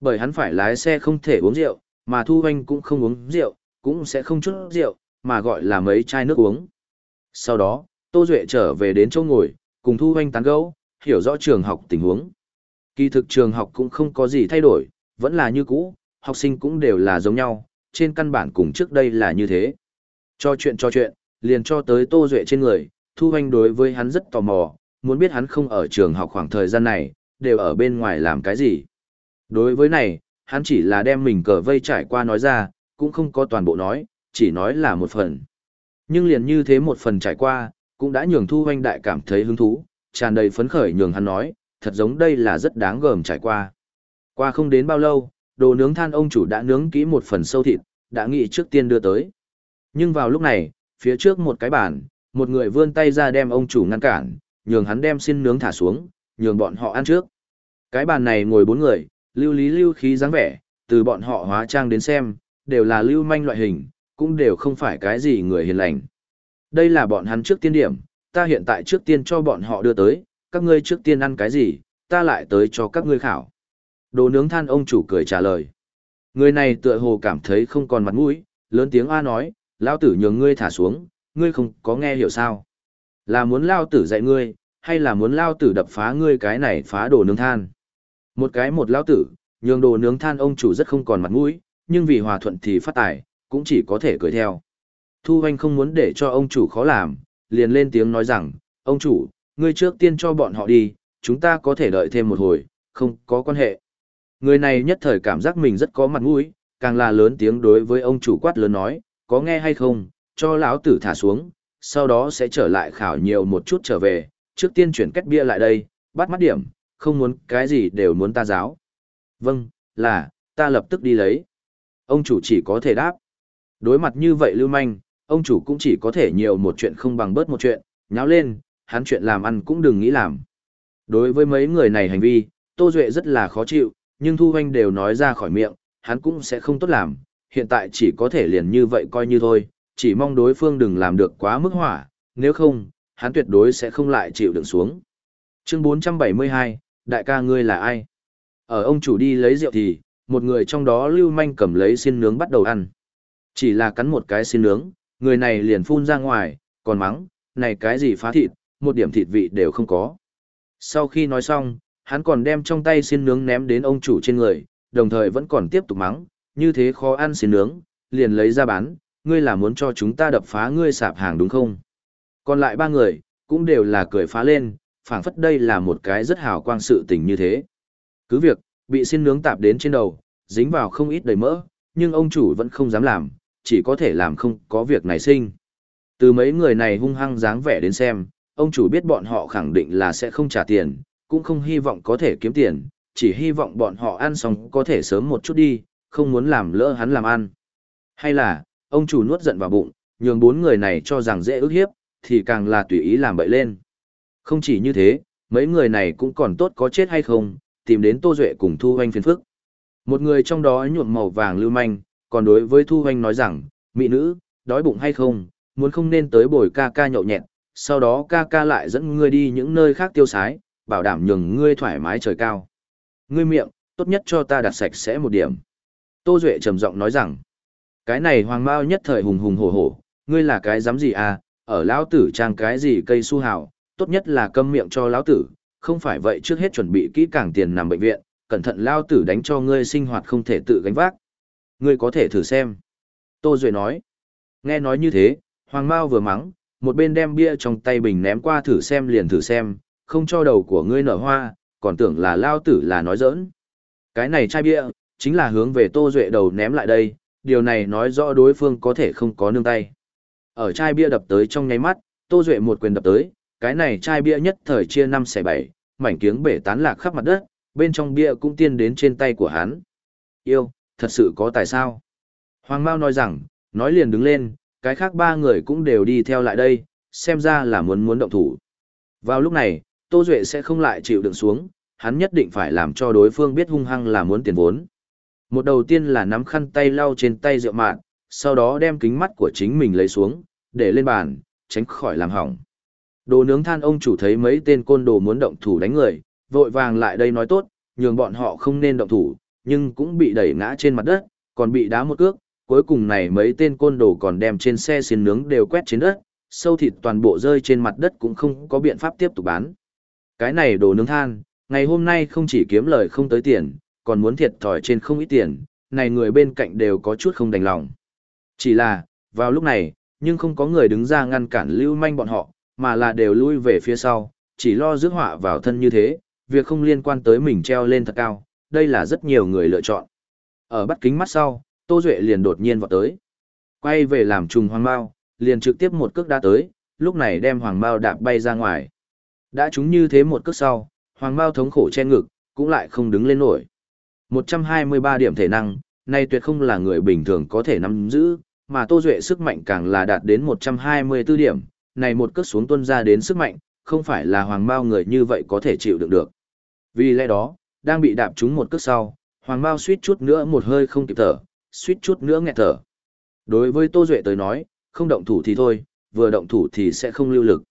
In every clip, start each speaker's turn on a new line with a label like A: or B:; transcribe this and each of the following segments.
A: Bởi hắn phải lái xe không thể uống rượu, mà Thu Hoanh cũng không uống rượu, cũng sẽ không chút rượu, mà gọi là mấy chai nước uống. Sau đó, Tô Duệ trở về đến chỗ ngồi, cùng Thu Hoanh tán gẫu, hiểu rõ trường học tình huống. Kỳ thực trường học cũng không có gì thay đổi, vẫn là như cũ, học sinh cũng đều là giống nhau, trên căn bản cùng trước đây là như thế. Cho chuyện cho chuyện, liền cho tới Tô Duệ trên người, Thu Hoanh đối với hắn rất tò mò, muốn biết hắn không ở trường học khoảng thời gian này, đều ở bên ngoài làm cái gì. Đối với này, hắn chỉ là đem mình cờ vây trải qua nói ra, cũng không có toàn bộ nói, chỉ nói là một phần. Nhưng liền như thế một phần trải qua, cũng đã nhường Thu Hoanh đại cảm thấy hứng thú, tràn đầy phấn khởi nhường hắn nói, thật giống đây là rất đáng gờm trải qua. Qua không đến bao lâu, đồ nướng than ông chủ đã nướng kỹ một phần sâu thịt, đã nghĩ trước tiên đưa tới. Nhưng vào lúc này, phía trước một cái bàn, một người vươn tay ra đem ông chủ ngăn cản, nhường hắn đem xin nướng thả xuống, nhường bọn họ ăn trước. Cái bàn này ngồi bốn người, lưu lý lưu khí dáng vẻ, từ bọn họ hóa trang đến xem, đều là lưu manh loại hình, cũng đều không phải cái gì người hiền lành. Đây là bọn hắn trước tiên điểm, ta hiện tại trước tiên cho bọn họ đưa tới, các ngươi trước tiên ăn cái gì, ta lại tới cho các ngươi khảo. Đồ nướng than ông chủ cười trả lời. Người này tựa hồ cảm thấy không còn mặt mũi, lớn tiếng A nói, lao tử nhường ngươi thả xuống, ngươi không có nghe hiểu sao. Là muốn lao tử dạy ngươi, hay là muốn lao tử đập phá ngươi cái này phá đồ nướng than. Một cái một lao tử, nhường đồ nướng than ông chủ rất không còn mặt mũi, nhưng vì hòa thuận thì phát tài, cũng chỉ có thể cười theo. Thu hoanh không muốn để cho ông chủ khó làm, liền lên tiếng nói rằng, ông chủ, ngươi trước tiên cho bọn họ đi, chúng ta có thể đợi thêm một hồi, không có quan hệ. Người này nhất thời cảm giác mình rất có mặt mũi, càng là lớn tiếng đối với ông chủ quát lớn nói, có nghe hay không, cho lão tử thả xuống, sau đó sẽ trở lại khảo nhiều một chút trở về, trước tiên chuyển cách bia lại đây, bắt mắt điểm, không muốn cái gì đều muốn ta giáo. Vâng, là, ta lập tức đi lấy. Ông chủ chỉ có thể đáp. Đối mặt như vậy lưu manh, ông chủ cũng chỉ có thể nhiều một chuyện không bằng bớt một chuyện, nháo lên, hắn chuyện làm ăn cũng đừng nghĩ làm. Đối với mấy người này hành vi, Tô Duệ rất là khó chịu, nhưng Thu Hoanh đều nói ra khỏi miệng, hắn cũng sẽ không tốt làm, hiện tại chỉ có thể liền như vậy coi như thôi, chỉ mong đối phương đừng làm được quá mức hỏa, nếu không, hắn tuyệt đối sẽ không lại chịu đựng xuống. Chương 472, đại ca ngươi là ai? Ở ông chủ đi lấy rượu thì, một người trong đó lưu manh cầm lấy xin nướng bắt đầu ăn. Chỉ là cắn một cái xin nướng, người này liền phun ra ngoài, còn mắng, này cái gì phá thịt, một điểm thịt vị đều không có. Sau khi nói xong, hắn còn đem trong tay xin nướng ném đến ông chủ trên người, đồng thời vẫn còn tiếp tục mắng, như thế khó ăn xin nướng, liền lấy ra bán, ngươi là muốn cho chúng ta đập phá ngươi sạp hàng đúng không? Còn lại ba người, cũng đều là cười phá lên, phảng phất đây là một cái rất hào quang sự tình như thế. Cứ việc, bị xin nướng tạp đến trên đầu, dính vào không ít đầy mỡ, nhưng ông chủ vẫn không dám làm, chỉ có thể làm không có việc này sinh. Từ mấy người này hung hăng dáng vẻ đến xem, ông chủ biết bọn họ khẳng định là sẽ không trả tiền, cũng không hy vọng có thể kiếm tiền, chỉ hy vọng bọn họ ăn xong có thể sớm một chút đi, không muốn làm lỡ hắn làm ăn. Hay là, ông chủ nuốt giận vào bụng, nhường bốn người này cho rằng dễ ức hiếp, thì càng là tùy ý làm bậy lên. Không chỉ như thế, mấy người này cũng còn tốt có chết hay không, tìm đến Tô Duệ cùng Thu Hoanh phiền phức. Một người trong đó nhuộm màu vàng lưu manh, còn đối với Thu Hoanh nói rằng, mỹ nữ, đói bụng hay không, muốn không nên tới bồi ca ca nhậu nhẹn, sau đó ca ca lại dẫn ngươi đi những nơi khác tiêu sái, bảo đảm nhường ngươi thoải mái trời cao. Ngươi miệng, tốt nhất cho ta đặt sạch sẽ một điểm. Tô Duệ trầm giọng nói rằng, cái này hoàng bao nhất thời hùng hùng hổ hổ, ngươi là cái dám gì à, ở lão tử trang cái gì cây su hào, tốt nhất là câm miệng cho lão tử, không phải vậy trước hết chuẩn bị kỹ càng tiền nằm bệnh viện, cẩn thận lão tử đánh cho ngươi sinh hoạt không thể tự gánh vác. Ngươi có thể thử xem. Tô Duệ nói. Nghe nói như thế, Hoàng Mao vừa mắng, một bên đem bia trong tay bình ném qua thử xem liền thử xem, không cho đầu của ngươi nở hoa, còn tưởng là lao tử là nói giỡn. Cái này chai bia, chính là hướng về Tô Duệ đầu ném lại đây, điều này nói rõ đối phương có thể không có nương tay. Ở chai bia đập tới trong nháy mắt, Tô Duệ một quyền đập tới, cái này chai bia nhất thời chia năm xẻ bảy mảnh kiếng bể tán lạc khắp mặt đất, bên trong bia cũng tiên đến trên tay của hắn. Yêu, thật sự có tại sao? Hoàng Mao nói rằng, nói liền đứng lên, cái khác ba người cũng đều đi theo lại đây, xem ra là muốn muốn động thủ. Vào lúc này, Tô Duệ sẽ không lại chịu đựng xuống, hắn nhất định phải làm cho đối phương biết hung hăng là muốn tiền vốn. Một đầu tiên là nắm khăn tay lau trên tay rượu mạn, sau đó đem kính mắt của chính mình lấy xuống, để lên bàn, tránh khỏi làm hỏng. Đồ nướng than ông chủ thấy mấy tên côn đồ muốn động thủ đánh người, vội vàng lại đây nói tốt, nhường bọn họ không nên động thủ, nhưng cũng bị đẩy ngã trên mặt đất, còn bị đá một cước, cuối cùng này mấy tên côn đồ còn đem trên xe xiên nướng đều quét trên đất, sâu thịt toàn bộ rơi trên mặt đất cũng không có biện pháp tiếp tục bán. Cái này đồ nướng than, ngày hôm nay không chỉ kiếm lời không tới tiền, còn muốn thiệt thòi trên không ít tiền, này người bên cạnh đều có chút không đành lòng. Chỉ là, vào lúc này, nhưng không có người đứng ra ngăn cản lưu manh bọn họ, mà là đều lui về phía sau, chỉ lo rước họa vào thân như thế, việc không liên quan tới mình treo lên thật cao, đây là rất nhiều người lựa chọn. Ở bắt kính mắt sau, Tô Duệ liền đột nhiên vọt tới. Quay về làm trùng hoàng bao, liền trực tiếp một cước đã tới, lúc này đem hoàng bao đạp bay ra ngoài. Đã trúng như thế một cước sau, hoàng bao thống khổ che ngực, cũng lại không đứng lên nổi. 123 điểm thể năng, này tuyệt không là người bình thường có thể nắm giữ, mà Tô Duệ sức mạnh càng là đạt đến 124 điểm, này một cước xuống tuân ra đến sức mạnh, không phải là hoàng bao người như vậy có thể chịu đựng được. Vì lẽ đó, đang bị đạp trúng một cước sau, hoàng bao suýt chút nữa một hơi không kịp thở, suýt chút nữa nghẹt thở. Đối với Tô Duệ tới nói, không động thủ thì thôi, vừa động thủ thì sẽ không lưu lực.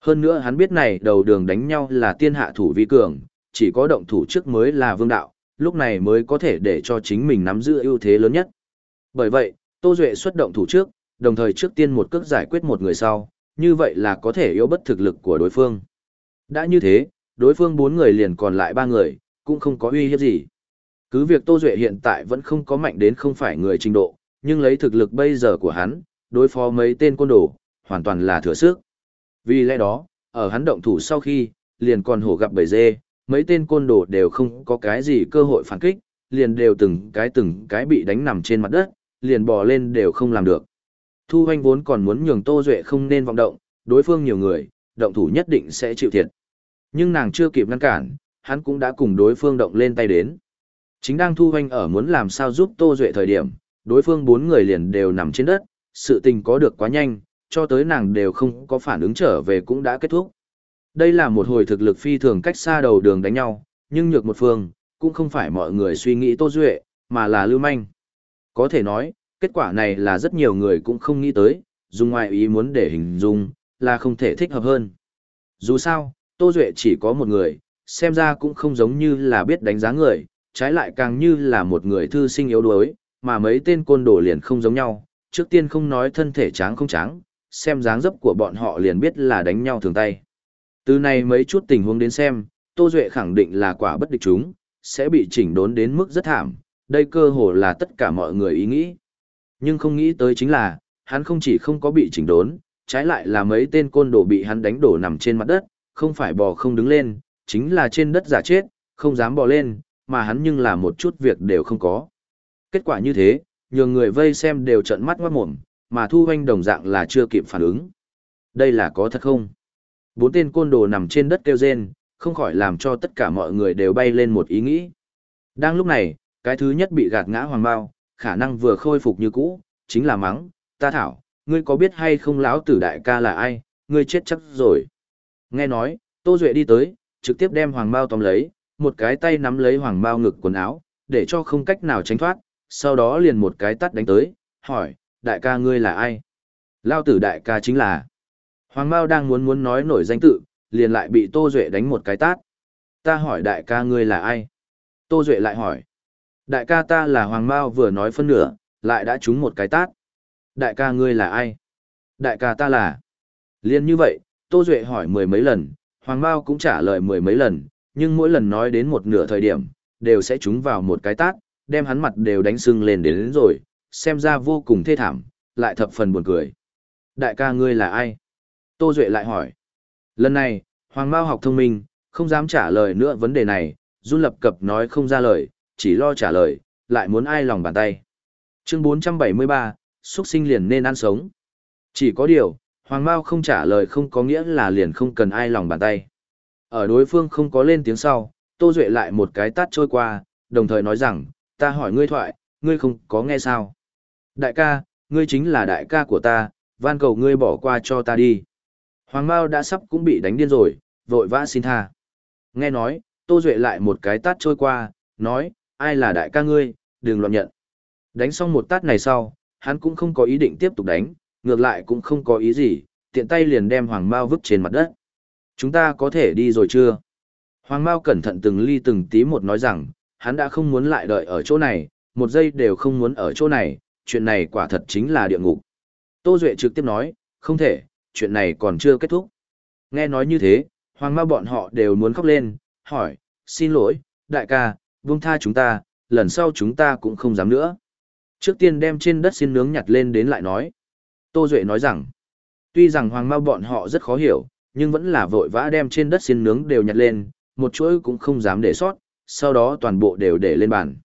A: Hơn nữa hắn biết này đầu đường đánh nhau là tiên hạ thủ vi cường, chỉ có động thủ trước mới là vương đạo, lúc này mới có thể để cho chính mình nắm giữ ưu thế lớn nhất. Bởi vậy, Tô Duệ xuất động thủ trước, đồng thời trước tiên một cước giải quyết một người sau, như vậy là có thể yếu bất thực lực của đối phương. Đã như thế, đối phương bốn người liền còn lại ba người, cũng không có uy hiếp gì. Cứ việc Tô Duệ hiện tại vẫn không có mạnh đến không phải người trình độ, nhưng lấy thực lực bây giờ của hắn, đối phó mấy tên côn đồ, hoàn toàn là thừa sức. Vì lẽ đó, ở hắn động thủ sau khi, liền còn hổ gặp bầy dê, mấy tên côn đồ đều không có cái gì cơ hội phản kích, liền đều từng cái từng cái bị đánh nằm trên mặt đất, liền bò lên đều không làm được. Thu hoanh vốn còn muốn nhường Tô Duệ không nên vọng động, đối phương nhiều người, động thủ nhất định sẽ chịu thiệt. Nhưng nàng chưa kịp ngăn cản, hắn cũng đã cùng đối phương động lên tay đến. Chính đang Thu hoanh ở muốn làm sao giúp Tô Duệ thời điểm, đối phương bốn người liền đều nằm trên đất, sự tình có được quá nhanh, cho tới nàng đều không có phản ứng trở về cũng đã kết thúc. Đây là một hồi thực lực phi thường cách xa đầu đường đánh nhau, nhưng nhược một phương, cũng không phải mọi người suy nghĩ Tô Duệ, mà là lưu manh. Có thể nói, kết quả này là rất nhiều người cũng không nghĩ tới, dùng ngoại ý muốn để hình dung, là không thể thích hợp hơn. Dù sao, Tô Duệ chỉ có một người, xem ra cũng không giống như là biết đánh giá người, trái lại càng như là một người thư sinh yếu đuối, mà mấy tên côn đồ liền không giống nhau, trước tiên không nói thân thể tráng không tráng, xem dáng dấp của bọn họ liền biết là đánh nhau thường tay. Từ này mấy chút tình huống đến xem, Tô Duệ khẳng định là quả bất địch chúng, sẽ bị chỉnh đốn đến mức rất thảm, đây cơ hồ là tất cả mọi người ý nghĩ. Nhưng không nghĩ tới chính là, hắn không chỉ không có bị chỉnh đốn, trái lại là mấy tên côn đồ bị hắn đánh đổ nằm trên mặt đất, không phải bò không đứng lên, chính là trên đất giả chết, không dám bò lên, mà hắn nhưng là một chút việc đều không có. Kết quả như thế, nhiều người vây xem đều trợn mắt ngoát mồm, mà thu hoanh đồng dạng là chưa kịp phản ứng. Đây là có thật không? Bốn tên côn đồ nằm trên đất kêu rên, không khỏi làm cho tất cả mọi người đều bay lên một ý nghĩ. Đang lúc này, cái thứ nhất bị gạt ngã hoàng bao, khả năng vừa khôi phục như cũ, chính là mắng, ta thảo, ngươi có biết hay không lão tử đại ca là ai, ngươi chết chắc rồi. Nghe nói, Tô Duệ đi tới, trực tiếp đem hoàng bao tóm lấy, một cái tay nắm lấy hoàng bao ngực quần áo, để cho không cách nào tránh thoát, sau đó liền một cái tắt đánh tới, hỏi, đại ca ngươi là ai? Lao tử đại ca chính là. Hoàng Mao đang muốn muốn nói nổi danh tự, liền lại bị Tô Duệ đánh một cái tát. Ta hỏi đại ca ngươi là ai? Tô Duệ lại hỏi. Đại ca ta là Hoàng Mao vừa nói phân nửa, lại đã trúng một cái tát. Đại ca ngươi là ai? Đại ca ta là. Liên như vậy, Tô Duệ hỏi mười mấy lần, Hoàng Mao cũng trả lời mười mấy lần, nhưng mỗi lần nói đến một nửa thời điểm, đều sẽ trúng vào một cái tát, đem hắn mặt đều đánh sưng lên đến, đến rồi, xem ra vô cùng thê thảm, lại thập phần buồn cười. Đại ca ngươi là ai? Tô Duệ lại hỏi. Lần này, Hoàng Mao học thông minh, không dám trả lời nữa vấn đề này, run lập cập nói không ra lời, chỉ lo trả lời, lại muốn ai lòng bàn tay. Chương 473, xuất sinh liền nên ăn sống. Chỉ có điều, Hoàng Mao không trả lời không có nghĩa là liền không cần ai lòng bàn tay. Ở đối phương không có lên tiếng sau, Tô Duệ lại một cái tắt trôi qua, đồng thời nói rằng, ta hỏi ngươi thoại, ngươi không có nghe sao. Đại ca, ngươi chính là đại ca của ta, van cầu ngươi bỏ qua cho ta đi. Hoàng Mao đã sắp cũng bị đánh điên rồi, vội vã xin tha. Nghe nói, Tô Duệ lại một cái tát trôi qua, nói, ai là đại ca ngươi, đừng loạn nhận. Đánh xong một tát này sau, hắn cũng không có ý định tiếp tục đánh, ngược lại cũng không có ý gì, tiện tay liền đem Hoàng Mao vứt trên mặt đất. Chúng ta có thể đi rồi chưa? Hoàng Mao cẩn thận từng ly từng tí một nói rằng, hắn đã không muốn lại đợi ở chỗ này, một giây đều không muốn ở chỗ này, chuyện này quả thật chính là địa ngục. Tô Duệ trực tiếp nói, không thể, chuyện này còn chưa kết thúc. Nghe nói như thế, hoàng Mao bọn họ đều muốn khóc lên, hỏi, xin lỗi, đại ca, buông tha chúng ta, lần sau chúng ta cũng không dám nữa. Trước tiên đem trên đất xin nướng nhặt lên đến lại nói. Tô Duệ nói rằng, tuy rằng hoàng mau bọn họ rất khó hiểu, nhưng vẫn là vội vã đem trên đất xin nướng đều nhặt lên, một chuỗi cũng không dám để sót, sau đó toàn bộ đều để lên bàn.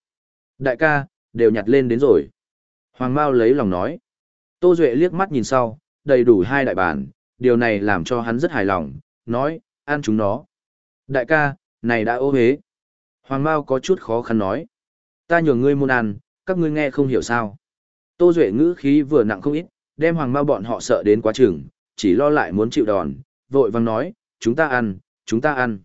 A: Đại ca, đều nhặt lên đến rồi. Hoàng Mao lấy lòng nói. Tô Duệ liếc mắt nhìn sau, đầy đủ hai đại bản, điều này làm cho hắn rất hài lòng, nói, ăn chúng nó. Đại ca, này đã ô hế. Hoàng Mao có chút khó khăn nói. Ta nhường ngươi muốn ăn, các ngươi nghe không hiểu sao. Tô Duệ ngữ khí vừa nặng không ít, đem Hoàng Mao bọn họ sợ đến quá chừng, chỉ lo lại muốn chịu đòn, vội vang nói, chúng ta ăn, chúng ta ăn.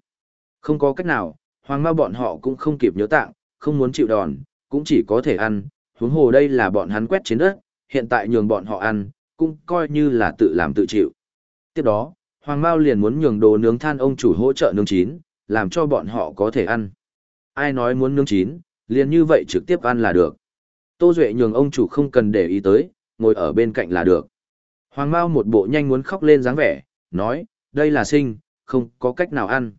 A: Không có cách nào, Hoàng Mao bọn họ cũng không kịp nhớ tạng, không muốn chịu đòn, cũng chỉ có thể ăn, huống hồ đây là bọn hắn quét trên đất, hiện tại nhường bọn họ ăn, cũng coi như là tự làm tự chịu. Tiếp đó, Hoàng Mao liền muốn nhường đồ nướng than ông chủ hỗ trợ nướng chín, làm cho bọn họ có thể ăn. Ai nói muốn nướng chín, liền như vậy trực tiếp ăn là được. Tô Duệ nhường ông chủ không cần để ý tới, ngồi ở bên cạnh là được. Hoàng Mao một bộ nhanh muốn khóc lên dáng vẻ, nói, đây là sinh, không có cách nào ăn.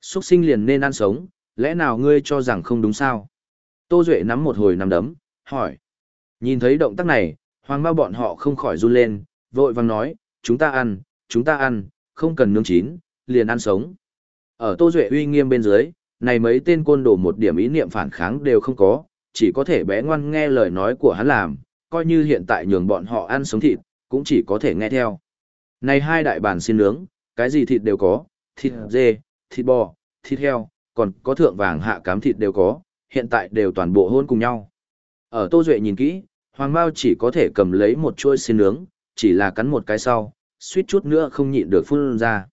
A: Xuất sinh liền nên ăn sống, lẽ nào ngươi cho rằng không đúng sao? Tô Duệ nắm một hồi nắm đấm, hỏi. Nhìn thấy động tác này, hoàng Mao bọn họ không khỏi run lên, vội vang nói, chúng ta ăn, chúng ta ăn, không cần nướng chín, liền ăn sống. Ở Tô Duệ uy nghiêm bên dưới, này mấy tên côn đồ một điểm ý niệm phản kháng đều không có, chỉ có thể bé ngoan nghe lời nói của hắn làm, coi như hiện tại nhường bọn họ ăn sống thịt, cũng chỉ có thể nghe theo. Này hai đại bàn xin nướng, cái gì thịt đều có, thịt dê, thịt bò, thịt heo, còn có thượng vàng hạ cám thịt đều có, hiện tại đều toàn bộ hôn cùng nhau. Ở Tô Duệ nhìn kỹ, Hoàng Mao chỉ có thể cầm lấy một chuôi xin nướng, chỉ là cắn một cái sau, suýt chút nữa không nhịn được phun ra.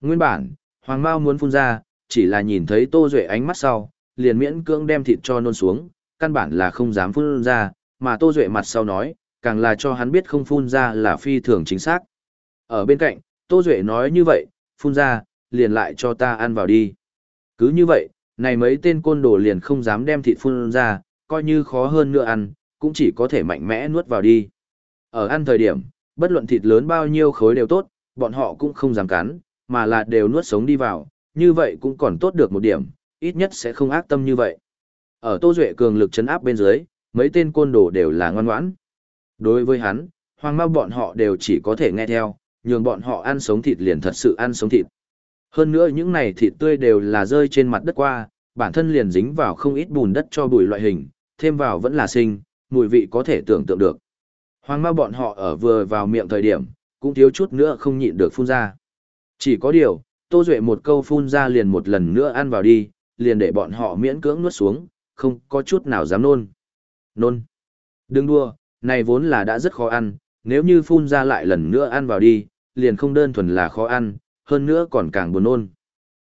A: Nguyên bản, Hoàng Mao muốn phun ra, chỉ là nhìn thấy Tô Duệ ánh mắt sau, liền miễn cưỡng đem thịt cho nôn xuống, căn bản là không dám phun ra, mà Tô Duệ mặt sau nói, càng là cho hắn biết không phun ra là phi thường chính xác. Ở bên cạnh, Tô Duệ nói như vậy, phun ra, liền lại cho ta ăn vào đi. Cứ như vậy, này mấy tên côn đồ liền không dám đem thịt phun ra, coi như khó hơn nữa ăn, cũng chỉ có thể mạnh mẽ nuốt vào đi. Ở ăn thời điểm, bất luận thịt lớn bao nhiêu khối đều tốt, bọn họ cũng không dám cắn, mà là đều nuốt sống đi vào, như vậy cũng còn tốt được một điểm, ít nhất sẽ không ác tâm như vậy. Ở Tô Duệ cường lực chấn áp bên dưới, mấy tên côn đồ đều là ngoan ngoãn. Đối với hắn, hoàng mau bọn họ đều chỉ có thể nghe theo, nhường bọn họ ăn sống thịt liền thật sự ăn sống thịt. Hơn nữa những này thịt tươi đều là rơi trên mặt đất qua, bản thân liền dính vào không ít bùn đất cho bùi loại hình, thêm vào vẫn là sinh, mùi vị có thể tưởng tượng được. Hoàng ma bọn họ ở vừa vào miệng thời điểm, cũng thiếu chút nữa không nhịn được phun ra. Chỉ có điều, Tô Duệ một câu phun ra liền một lần nữa ăn vào đi, liền để bọn họ miễn cưỡng nuốt xuống, không có chút nào dám nôn. Nôn. Đừng đua, này vốn là đã rất khó ăn, nếu như phun ra lại lần nữa ăn vào đi, liền không đơn thuần là khó ăn, hơn nữa còn càng buồn nôn.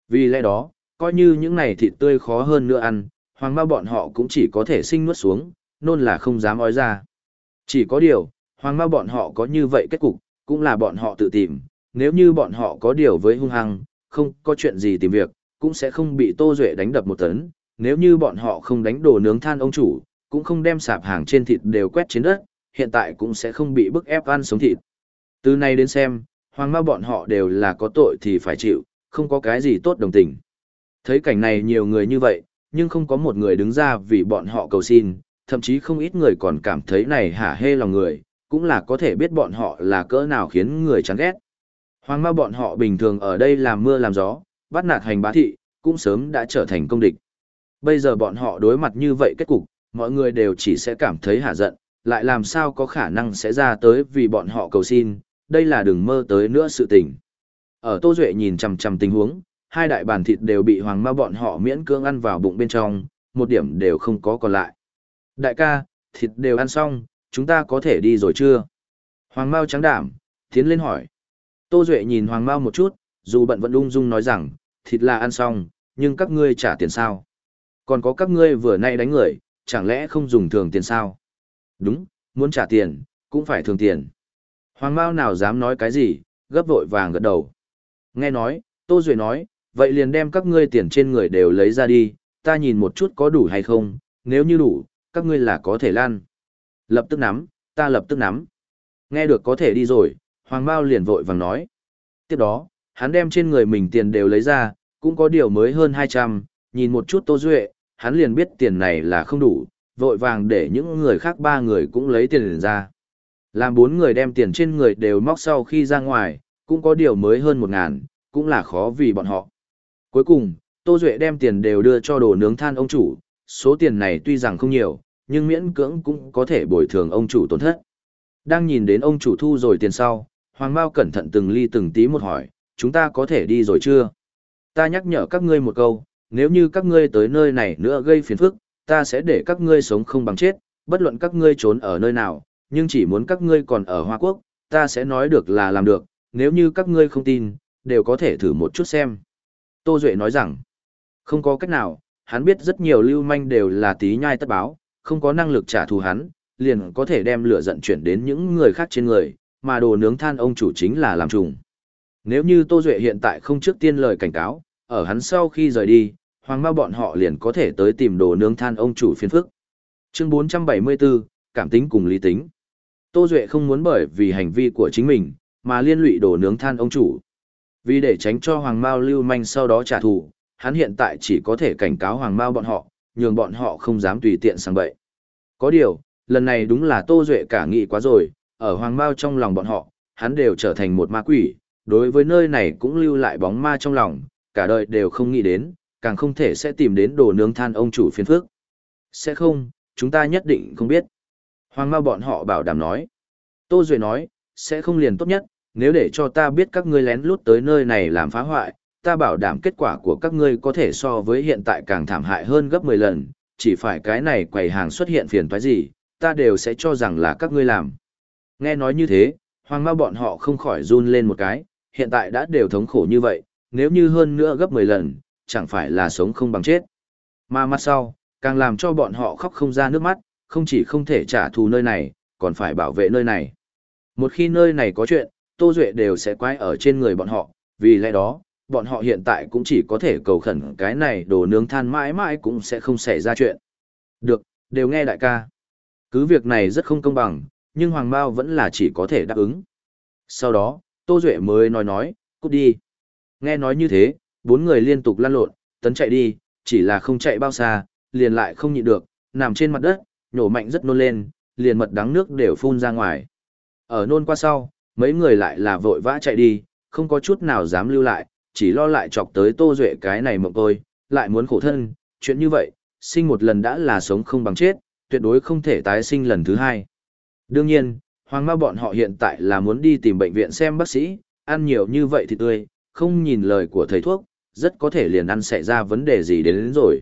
A: Vì lẽ đó, coi như những này thịt tươi khó hơn nữa ăn, hoàng ma bọn họ cũng chỉ có thể sinh nuốt xuống, nôn là không dám ói ra. Chỉ có điều, hoàng ma bọn họ có như vậy kết cục, cũng là bọn họ tự tìm, nếu như bọn họ có điều với hung hăng, không có chuyện gì tìm việc, cũng sẽ không bị Tô Duệ đánh đập một tấn, nếu như bọn họ không đánh đồ nướng than ông chủ, cũng không đem sạp hàng trên thịt đều quét trên đất, hiện tại cũng sẽ không bị bức ép ăn sống thịt. Từ nay đến xem, hoàng ma bọn họ đều là có tội thì phải chịu, không có cái gì tốt đồng tình. Thấy cảnh này nhiều người như vậy, nhưng không có một người đứng ra vì bọn họ cầu xin, thậm chí không ít người còn cảm thấy này hả hê lòng người, cũng là có thể biết bọn họ là cỡ nào khiến người chán ghét. Hoàng ma bọn họ bình thường ở đây làm mưa làm gió, bắt nạt hành bá thị, cũng sớm đã trở thành công địch. Bây giờ bọn họ đối mặt như vậy kết cục, mọi người đều chỉ sẽ cảm thấy hạ giận, lại làm sao có khả năng sẽ ra tới vì bọn họ cầu xin, đây là đừng mơ tới nữa sự tình. Ở Tô Duệ nhìn chằm chằm tình huống, hai đại bàn thịt đều bị hoàng ma bọn họ miễn cưỡng ăn vào bụng bên trong, một điểm đều không có còn lại. Đại ca, thịt đều ăn xong, chúng ta có thể đi rồi chưa? Hoàng Mao trắng đảm, tiến lên hỏi. Tô Duệ nhìn Hoàng Mao một chút, dù bận vẫn ung dung nói rằng, thịt là ăn xong, nhưng các ngươi trả tiền sao? Còn có các ngươi vừa nay đánh người, chẳng lẽ không dùng thường tiền sao? Đúng, muốn trả tiền, cũng phải thường tiền. Hoàng Mao nào dám nói cái gì, gấp vội vàng gật đầu. Nghe nói, Tô Duệ nói, vậy liền đem các ngươi tiền trên người đều lấy ra đi, ta nhìn một chút có đủ hay không, nếu như đủ, các ngươi là có thể lan. Lập tức nắm, ta lập tức nắm. Nghe được có thể đi rồi, Hoàng Mao liền vội vàng nói. Tiếp đó, hắn đem trên người mình tiền đều lấy ra, cũng có điều mới hơn 200, nhìn một chút Tô Duệ, hắn liền biết tiền này là không đủ, vội vàng để những người khác ba người cũng lấy tiền ra. Làm bốn người đem tiền trên người đều móc sau khi ra ngoài, cũng có điều mới hơn một ngàn, cũng là khó vì bọn họ. Cuối cùng, Tô Duệ đem tiền đều đưa cho đồ nướng than ông chủ, số tiền này tuy rằng không nhiều, nhưng miễn cưỡng cũng có thể bồi thường ông chủ tổn thất. Đang nhìn đến ông chủ thu rồi tiền sau, Hoàng Mao cẩn thận từng ly từng tí một hỏi, chúng ta có thể đi rồi chưa? Ta nhắc nhở các ngươi một câu, nếu như các ngươi tới nơi này nữa gây phiền phức, ta sẽ để các ngươi sống không bằng chết, bất luận các ngươi trốn ở nơi nào, nhưng chỉ muốn các ngươi còn ở Hoa Quốc, ta sẽ nói được là làm được, nếu như các ngươi không tin, đều có thể thử một chút xem. Tô Duệ nói rằng, không có cách nào, hắn biết rất nhiều lưu manh đều là tí nhai tất báo, không có năng lực trả thù hắn, liền có thể đem lửa giận chuyển đến những người khác trên người, mà đồ nướng than ông chủ chính là làm trùng. Nếu như Tô Duệ hiện tại không trước tiên lời cảnh cáo, ở hắn sau khi rời đi, hoàng ma bọn họ liền có thể tới tìm đồ nướng than ông chủ phiên phức. Chương 474, Cảm tính cùng lý tính. Tô Duệ không muốn bởi vì hành vi của chính mình, mà liên lụy đồ nướng than ông chủ. Vì để tránh cho Hoàng Mao lưu manh sau đó trả thù, hắn hiện tại chỉ có thể cảnh cáo Hoàng Mao bọn họ, nhường bọn họ không dám tùy tiện sang bậy. Có điều, lần này đúng là Tô Duệ cả nghị quá rồi, ở Hoàng Mao trong lòng bọn họ, hắn đều trở thành một ma quỷ, đối với nơi này cũng lưu lại bóng ma trong lòng, cả đời đều không nghĩ đến, càng không thể sẽ tìm đến đồ nướng than ông chủ phiên phước. Sẽ không, chúng ta nhất định không biết. Hoàng Mao bọn họ bảo đảm nói. Tô Duệ nói, sẽ không liền tốt nhất, nếu để cho ta biết các ngươi lén lút tới nơi này làm phá hoại, ta bảo đảm kết quả của các ngươi có thể so với hiện tại càng thảm hại hơn gấp 10 lần, chỉ phải cái này quầy hàng xuất hiện phiền toái gì, ta đều sẽ cho rằng là các ngươi làm. Nghe nói như thế, hoàng ma bọn họ không khỏi run lên một cái, hiện tại đã đều thống khổ như vậy, nếu như hơn nữa gấp 10 lần, chẳng phải là sống không bằng chết. Mà mặt sau, càng làm cho bọn họ khóc không ra nước mắt, không chỉ không thể trả thù nơi này, còn phải bảo vệ nơi này. Một khi nơi này có chuyện, Tô Duệ đều sẽ quay ở trên người bọn họ, vì lẽ đó, bọn họ hiện tại cũng chỉ có thể cầu khẩn cái này đồ nướng than mãi mãi cũng sẽ không xảy ra chuyện. Được, đều nghe đại ca. Cứ việc này rất không công bằng, nhưng Hoàng Mao vẫn là chỉ có thể đáp ứng. Sau đó, Tô Duệ mới nói nói, cút đi. Nghe nói như thế, bốn người liên tục lăn lộn, tấn chạy đi, chỉ là không chạy bao xa, liền lại không nhịn được, nằm trên mặt đất, nhổ mạnh rất nôn lên, liền mật đắng nước đều phun ra ngoài. Ở nôn qua sau, mấy người lại là vội vã chạy đi, không có chút nào dám lưu lại, chỉ lo lại chọc tới Tô Duệ cái này mộng tôi, lại muốn khổ thân, chuyện như vậy, sinh một lần đã là sống không bằng chết, tuyệt đối không thể tái sinh lần thứ hai. Đương nhiên, hoàng ma bọn họ hiện tại là muốn đi tìm bệnh viện xem bác sĩ, ăn nhiều như vậy thì tươi, không nhìn lời của thầy thuốc, rất có thể liền ăn xảy ra vấn đề gì đến, đến rồi.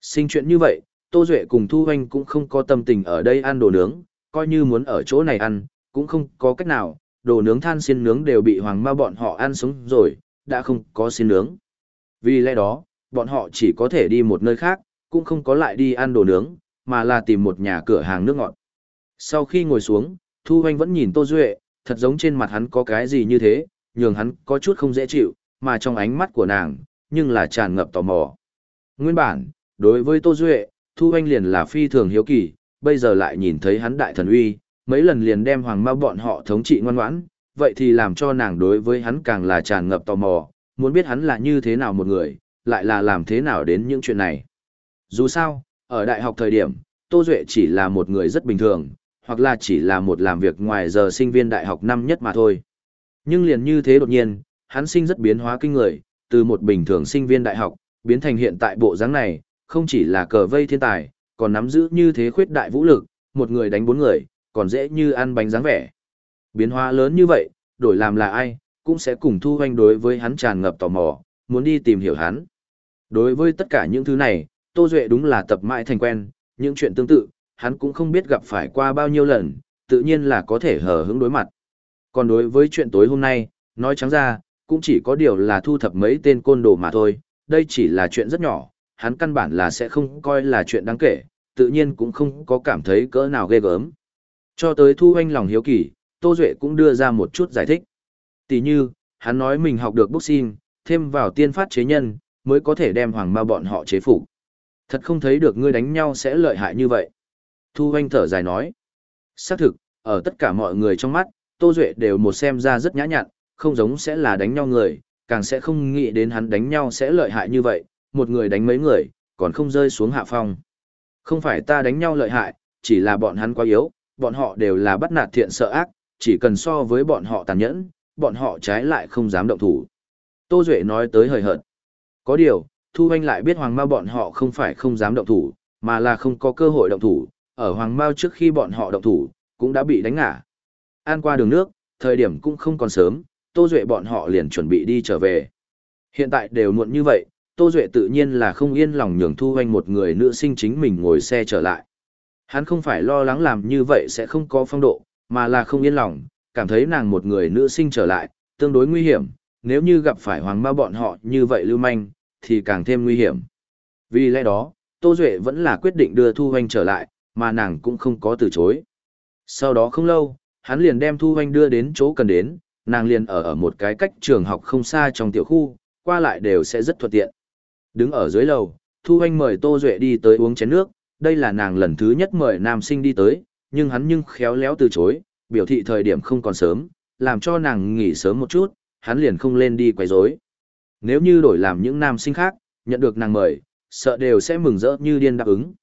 A: Sinh chuyện như vậy, Tô Duệ cùng Thu Hoanh cũng không có tâm tình ở đây ăn đồ nướng, coi như muốn ở chỗ này ăn, cũng không có cách nào, đồ nướng than xiên nướng đều bị hoàng ma bọn họ ăn sống rồi, đã không có xiên nướng. Vì lẽ đó, bọn họ chỉ có thể đi một nơi khác, cũng không có lại đi ăn đồ nướng, mà là tìm một nhà cửa hàng nước ngọt. Sau khi ngồi xuống, Thu Hoành vẫn nhìn Tô Duệ, thật giống trên mặt hắn có cái gì như thế, nhường hắn có chút không dễ chịu, mà trong ánh mắt của nàng, nhưng là tràn ngập tò mò. Nguyên bản, đối với Tô Duệ, Thu Hoành liền là phi thường hiếu kỳ, bây giờ lại nhìn thấy hắn đại thần uy, mấy lần liền đem hoàng mao bọn họ thống trị ngoan ngoãn, vậy thì làm cho nàng đối với hắn càng là tràn ngập tò mò, muốn biết hắn là như thế nào một người, lại là làm thế nào đến những chuyện này. Dù sao, ở đại học thời điểm, Tô Duệ chỉ là một người rất bình thường, hoặc là chỉ là một làm việc ngoài giờ sinh viên đại học năm nhất mà thôi. Nhưng liền như thế đột nhiên, hắn sinh rất biến hóa kinh người, từ một bình thường sinh viên đại học, biến thành hiện tại bộ dáng này, không chỉ là cờ vây thiên tài, còn nắm giữ như thế khuyết đại vũ lực, một người đánh bốn người, còn dễ như ăn bánh dáng vẻ. Biến hóa lớn như vậy, đổi làm là ai, cũng sẽ cùng thu hoanh đối với hắn tràn ngập tò mò, muốn đi tìm hiểu hắn. Đối với tất cả những thứ này, Tô Duệ đúng là tập mãi thành quen, những chuyện tương tự, hắn cũng không biết gặp phải qua bao nhiêu lần, tự nhiên là có thể hờ hững đối mặt. Còn đối với chuyện tối hôm nay, nói trắng ra, cũng chỉ có điều là thu thập mấy tên côn đồ mà thôi, đây chỉ là chuyện rất nhỏ, hắn căn bản là sẽ không coi là chuyện đáng kể, tự nhiên cũng không có cảm thấy cỡ nào ghê gớm. Cho tới thu hoanh lòng hiếu kỳ, Tô Duệ cũng đưa ra một chút giải thích. Tỷ như, hắn nói mình học được boxing, thêm vào tiên phát chế nhân, mới có thể đem hoàng ma bọn họ chế phục. Thật không thấy được ngươi đánh nhau sẽ lợi hại như vậy. Thu Hoanh thở dài nói. Xác thực, ở tất cả mọi người trong mắt, Tô Duệ đều một xem ra rất nhã nhặn, không giống sẽ là đánh nhau người, càng sẽ không nghĩ đến hắn đánh nhau sẽ lợi hại như vậy, một người đánh mấy người, còn không rơi xuống hạ phong. Không phải ta đánh nhau lợi hại, chỉ là bọn hắn quá yếu, bọn họ đều là bắt nạt thiện sợ ác, chỉ cần so với bọn họ tàn nhẫn, bọn họ trái lại không dám động thủ. Tô Duệ nói tới hời hợt. Có điều, Thu Hoanh lại biết Hoàng Mao bọn họ không phải không dám động thủ, mà là không có cơ hội động thủ, ở Hoàng Mao trước khi bọn họ động thủ, cũng đã bị đánh ngã. An qua đường nước, thời điểm cũng không còn sớm, Tô Duệ bọn họ liền chuẩn bị đi trở về. Hiện tại đều muộn như vậy, Tô Duệ tự nhiên là không yên lòng nhường Thu Hoanh một người nữ sinh chính mình ngồi xe trở lại. Hắn không phải lo lắng làm như vậy sẽ không có phong độ, mà là không yên lòng, cảm thấy nàng một người nữ sinh trở lại, tương đối nguy hiểm, nếu như gặp phải hoàng ma bọn họ như vậy lưu manh, thì càng thêm nguy hiểm. Vì lẽ đó, Tô Duệ vẫn là quyết định đưa Thu Hoanh trở lại, mà nàng cũng không có từ chối. Sau đó không lâu, hắn liền đem Thu Hoanh đưa đến chỗ cần đến, nàng liền ở ở một cái cách trường học không xa trong tiểu khu, qua lại đều sẽ rất thuận tiện. Đứng ở dưới lầu, Thu Hoanh mời Tô Duệ đi tới uống chén nước, đây là nàng lần thứ nhất mời nam sinh đi tới, nhưng hắn nhưng khéo léo từ chối, biểu thị thời điểm không còn sớm, làm cho nàng nghỉ sớm một chút, hắn liền không lên đi quấy rối. Nếu như đổi làm những nam sinh khác, nhận được nàng mời, sợ đều sẽ mừng rỡ như điên đáp ứng.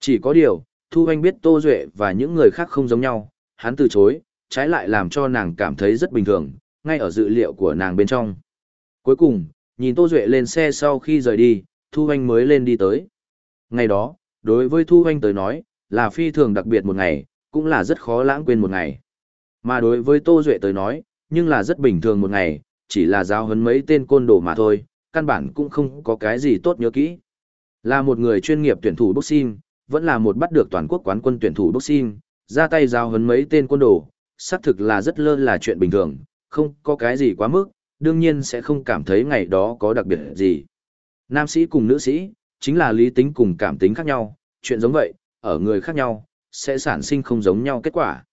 A: Chỉ có điều, Thu Hoanh biết Tô Duệ và những người khác không giống nhau, hắn từ chối, trái lại làm cho nàng cảm thấy rất bình thường, ngay ở dự liệu của nàng bên trong. Cuối cùng, nhìn Tô Duệ lên xe sau khi rời đi, Thu Hoanh mới lên đi tới. Ngày đó, đối với Thu Hoanh tới nói, là phi thường đặc biệt một ngày, cũng là rất khó lãng quên một ngày. Mà đối với Tô Duệ tới nói, nhưng là rất bình thường một ngày, chỉ là giao hấn mấy tên côn đồ mà thôi, căn bản cũng không có cái gì tốt nhớ kỹ. Là một người chuyên nghiệp tuyển thủ boxing, vẫn là một bắt được toàn quốc quán quân tuyển thủ boxing, ra tay giao hấn mấy tên quân đồ, xác thực là rất lơ là chuyện bình thường, không có cái gì quá mức, đương nhiên sẽ không cảm thấy ngày đó có đặc biệt gì. Nam sĩ cùng nữ sĩ, chính là lý tính cùng cảm tính khác nhau, chuyện giống vậy, ở người khác nhau, sẽ sản sinh không giống nhau kết quả.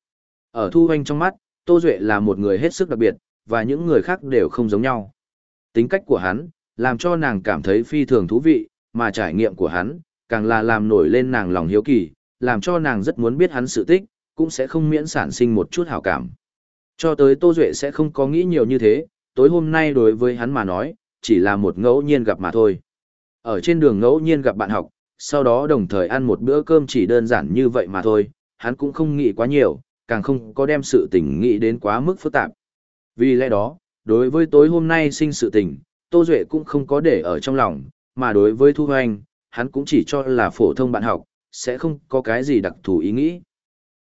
A: Ở Thu Hoanh trong mắt, Tô Duệ là một người hết sức đặc biệt, và những người khác đều không giống nhau. Tính cách của hắn, làm cho nàng cảm thấy phi thường thú vị, mà trải nghiệm của hắn, càng là làm nổi lên nàng lòng hiếu kỳ, làm cho nàng rất muốn biết hắn sự tích, cũng sẽ không miễn sản sinh một chút hảo cảm. Cho tới Tô Duệ sẽ không có nghĩ nhiều như thế, tối hôm nay đối với hắn mà nói, chỉ là một ngẫu nhiên gặp mà thôi. Ở trên đường ngẫu nhiên gặp bạn học, sau đó đồng thời ăn một bữa cơm chỉ đơn giản như vậy mà thôi, hắn cũng không nghĩ quá nhiều, càng không có đem sự tình nghĩ đến quá mức phức tạp. Vì lẽ đó, đối với tối hôm nay sinh sự tình, Tô Duệ cũng không có để ở trong lòng, mà đối với Thu Hoành, hắn cũng chỉ cho là phổ thông bạn học, sẽ không có cái gì đặc thù ý nghĩ.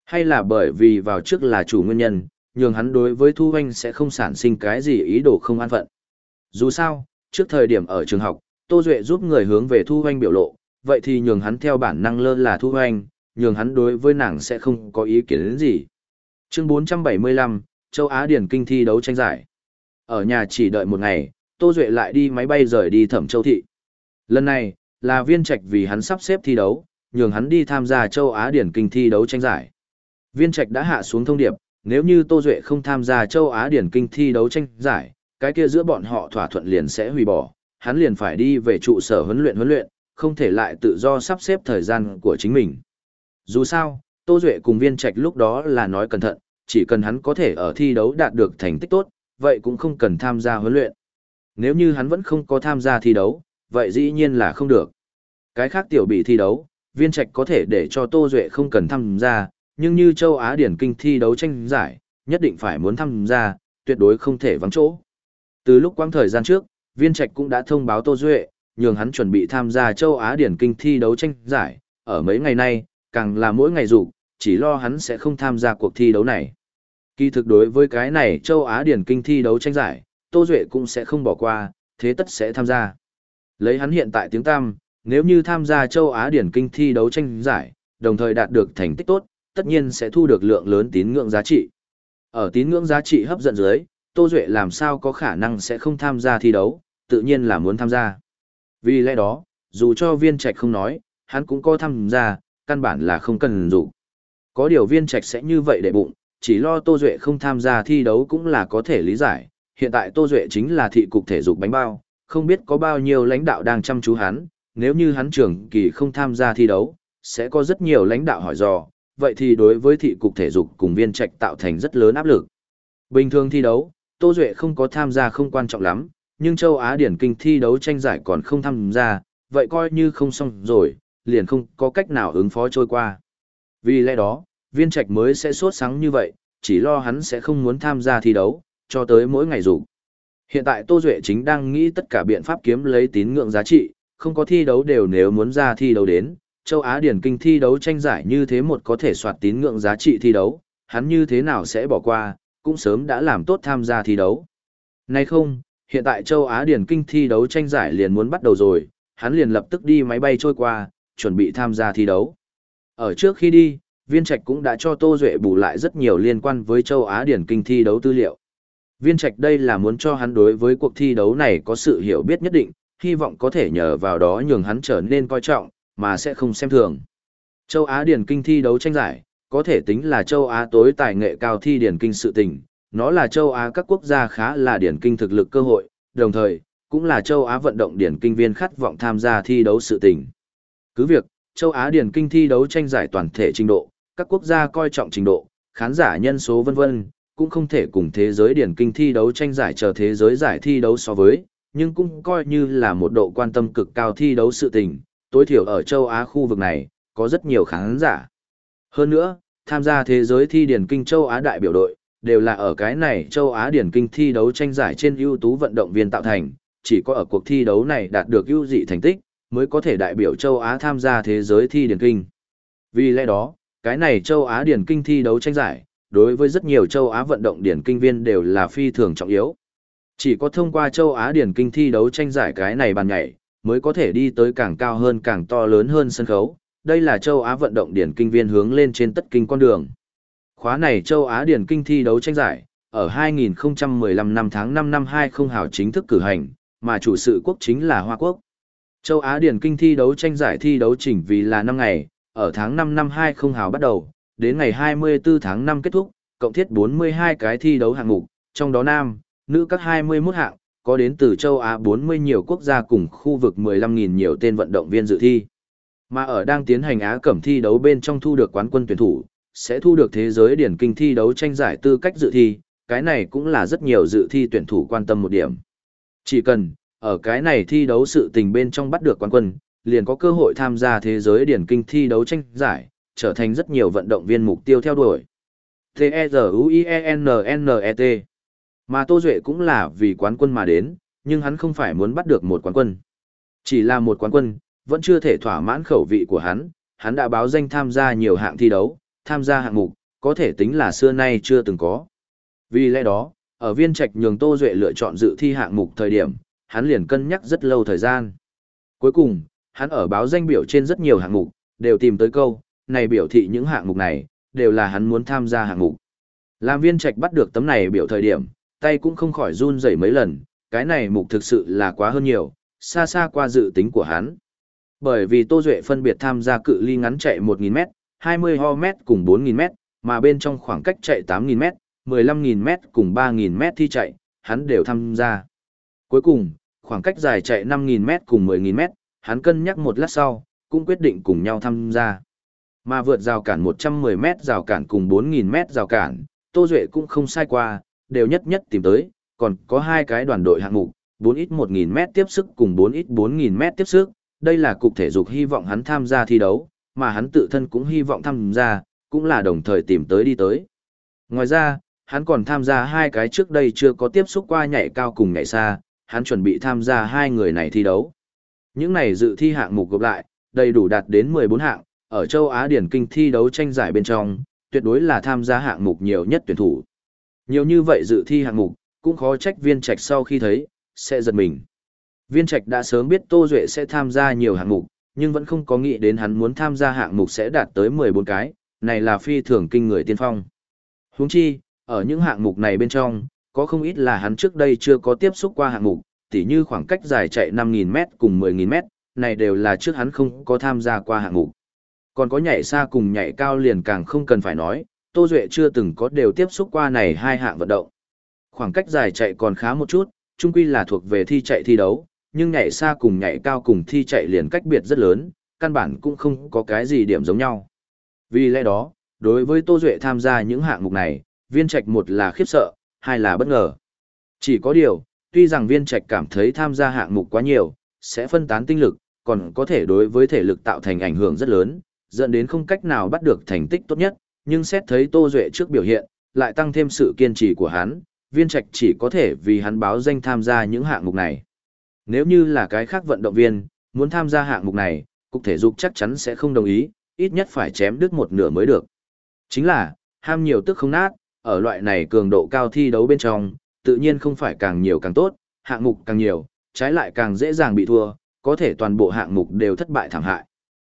A: Hay là bởi vì vào trước là chủ nguyên nhân, nhường hắn đối với Thu Hoành sẽ không sản sinh cái gì ý đồ không an phận. Dù sao, trước thời điểm ở trường học, Tô Duệ giúp người hướng về Thu Hoành biểu lộ, vậy thì nhường hắn theo bản năng lơ là Thu Hoành, nhường hắn đối với nàng sẽ không có ý kiến đến gì. Chương 475, châu Á Điển Kinh thi đấu tranh giải. Ở nhà chỉ đợi một ngày, Tô Duệ lại đi máy bay rời đi Thẩm Châu Thị. Lần này, là viên trạch vì hắn sắp xếp thi đấu, nhường hắn đi tham gia châu Á Điển Kinh thi đấu tranh giải. Viên trạch đã hạ xuống thông điệp, nếu như Tô Duệ không tham gia châu Á Điển Kinh thi đấu tranh giải, cái kia giữa bọn họ thỏa thuận liền sẽ hủy bỏ, hắn liền phải đi về trụ sở huấn luyện huấn luyện, không thể lại tự do sắp xếp thời gian của chính mình. Dù sao, Tô Duệ cùng viên trạch lúc đó là nói cẩn thận, chỉ cần hắn có thể ở thi đấu đạt được thành tích tốt, vậy cũng không cần tham gia huấn luyện. Nếu như hắn vẫn không có tham gia thi đấu, vậy dĩ nhiên là không được. Cái khác tiểu bị thi đấu, viên trạch có thể để cho Tô Duệ không cần tham gia, nhưng như châu Á điển kinh thi đấu tranh giải, nhất định phải muốn tham gia, tuyệt đối không thể vắng chỗ. Từ lúc quãng thời gian trước, viên trạch cũng đã thông báo Tô Duệ, nhường hắn chuẩn bị tham gia châu Á điển kinh thi đấu tranh giải, ở mấy ngày nay, càng là mỗi ngày rủ, chỉ lo hắn sẽ không tham gia cuộc thi đấu này. Kỳ thực đối với cái này châu Á điển kinh thi đấu tranh giải, Tô Duệ cũng sẽ không bỏ qua, thế tất sẽ tham gia. Lấy hắn hiện tại tiếng tam, nếu như tham gia châu Á điển kinh thi đấu tranh giải, đồng thời đạt được thành tích tốt, tất nhiên sẽ thu được lượng lớn tín ngưỡng giá trị. Ở tín ngưỡng giá trị hấp dẫn dưới, Tô Duệ làm sao có khả năng sẽ không tham gia thi đấu, tự nhiên là muốn tham gia. Vì lẽ đó, dù cho viên trạch không nói, hắn cũng có tham gia, căn bản là không cần dụ. Có điều viên trạch sẽ như vậy để bụng, chỉ lo Tô Duệ không tham gia thi đấu cũng là có thể lý giải. Hiện tại Tô Duệ chính là thị cục thể dục bánh bao, không biết có bao nhiêu lãnh đạo đang chăm chú hắn, nếu như hắn trưởng kỳ không tham gia thi đấu, sẽ có rất nhiều lãnh đạo hỏi dò, vậy thì đối với thị cục thể dục cùng viên trạch tạo thành rất lớn áp lực. Bình thường thi đấu, Tô Duệ không có tham gia không quan trọng lắm, nhưng châu Á điển kinh thi đấu tranh giải còn không tham gia, vậy coi như không xong rồi, liền không có cách nào ứng phó trôi qua. Vì lẽ đó, viên trạch mới sẽ sốt sáng như vậy, chỉ lo hắn sẽ không muốn tham gia thi đấu, cho tới mỗi ngày rủ. Hiện tại Tô Duệ chính đang nghĩ tất cả biện pháp kiếm lấy tín ngưỡng giá trị, không có thi đấu đều nếu muốn ra thi đấu đến, châu Á điển kinh thi đấu tranh giải như thế một có thể soạt tín ngưỡng giá trị thi đấu, hắn như thế nào sẽ bỏ qua, cũng sớm đã làm tốt tham gia thi đấu. Nay không, hiện tại châu Á điển kinh thi đấu tranh giải liền muốn bắt đầu rồi, hắn liền lập tức đi máy bay trôi qua, chuẩn bị tham gia thi đấu. Ở trước khi đi, Viên Trạch cũng đã cho Tô Duệ bù lại rất nhiều liên quan với châu Á điển kinh thi đấu tư liệu. Viên Trạch đây là muốn cho hắn đối với cuộc thi đấu này có sự hiểu biết nhất định, hy vọng có thể nhờ vào đó nhường hắn trở nên coi trọng, mà sẽ không xem thường. Châu Á điển kinh thi đấu tranh giải, có thể tính là châu Á tối tài nghệ cao thi điển kinh sự tình, nó là châu Á các quốc gia khá là điển kinh thực lực cơ hội, đồng thời, cũng là châu Á vận động điển kinh viên khát vọng tham gia thi đấu sự tình. Cứ việc, châu Á điển kinh thi đấu tranh giải toàn thể trình độ, các quốc gia coi trọng trình độ, khán giả nhân số vân vân, cũng không thể cùng thế giới điển kinh thi đấu tranh giải chờ thế giới giải thi đấu so với, nhưng cũng coi như là một độ quan tâm cực cao thi đấu sự tình, tối thiểu ở châu Á khu vực này, có rất nhiều khán giả. Hơn nữa, tham gia thế giới thi điển kinh châu Á đại biểu đội, đều là ở cái này châu Á điển kinh thi đấu tranh giải trên ưu tú vận động viên tạo thành, chỉ có ở cuộc thi đấu này đạt được ưu dị thành tích, mới có thể đại biểu châu Á tham gia thế giới thi điển kinh. Vì lẽ đó, cái này châu Á điển kinh thi đấu tranh giải, đối với rất nhiều châu Á vận động điển kinh viên đều là phi thường trọng yếu. Chỉ có thông qua châu Á điển kinh thi đấu tranh giải cái này bàn nhảy, mới có thể đi tới càng cao hơn càng to lớn hơn sân khấu. Đây là châu Á vận động điển kinh viên hướng lên trên tất kinh con đường. Khóa này châu Á điển kinh thi đấu tranh giải, ở 2015 năm tháng 5 năm 20 hào chính thức cử hành, mà chủ sự quốc chính là Hoa Quốc. Châu Á điển kinh thi đấu tranh giải thi đấu chỉnh vì là 5 ngày, ở tháng 5 năm 20 hào bắt đầu, đến ngày 24 tháng 5 kết thúc, cộng thiết 42 cái thi đấu hạng mục, trong đó nam, nữ các 21 hạng, có đến từ châu Á 40 nhiều quốc gia cùng khu vực 15.000 nhiều tên vận động viên dự thi. Mà ở đang tiến hành Á Cẩm thi đấu bên trong thu được quán quân tuyển thủ, sẽ thu được thế giới điển kinh thi đấu tranh giải tư cách dự thi, cái này cũng là rất nhiều dự thi tuyển thủ quan tâm một điểm. Chỉ cần, ở cái này thi đấu sự tình bên trong bắt được quán quân, liền có cơ hội tham gia thế giới điển kinh thi đấu tranh giải, trở thành rất nhiều vận động viên mục tiêu theo đuổi. T-E-Z-U-I-E-N-N-E-T Mà Tô Duệ cũng là vì quán quân mà đến, nhưng hắn không phải muốn bắt được một quán quân. Chỉ là một quán quân, vẫn chưa thể thỏa mãn khẩu vị của hắn, hắn đã báo danh tham gia nhiều hạng thi đấu, tham gia hạng mục, có thể tính là xưa nay chưa từng có. Vì lẽ đó, ở viên trạch nhường Tô Duệ lựa chọn dự thi hạng mục thời điểm, hắn liền cân nhắc rất lâu thời gian. Cuối cùng, hắn ở báo danh biểu trên rất nhiều hạng mục, đều tìm tới câu, này biểu thị những hạng mục này, đều là hắn muốn tham gia hạng mục. Làm viên trạch bắt được tấm này biểu thời điểm, tay cũng không khỏi run rẩy mấy lần, cái này mục thực sự là quá hơn nhiều, xa xa qua dự tính của hắn. Bởi vì Tô Duệ phân biệt tham gia cự ly ngắn chạy 1.000m, 20m cùng 4.000m, mà bên trong khoảng cách chạy 8.000m, 15.000m cùng 3.000m thi chạy, hắn đều tham gia. Cuối cùng, khoảng cách dài chạy 5.000m cùng 10.000m, hắn cân nhắc một lát sau, cũng quyết định cùng nhau tham gia. Mà vượt rào cản 110m rào cản cùng 4.000m rào cản, Tô Duệ cũng không sai qua, đều nhất nhất tìm tới, còn có hai cái đoàn đội hạng mục, 4x 1.000m tiếp sức cùng 4x 4.000m tiếp sức, đây là cục thể dục hy vọng hắn tham gia thi đấu, mà hắn tự thân cũng hy vọng tham gia, cũng là đồng thời tìm tới đi tới. Ngoài ra, hắn còn tham gia hai cái trước đây chưa có tiếp xúc qua nhảy cao cùng nhảy xa, hắn chuẩn bị tham gia hai người này thi đấu. Những này dự thi hạng mục gộp lại, đầy đủ đạt đến 14 hạng, ở châu Á điển kinh thi đấu tranh giải bên trong, tuyệt đối là tham gia hạng mục nhiều nhất tuyển thủ. Nhiều như vậy dự thi hạng mục, cũng khó trách viên trạch sau khi thấy, sẽ giật mình. Viên trạch đã sớm biết Tô Duệ sẽ tham gia nhiều hạng mục, nhưng vẫn không có nghĩ đến hắn muốn tham gia hạng mục sẽ đạt tới 14 cái, này là phi thường kinh người tiên phong. Huống chi, ở những hạng mục này bên trong, có không ít là hắn trước đây chưa có tiếp xúc qua hạng mục, tỉ như khoảng cách dài chạy 5.000m cùng 10.000m, này đều là trước hắn không có tham gia qua hạng mục. Còn có nhảy xa cùng nhảy cao liền càng không cần phải nói, Tô Duệ chưa từng có đều tiếp xúc qua này hai hạng vận động. Khoảng cách dài chạy còn khá một chút, chung quy là thuộc về thi chạy thi đấu, nhưng nhảy xa cùng nhảy cao cùng thi chạy liền cách biệt rất lớn, căn bản cũng không có cái gì điểm giống nhau. Vì lẽ đó, đối với Tô Duệ tham gia những hạng mục này, viên trạch một là khiếp sợ, hai là bất ngờ. Chỉ có điều, tuy rằng viên trạch cảm thấy tham gia hạng mục quá nhiều, sẽ phân tán tinh lực, còn có thể đối với thể lực tạo thành ảnh hưởng rất lớn, dẫn đến không cách nào bắt được thành tích tốt nhất, nhưng xét thấy Tô Duệ trước biểu hiện, lại tăng thêm sự kiên trì của hắn, viên trạch chỉ có thể vì hắn báo danh tham gia những hạng mục này. Nếu như là cái khác vận động viên, muốn tham gia hạng mục này, cục thể dục chắc chắn sẽ không đồng ý, ít nhất phải chém đứt một nửa mới được. Chính là, ham nhiều tức không nát, ở loại này cường độ cao thi đấu bên trong, tự nhiên không phải càng nhiều càng tốt, hạng mục càng nhiều, trái lại càng dễ dàng bị thua, có thể toàn bộ hạng mục đều thất bại thảm hại.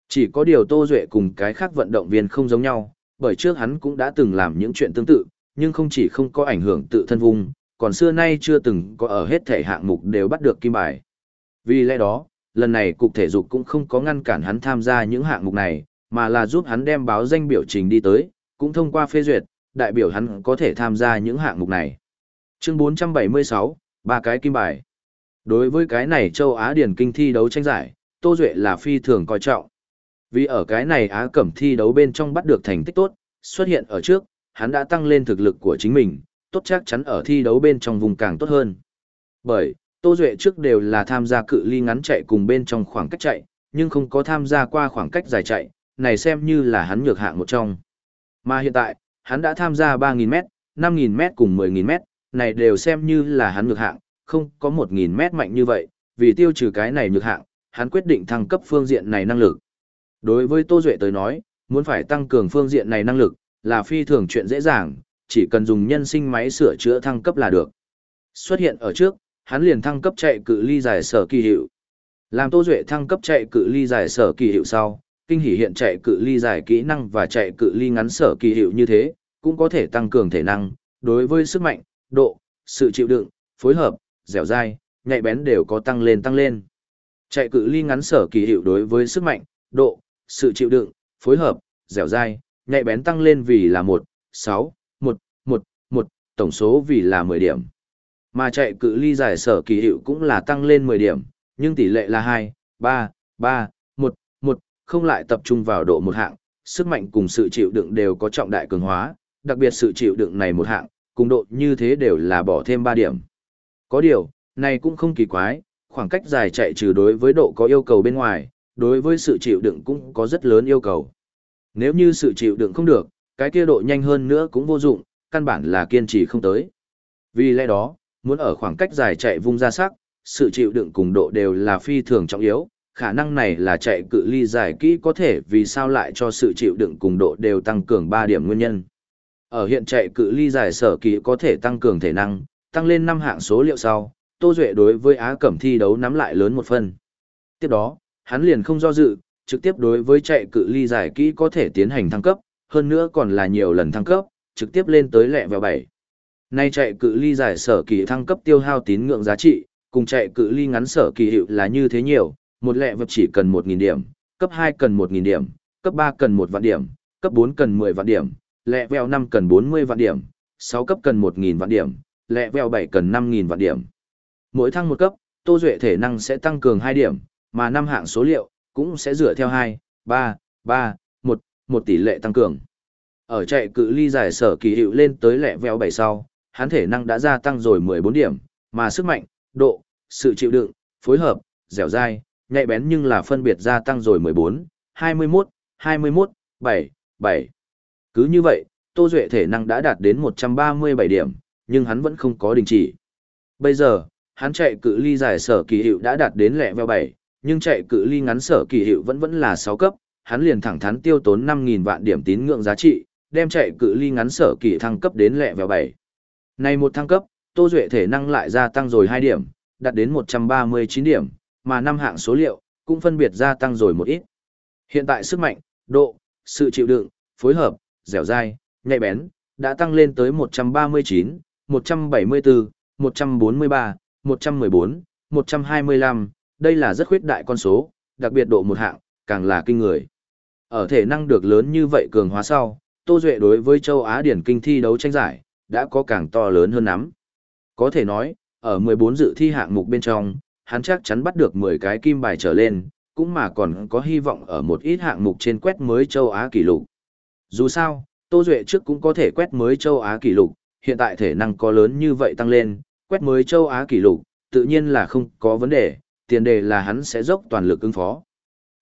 A: Chỉ có điều Tô Duệ cùng cái khác vận động viên không giống nhau, bởi trước hắn cũng đã từng làm những chuyện tương tự, nhưng không chỉ không có ảnh hưởng tự thân vùng còn xưa nay chưa từng có ở hết thể hạng mục đều bắt được kim bài. Vì lẽ đó, lần này cục thể dục cũng không có ngăn cản hắn tham gia những hạng mục này, mà là giúp hắn đem báo danh biểu trình đi tới, cũng thông qua phê duyệt, đại biểu hắn có thể tham gia những hạng mục này. Chương 476, ba cái kim bài. Đối với cái này châu Á điển kinh thi đấu tranh giải, Tô Duệ là phi thường coi trọng. Vì ở cái này Á Cẩm thi đấu bên trong bắt được thành tích tốt, xuất hiện ở trước, hắn đã tăng lên thực lực của chính mình, tốt chắc chắn ở thi đấu bên trong vùng càng tốt hơn. Bởi, Tô Duệ trước đều là tham gia cự ly ngắn chạy cùng bên trong khoảng cách chạy, nhưng không có tham gia qua khoảng cách dài chạy, này xem như là hắn nhược hạng một trong. Mà hiện tại, hắn đã tham gia 3.000m, 5.000m cùng 10.000m, này đều xem như là hắn nhược hạng, không có 1.000m mạnh như vậy, vì tiêu trừ cái này nhược hạng, hắn quyết định thăng cấp phương diện này năng lực. Đối với Tô Duệ tới nói, muốn phải tăng cường phương diện này năng lực, là phi thường chuyện dễ dàng, chỉ cần dùng nhân sinh máy sửa chữa thăng cấp là được. Xuất hiện ở trước, hắn liền thăng cấp chạy cự ly dài sở kỳ hiệu. Làm Tô Duệ thăng cấp chạy cự ly dài sở kỳ hiệu sau, kinh hỉ hiện chạy cự ly dài kỹ năng và chạy cự ly ngắn sở kỳ hiệu như thế, cũng có thể tăng cường thể năng, đối với sức mạnh, độ, sự chịu đựng, phối hợp, dẻo dai, nhạy bén đều có tăng lên tăng lên. Chạy cự ly ngắn sở kỳ hiệu đối với sức mạnh, độ, sự chịu đựng, phối hợp, dẻo dai, nhạy bén tăng lên vì là 1, 6, 1, 1, 1, tổng số vì là 10 điểm. Mà chạy cự ly giải sở kỳ hiệu cũng là tăng lên 10 điểm, nhưng tỷ lệ là 2, 3, 3, 1, 1, không lại tập trung vào độ một hạng, sức mạnh cùng sự chịu đựng đều có trọng đại cường hóa, đặc biệt sự chịu đựng này một hạng, cùng độ như thế đều là bỏ thêm 3 điểm. Có điều, này cũng không kỳ quái, khoảng cách dài chạy trừ đối với độ có yêu cầu bên ngoài, đối với sự chịu đựng cũng có rất lớn yêu cầu. Nếu như sự chịu đựng không được, cái kia độ nhanh hơn nữa cũng vô dụng, căn bản là kiên trì không tới. Vì lẽ đó, muốn ở khoảng cách dài chạy vung ra sắc, sự chịu đựng cùng độ đều là phi thường trọng yếu, khả năng này là chạy cự ly dài kỹ có thể vì sao lại cho sự chịu đựng cùng độ đều tăng cường 3 điểm nguyên nhân. Ở hiện chạy cự ly dài sở kỹ có thể tăng cường thể năng, tăng lên 5 hạng số liệu sau, Tô Duệ đối với Á Cẩm thi đấu nắm lại lớn một phần. Tiếp đó, hắn liền không do dự, trực tiếp đối với chạy cự ly giải kỹ có thể tiến hành thăng cấp, hơn nữa còn là nhiều lần thăng cấp, trực tiếp lên tới lẹ vào 7. Nay chạy cự ly giải sở kỳ thăng cấp tiêu hao tín ngưỡng giá trị, cùng chạy cự ly ngắn sở kỳ hiệu là như thế nhiều, một lẹ vật chỉ cần 1.000 điểm, cấp 2 cần 1.000 điểm, cấp 3 cần 1 vạn điểm, cấp 4 cần 10 vạn điểm, lẹ vèo 5 cần 40 vạn điểm, 6 cấp cần 1.000 vạn điểm, lẹ vèo 7 cần 5.000 vạn điểm. Mỗi thăng một cấp, Tô Duệ thể năng sẽ tăng cường 2 điểm, mà năm hạng số liệu cũng sẽ dựa theo 2, 3, 3, 1, một tỷ lệ tăng cường. Ở chạy cự ly giải sở kỳ hiệu lên tới lẹ veo 7 sau, hắn thể năng đã gia tăng rồi 14 điểm, mà sức mạnh, độ, sự chịu đựng, phối hợp, dẻo dai, nhạy bén nhưng là phân biệt gia tăng rồi 14, 21, 21, 7, 7. Cứ như vậy, Tô Duệ thể năng đã đạt đến 137 điểm, nhưng hắn vẫn không có đình chỉ. Bây giờ, hắn chạy cự ly giải sở kỳ hiệu đã đạt đến lẹ veo 7, nhưng chạy cự ly ngắn sở kỳ hiệu vẫn vẫn là 6 cấp, hắn liền thẳng thắn tiêu tốn 5.000 vạn điểm tín ngưỡng giá trị, đem chạy cự ly ngắn sở kỳ thăng cấp đến lẹ vèo 7. Này một thăng cấp, Tô Duệ thể năng lại gia tăng rồi 2 điểm, đạt đến 139 điểm, mà năm hạng số liệu cũng phân biệt gia tăng rồi một ít. Hiện tại sức mạnh, độ, sự chịu đựng, phối hợp, dẻo dai, nhạy bén, đã tăng lên tới 139, 174, 143, 114, 125, đây là rất khuyết đại con số, đặc biệt độ một hạng, càng là kinh người. Ở thể năng được lớn như vậy cường hóa sau, Tô Duệ đối với châu Á điển kinh thi đấu tranh giải, đã có càng to lớn hơn lắm. Có thể nói, ở 14 dự thi hạng mục bên trong, hắn chắc chắn bắt được 10 cái kim bài trở lên, cũng mà còn có hy vọng ở một ít hạng mục trên quét mới châu Á kỷ lục. Dù sao, Tô Duệ trước cũng có thể quét mới châu Á kỷ lục, hiện tại thể năng có lớn như vậy tăng lên, quét mới châu Á kỷ lục, tự nhiên là không có vấn đề, tiền đề là hắn sẽ dốc toàn lực ứng phó.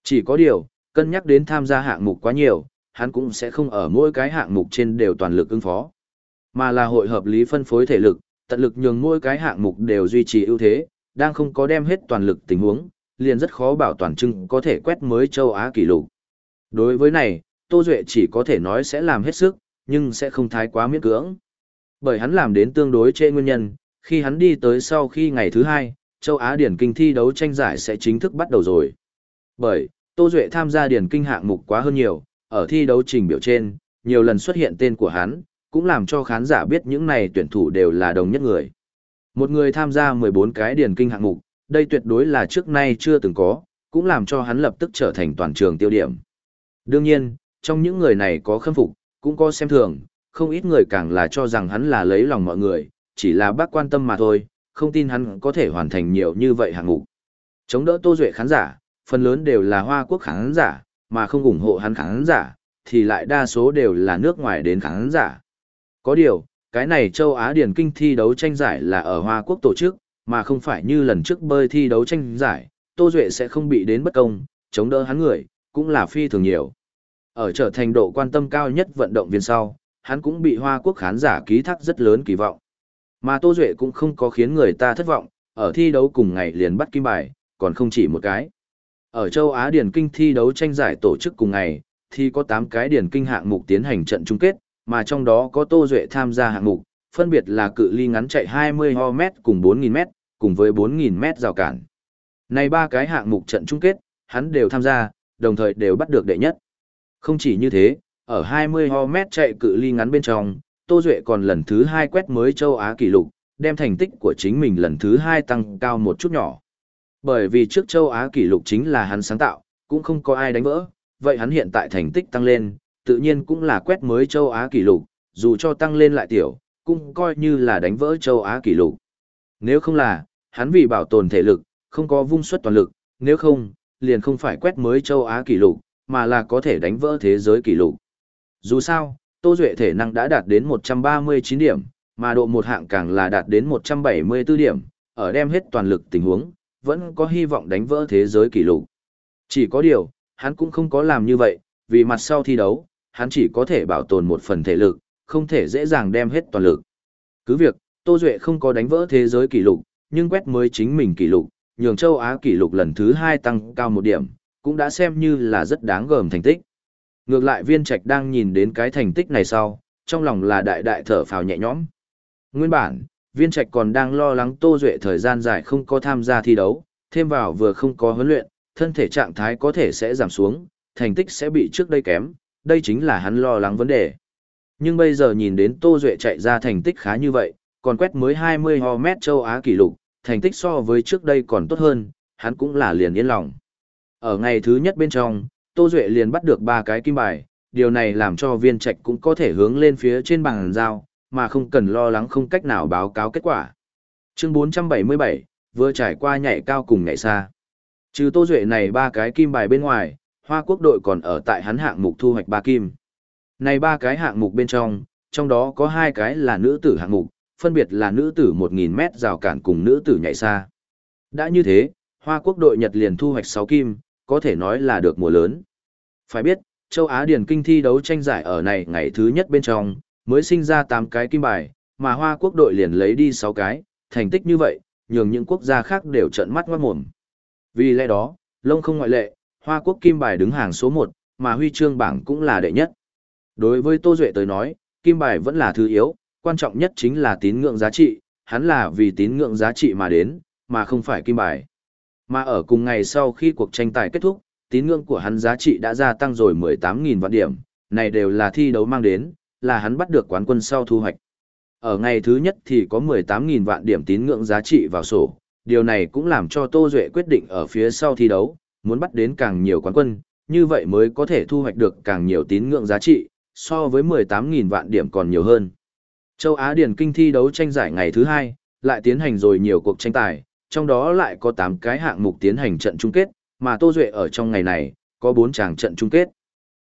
A: Chỉ có điều, cân nhắc đến tham gia hạng mục quá nhiều, hắn cũng sẽ không ở mỗi cái hạng mục trên đều toàn lực ứng phó, mà là hội hợp lý phân phối thể lực, tận lực nhường mỗi cái hạng mục đều duy trì ưu thế, đang không có đem hết toàn lực tình huống, liền rất khó bảo toàn trưng có thể quét mới châu Á kỷ lục. Đối với này, Tô Duệ chỉ có thể nói sẽ làm hết sức, nhưng sẽ không thái quá miễn cưỡng. Bởi hắn làm đến tương đối chê nguyên nhân, khi hắn đi tới sau khi ngày thứ hai, châu Á điển kinh thi đấu tranh giải sẽ chính thức bắt đầu rồi. Bởi, Tô Duệ tham gia điển kinh hạng mục quá hơn nhiều, ở thi đấu trình biểu trên, nhiều lần xuất hiện tên của hắn, cũng làm cho khán giả biết những này tuyển thủ đều là đồng nhất người. Một người tham gia 14 cái điển kinh hạng mục, đây tuyệt đối là trước nay chưa từng có, cũng làm cho hắn lập tức trở thành toàn trường tiêu điểm. Đương nhiên, trong những người này có khâm phục, cũng có xem thường, không ít người càng là cho rằng hắn là lấy lòng mọi người, chỉ là bác quan tâm mà thôi, không tin hắn có thể hoàn thành nhiều như vậy hạng mục. Chống đỡ Tô Duệ khán giả, phần lớn đều là Hoa Quốc khán giả, mà không ủng hộ hắn khán giả, thì lại đa số đều là nước ngoài đến khán giả. Có điều, cái này châu Á Điển Kinh thi đấu tranh giải là ở Hoa Quốc tổ chức, mà không phải như lần trước bơi thi đấu tranh giải, Tô Duệ sẽ không bị đến bất công, chống đỡ hắn người, cũng là phi thường nhiều. Ở trở thành độ quan tâm cao nhất vận động viên sau, hắn cũng bị Hoa Quốc khán giả ký thác rất lớn kỳ vọng. Mà Tô Duệ cũng không có khiến người ta thất vọng, ở thi đấu cùng ngày liền bắt kim bài, còn không chỉ một cái. Ở châu Á Điển Kinh thi đấu tranh giải tổ chức cùng ngày, thì có 8 cái điển kinh hạng mục tiến hành trận chung kết, mà trong đó có Tô Duệ tham gia hạng mục, phân biệt là cự ly ngắn chạy 20 m cùng 4.000 m, cùng với 4.000 m rào cản. Này ba cái hạng mục trận chung kết, hắn đều tham gia, đồng thời đều bắt được đệ nhất. Không chỉ như thế, ở 20 m chạy cự ly ngắn bên trong, Tô Duệ còn lần thứ hai quét mới châu Á kỷ lục, đem thành tích của chính mình lần thứ hai tăng cao một chút nhỏ. Bởi vì trước châu Á kỷ lục chính là hắn sáng tạo, cũng không có ai đánh vỡ, vậy hắn hiện tại thành tích tăng lên, tự nhiên cũng là quét mới châu Á kỷ lục, dù cho tăng lên lại tiểu, cũng coi như là đánh vỡ châu Á kỷ lục. Nếu không là, hắn vì bảo tồn thể lực, không có vung suất toàn lực, nếu không, liền không phải quét mới châu Á kỷ lục, mà là có thể đánh vỡ thế giới kỷ lục. Dù sao, Tô Duệ thể năng đã đạt đến 139 điểm, mà độ một hạng càng là đạt đến 174 điểm, ở đem hết toàn lực tình huống, vẫn có hy vọng đánh vỡ thế giới kỷ lục. Chỉ có điều, hắn cũng không có làm như vậy, vì mặt sau thi đấu, hắn chỉ có thể bảo tồn một phần thể lực, không thể dễ dàng đem hết toàn lực. Cứ việc, Tô Duệ không có đánh vỡ thế giới kỷ lục, nhưng quét mới chính mình kỷ lục, nhường châu Á kỷ lục lần thứ 2 tăng cao một điểm, cũng đã xem như là rất đáng gờm thành tích. Ngược lại viên trạch đang nhìn đến cái thành tích này sau, trong lòng là đại đại thở phào nhẹ nhõm. Nguyên bản, viên trạch còn đang lo lắng Tô Duệ thời gian dài không có tham gia thi đấu, thêm vào vừa không có huấn luyện, thân thể trạng thái có thể sẽ giảm xuống, thành tích sẽ bị trước đây kém, đây chính là hắn lo lắng vấn đề. Nhưng bây giờ nhìn đến Tô Duệ chạy ra thành tích khá như vậy, còn quét mới 20 ho mét châu Á kỷ lục, thành tích so với trước đây còn tốt hơn, hắn cũng là liền yên lòng. Ở ngày thứ nhất bên trong, Tô Duệ liền bắt được ba cái kim bài, điều này làm cho viên trạch cũng có thể hướng lên phía trên bàn giao, mà không cần lo lắng không cách nào báo cáo kết quả. Chương 477, vừa trải qua nhảy cao cùng nhảy xa. Trừ Tô Duệ này ba cái kim bài bên ngoài, Hoa Quốc đội còn ở tại hắn hạng mục thu hoạch ba kim. Này ba cái hạng mục bên trong, trong đó có hai cái là nữ tử hạng mục, phân biệt là nữ tử 1.000 mét rào cản cùng nữ tử nhảy xa. Đã như thế, Hoa Quốc đội Nhật liền thu hoạch 6 kim, có thể nói là được mùa lớn. Phải biết, châu Á Điền Kinh thi đấu tranh giải ở này ngày thứ nhất bên trong, mới sinh ra 8 cái kim bài, mà Hoa Quốc đội liền lấy đi 6 cái, thành tích như vậy, nhường những quốc gia khác đều trợn mắt ngoát mồm. Vì lẽ đó, lông không ngoại lệ, Hoa Quốc kim bài đứng hàng số 1, mà huy chương bảng cũng là đệ nhất. Đối với Tô Duệ tới nói, kim bài vẫn là thứ yếu, quan trọng nhất chính là tín ngưỡng giá trị, hắn là vì tín ngưỡng giá trị mà đến, mà không phải kim bài. Mà ở cùng ngày sau khi cuộc tranh tài kết thúc, tín ngưỡng của hắn giá trị đã gia tăng rồi 18.000 vạn điểm, này đều là thi đấu mang đến, là hắn bắt được quán quân sau thu hoạch. Ở ngày thứ nhất thì có 18.000 vạn điểm tín ngưỡng giá trị vào sổ, điều này cũng làm cho Tô Duệ quyết định ở phía sau thi đấu, muốn bắt đến càng nhiều quán quân, như vậy mới có thể thu hoạch được càng nhiều tín ngưỡng giá trị, so với 18.000 vạn điểm còn nhiều hơn. Châu Á Điển Kinh thi đấu tranh giải ngày thứ hai, lại tiến hành rồi nhiều cuộc tranh tài, trong đó lại có 8 cái hạng mục tiến hành trận chung kết, mà Tô Duệ ở trong ngày này, có 4 chàng trận chung kết.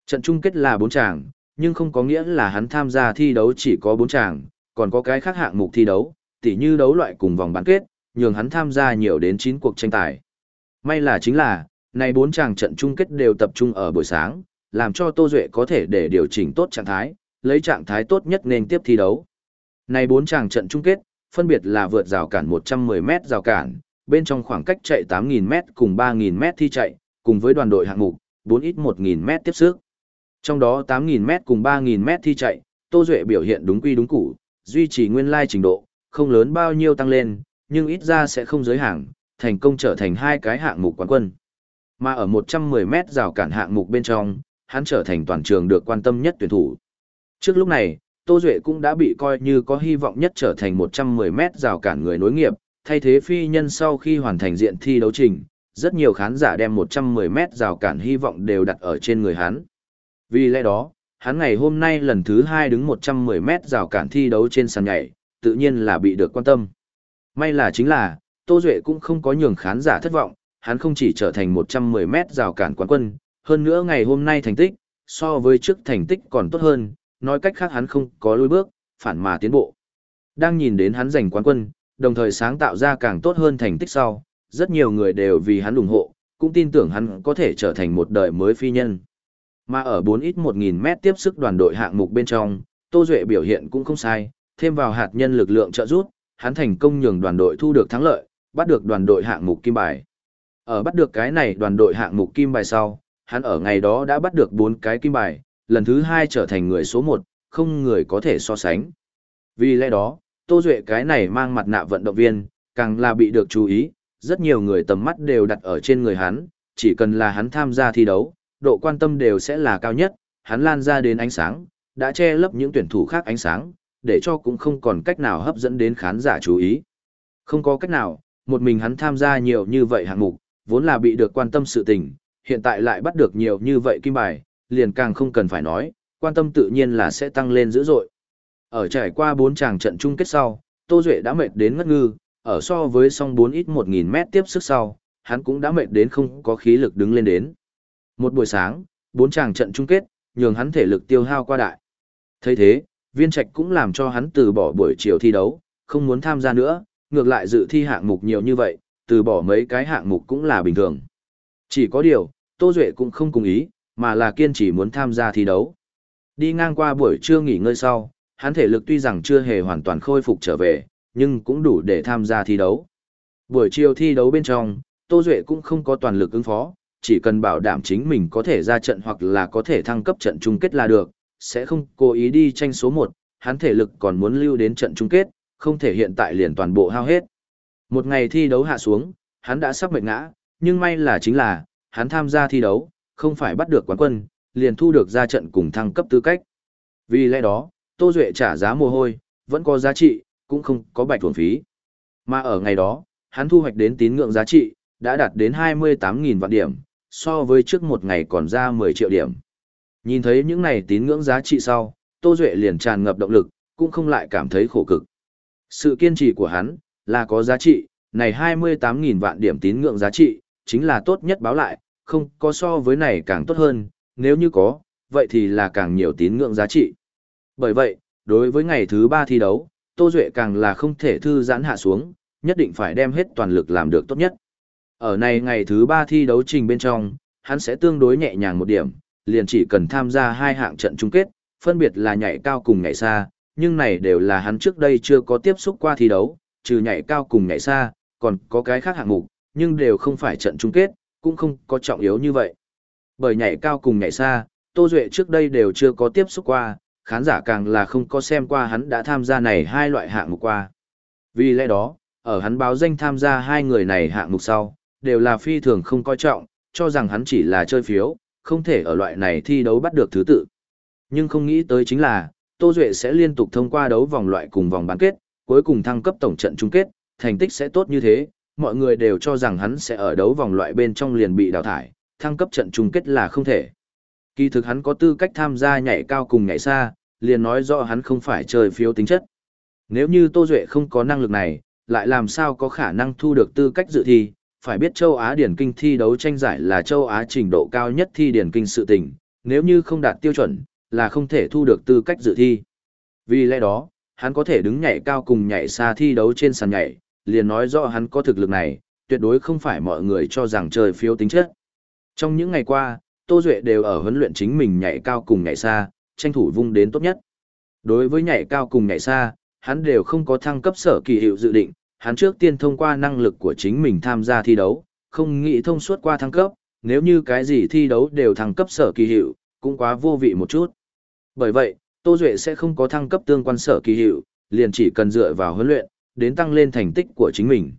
A: Trận chung kết là 4 chàng, nhưng không có nghĩa là hắn tham gia thi đấu chỉ có 4 chàng, còn có cái khác hạng mục thi đấu, tỉ như đấu loại cùng vòng bán kết, nhường hắn tham gia nhiều đến 9 cuộc tranh tài. May là chính là, này 4 chàng trận chung kết đều tập trung ở buổi sáng, làm cho Tô Duệ có thể để điều chỉnh tốt trạng thái, lấy trạng thái tốt nhất nên tiếp thi đấu. Này 4 chàng trận chung kết, phân biệt là vượt rào cản 110m rào cản, bên trong khoảng cách chạy 8.000m cùng 3.000m thi chạy, cùng với đoàn đội hạng mục, 4 ít 1.000m tiếp sức. Trong đó 8.000m cùng 3.000m thi chạy, Tô Duệ biểu hiện đúng quy đúng củ, duy trì nguyên lai trình độ, không lớn bao nhiêu tăng lên, nhưng ít ra sẽ không giới hạn, thành công trở thành hai cái hạng mục quán quân. Mà ở 110m rào cản hạng mục bên trong, hắn trở thành toàn trường được quan tâm nhất tuyển thủ. Trước lúc này, Tô Duệ cũng đã bị coi như có hy vọng nhất trở thành 110m rào cản người nối nghiệp, thay thế phi nhân sau khi hoàn thành diện thi đấu trình, rất nhiều khán giả đem 110m rào cản hy vọng đều đặt ở trên người hắn. Vì lẽ đó, hắn ngày hôm nay lần thứ 2 đứng 110m rào cản thi đấu trên sàn nhảy, tự nhiên là bị được quan tâm. May là chính là, Tô Duệ cũng không có nhường khán giả thất vọng, hắn không chỉ trở thành 110m rào cản quán quân, hơn nữa ngày hôm nay thành tích, so với trước thành tích còn tốt hơn, nói cách khác hắn không có lối bước, phản mà tiến bộ. Đang nhìn đến hắn giành quán quân, đồng thời sáng tạo ra càng tốt hơn thành tích sau, rất nhiều người đều vì hắn ủng hộ, cũng tin tưởng hắn có thể trở thành một đời mới phi nhân. Mà ở 4 ít 1000 mét tiếp sức đoàn đội hạng mục bên trong, Tô Duệ biểu hiện cũng không sai, thêm vào hạt nhân lực lượng trợ giúp, hắn thành công nhường đoàn đội thu được thắng lợi, bắt được đoàn đội hạng mục kim bài. Ở bắt được cái này đoàn đội hạng mục kim bài sau, hắn ở ngày đó đã bắt được 4 cái kim bài, lần thứ hai trở thành người số một, không người có thể so sánh. Vì lẽ đó, Tô Duệ cái này mang mặt nạ vận động viên, càng là bị được chú ý, rất nhiều người tầm mắt đều đặt ở trên người hắn, chỉ cần là hắn tham gia thi đấu, độ quan tâm đều sẽ là cao nhất, hắn lan ra đến ánh sáng, đã che lấp những tuyển thủ khác ánh sáng, để cho cũng không còn cách nào hấp dẫn đến khán giả chú ý. Không có cách nào, một mình hắn tham gia nhiều như vậy hạng mục, vốn là bị được quan tâm sự tình, hiện tại lại bắt được nhiều như vậy kim bài, liền càng không cần phải nói, quan tâm tự nhiên là sẽ tăng lên dữ dội. Ở trải qua 4 tràng trận chung kết sau, Tô Duệ đã mệt đến ngất ngư, ở so với song 4 ít 1000 mét tiếp sức sau, hắn cũng đã mệt đến không có khí lực đứng lên đến. Một buổi sáng, 4 tràng trận chung kết, nhường hắn thể lực tiêu hao qua đại. thấy thế, viên trạch cũng làm cho hắn từ bỏ buổi chiều thi đấu, không muốn tham gia nữa, ngược lại dự thi hạng mục nhiều như vậy, từ bỏ mấy cái hạng mục cũng là bình thường. Chỉ có điều, Tô Duệ cũng không cùng ý, mà là kiên trì muốn tham gia thi đấu. Đi ngang qua buổi trưa nghỉ ngơi sau, hắn thể lực tuy rằng chưa hề hoàn toàn khôi phục trở về, nhưng cũng đủ để tham gia thi đấu. Buổi chiều thi đấu bên trong, Tô Duệ cũng không có toàn lực ứng phó, chỉ cần bảo đảm chính mình có thể ra trận hoặc là có thể thăng cấp trận chung kết là được, sẽ không cố ý đi tranh số 1, hắn thể lực còn muốn lưu đến trận chung kết, không thể hiện tại liền toàn bộ hao hết. Một ngày thi đấu hạ xuống, hắn đã sắp mệt ngã, nhưng may là chính là, hắn tham gia thi đấu, không phải bắt được quán quân, liền thu được ra trận cùng thăng cấp tư cách. Vì lẽ đó, Tô Duệ trả giá mồ hôi, vẫn có giá trị, cũng không có bạch thuần phí. Mà ở ngày đó, hắn thu hoạch đến tín ngưỡng giá trị, đã đạt đến 28.000 vạn điểm, so với trước một ngày còn ra 10 triệu điểm. Nhìn thấy những này tín ngưỡng giá trị sau, Tô Duệ liền tràn ngập động lực, cũng không lại cảm thấy khổ cực. Sự kiên trì của hắn, là có giá trị, này 28.000 vạn điểm tín ngưỡng giá trị, chính là tốt nhất báo lại, không có so với này càng tốt hơn, nếu như có, vậy thì là càng nhiều tín ngưỡng giá trị. Bởi vậy, đối với ngày thứ ba thi đấu, Tô Duệ càng là không thể thư giãn hạ xuống, nhất định phải đem hết toàn lực làm được tốt nhất. Ở này ngày thứ ba thi đấu trình bên trong, hắn sẽ tương đối nhẹ nhàng một điểm, liền chỉ cần tham gia hai hạng trận chung kết, phân biệt là nhảy cao cùng nhảy xa, nhưng này đều là hắn trước đây chưa có tiếp xúc qua thi đấu, trừ nhảy cao cùng nhảy xa, còn có cái khác hạng mục, nhưng đều không phải trận chung kết, cũng không có trọng yếu như vậy. Bởi nhảy cao cùng nhảy xa, Tô Duệ trước đây đều chưa có tiếp xúc qua, khán giả càng là không có xem qua hắn đã tham gia này hai loại hạng mục qua. Vì lẽ đó, ở hắn báo danh tham gia hai người này hạng mục sau, đều là phi thường không coi trọng, cho rằng hắn chỉ là chơi phiếu, không thể ở loại này thi đấu bắt được thứ tự. Nhưng không nghĩ tới chính là, Tô Duệ sẽ liên tục thông qua đấu vòng loại cùng vòng bán kết, cuối cùng thăng cấp tổng trận chung kết, thành tích sẽ tốt như thế, mọi người đều cho rằng hắn sẽ ở đấu vòng loại bên trong liền bị đào thải, thăng cấp trận chung kết là không thể. Kỳ thực hắn có tư cách tham gia nhảy cao cùng nhảy xa, liền nói rõ hắn không phải chơi phiếu tính chất. Nếu như Tô Duệ không có năng lực này, lại làm sao có khả năng thu được tư cách dự thi, phải biết châu Á điển kinh thi đấu tranh giải là châu Á trình độ cao nhất thi điển kinh sự tình, nếu như không đạt tiêu chuẩn, là không thể thu được tư cách dự thi. Vì lẽ đó, hắn có thể đứng nhảy cao cùng nhảy xa thi đấu trên sàn nhảy, liền nói rõ hắn có thực lực này, tuyệt đối không phải mọi người cho rằng chơi phiếu tính chất. Trong những ngày qua, Tô Duệ đều ở huấn luyện chính mình nhảy cao cùng nhảy xa, tranh thủ vung đến tốt nhất. Đối với nhảy cao cùng nhảy xa, hắn đều không có thăng cấp sở kỳ hiệu dự định, hắn trước tiên thông qua năng lực của chính mình tham gia thi đấu, không nghĩ thông suốt qua thăng cấp, nếu như cái gì thi đấu đều thăng cấp sở kỳ hiệu, cũng quá vô vị một chút. Bởi vậy, Tô Duệ sẽ không có thăng cấp tương quan sở kỳ hiệu, liền chỉ cần dựa vào huấn luyện, đến tăng lên thành tích của chính mình.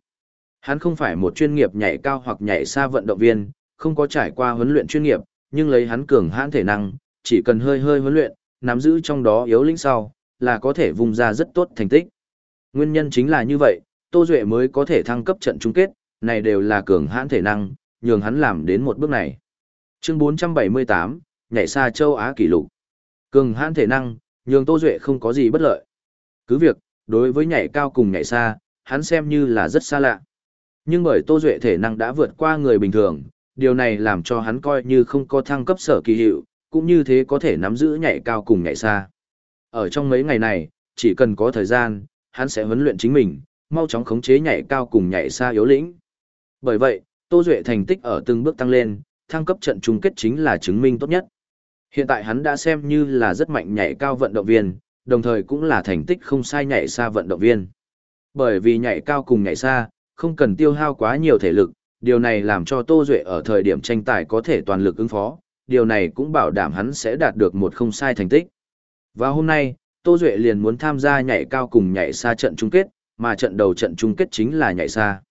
A: Hắn không phải một chuyên nghiệp nhảy cao hoặc nhảy xa vận động viên, không có trải qua huấn luyện chuyên nghiệp, nhưng lấy hắn cường hãn thể năng, chỉ cần hơi hơi huấn luyện, nắm giữ trong đó yếu lĩnh sau, là có thể vùng ra rất tốt thành tích. Nguyên nhân chính là như vậy, Tô Duệ mới có thể thăng cấp trận chung kết, này đều là cường hãn thể năng, nhường hắn làm đến một bước này. Chương 478, nhảy xa châu Á kỷ lục. Cường hãn thể năng, nhường Tô Duệ không có gì bất lợi. Cứ việc, đối với nhảy cao cùng nhảy xa, hắn xem như là rất xa lạ. Nhưng bởi Tô Duệ thể năng đã vượt qua người bình thường, điều này làm cho hắn coi như không có thăng cấp sở kỳ hiệu, cũng như thế có thể nắm giữ nhảy cao cùng nhảy xa. Ở trong mấy ngày này, chỉ cần có thời gian, hắn sẽ huấn luyện chính mình, mau chóng khống chế nhảy cao cùng nhảy xa yếu lĩnh. Bởi vậy, Tô Duệ thành tích ở từng bước tăng lên, thăng cấp trận chung kết chính là chứng minh tốt nhất. Hiện tại hắn đã xem như là rất mạnh nhảy cao vận động viên, đồng thời cũng là thành tích không sai nhảy xa vận động viên. Bởi vì nhảy cao cùng nhảy xa, không cần tiêu hao quá nhiều thể lực, điều này làm cho Tô Duệ ở thời điểm tranh tài có thể toàn lực ứng phó, điều này cũng bảo đảm hắn sẽ đạt được một không sai thành tích. Và hôm nay, Tô Duệ liền muốn tham gia nhảy cao cùng nhảy xa trận chung kết, mà trận đầu trận chung kết chính là nhảy xa.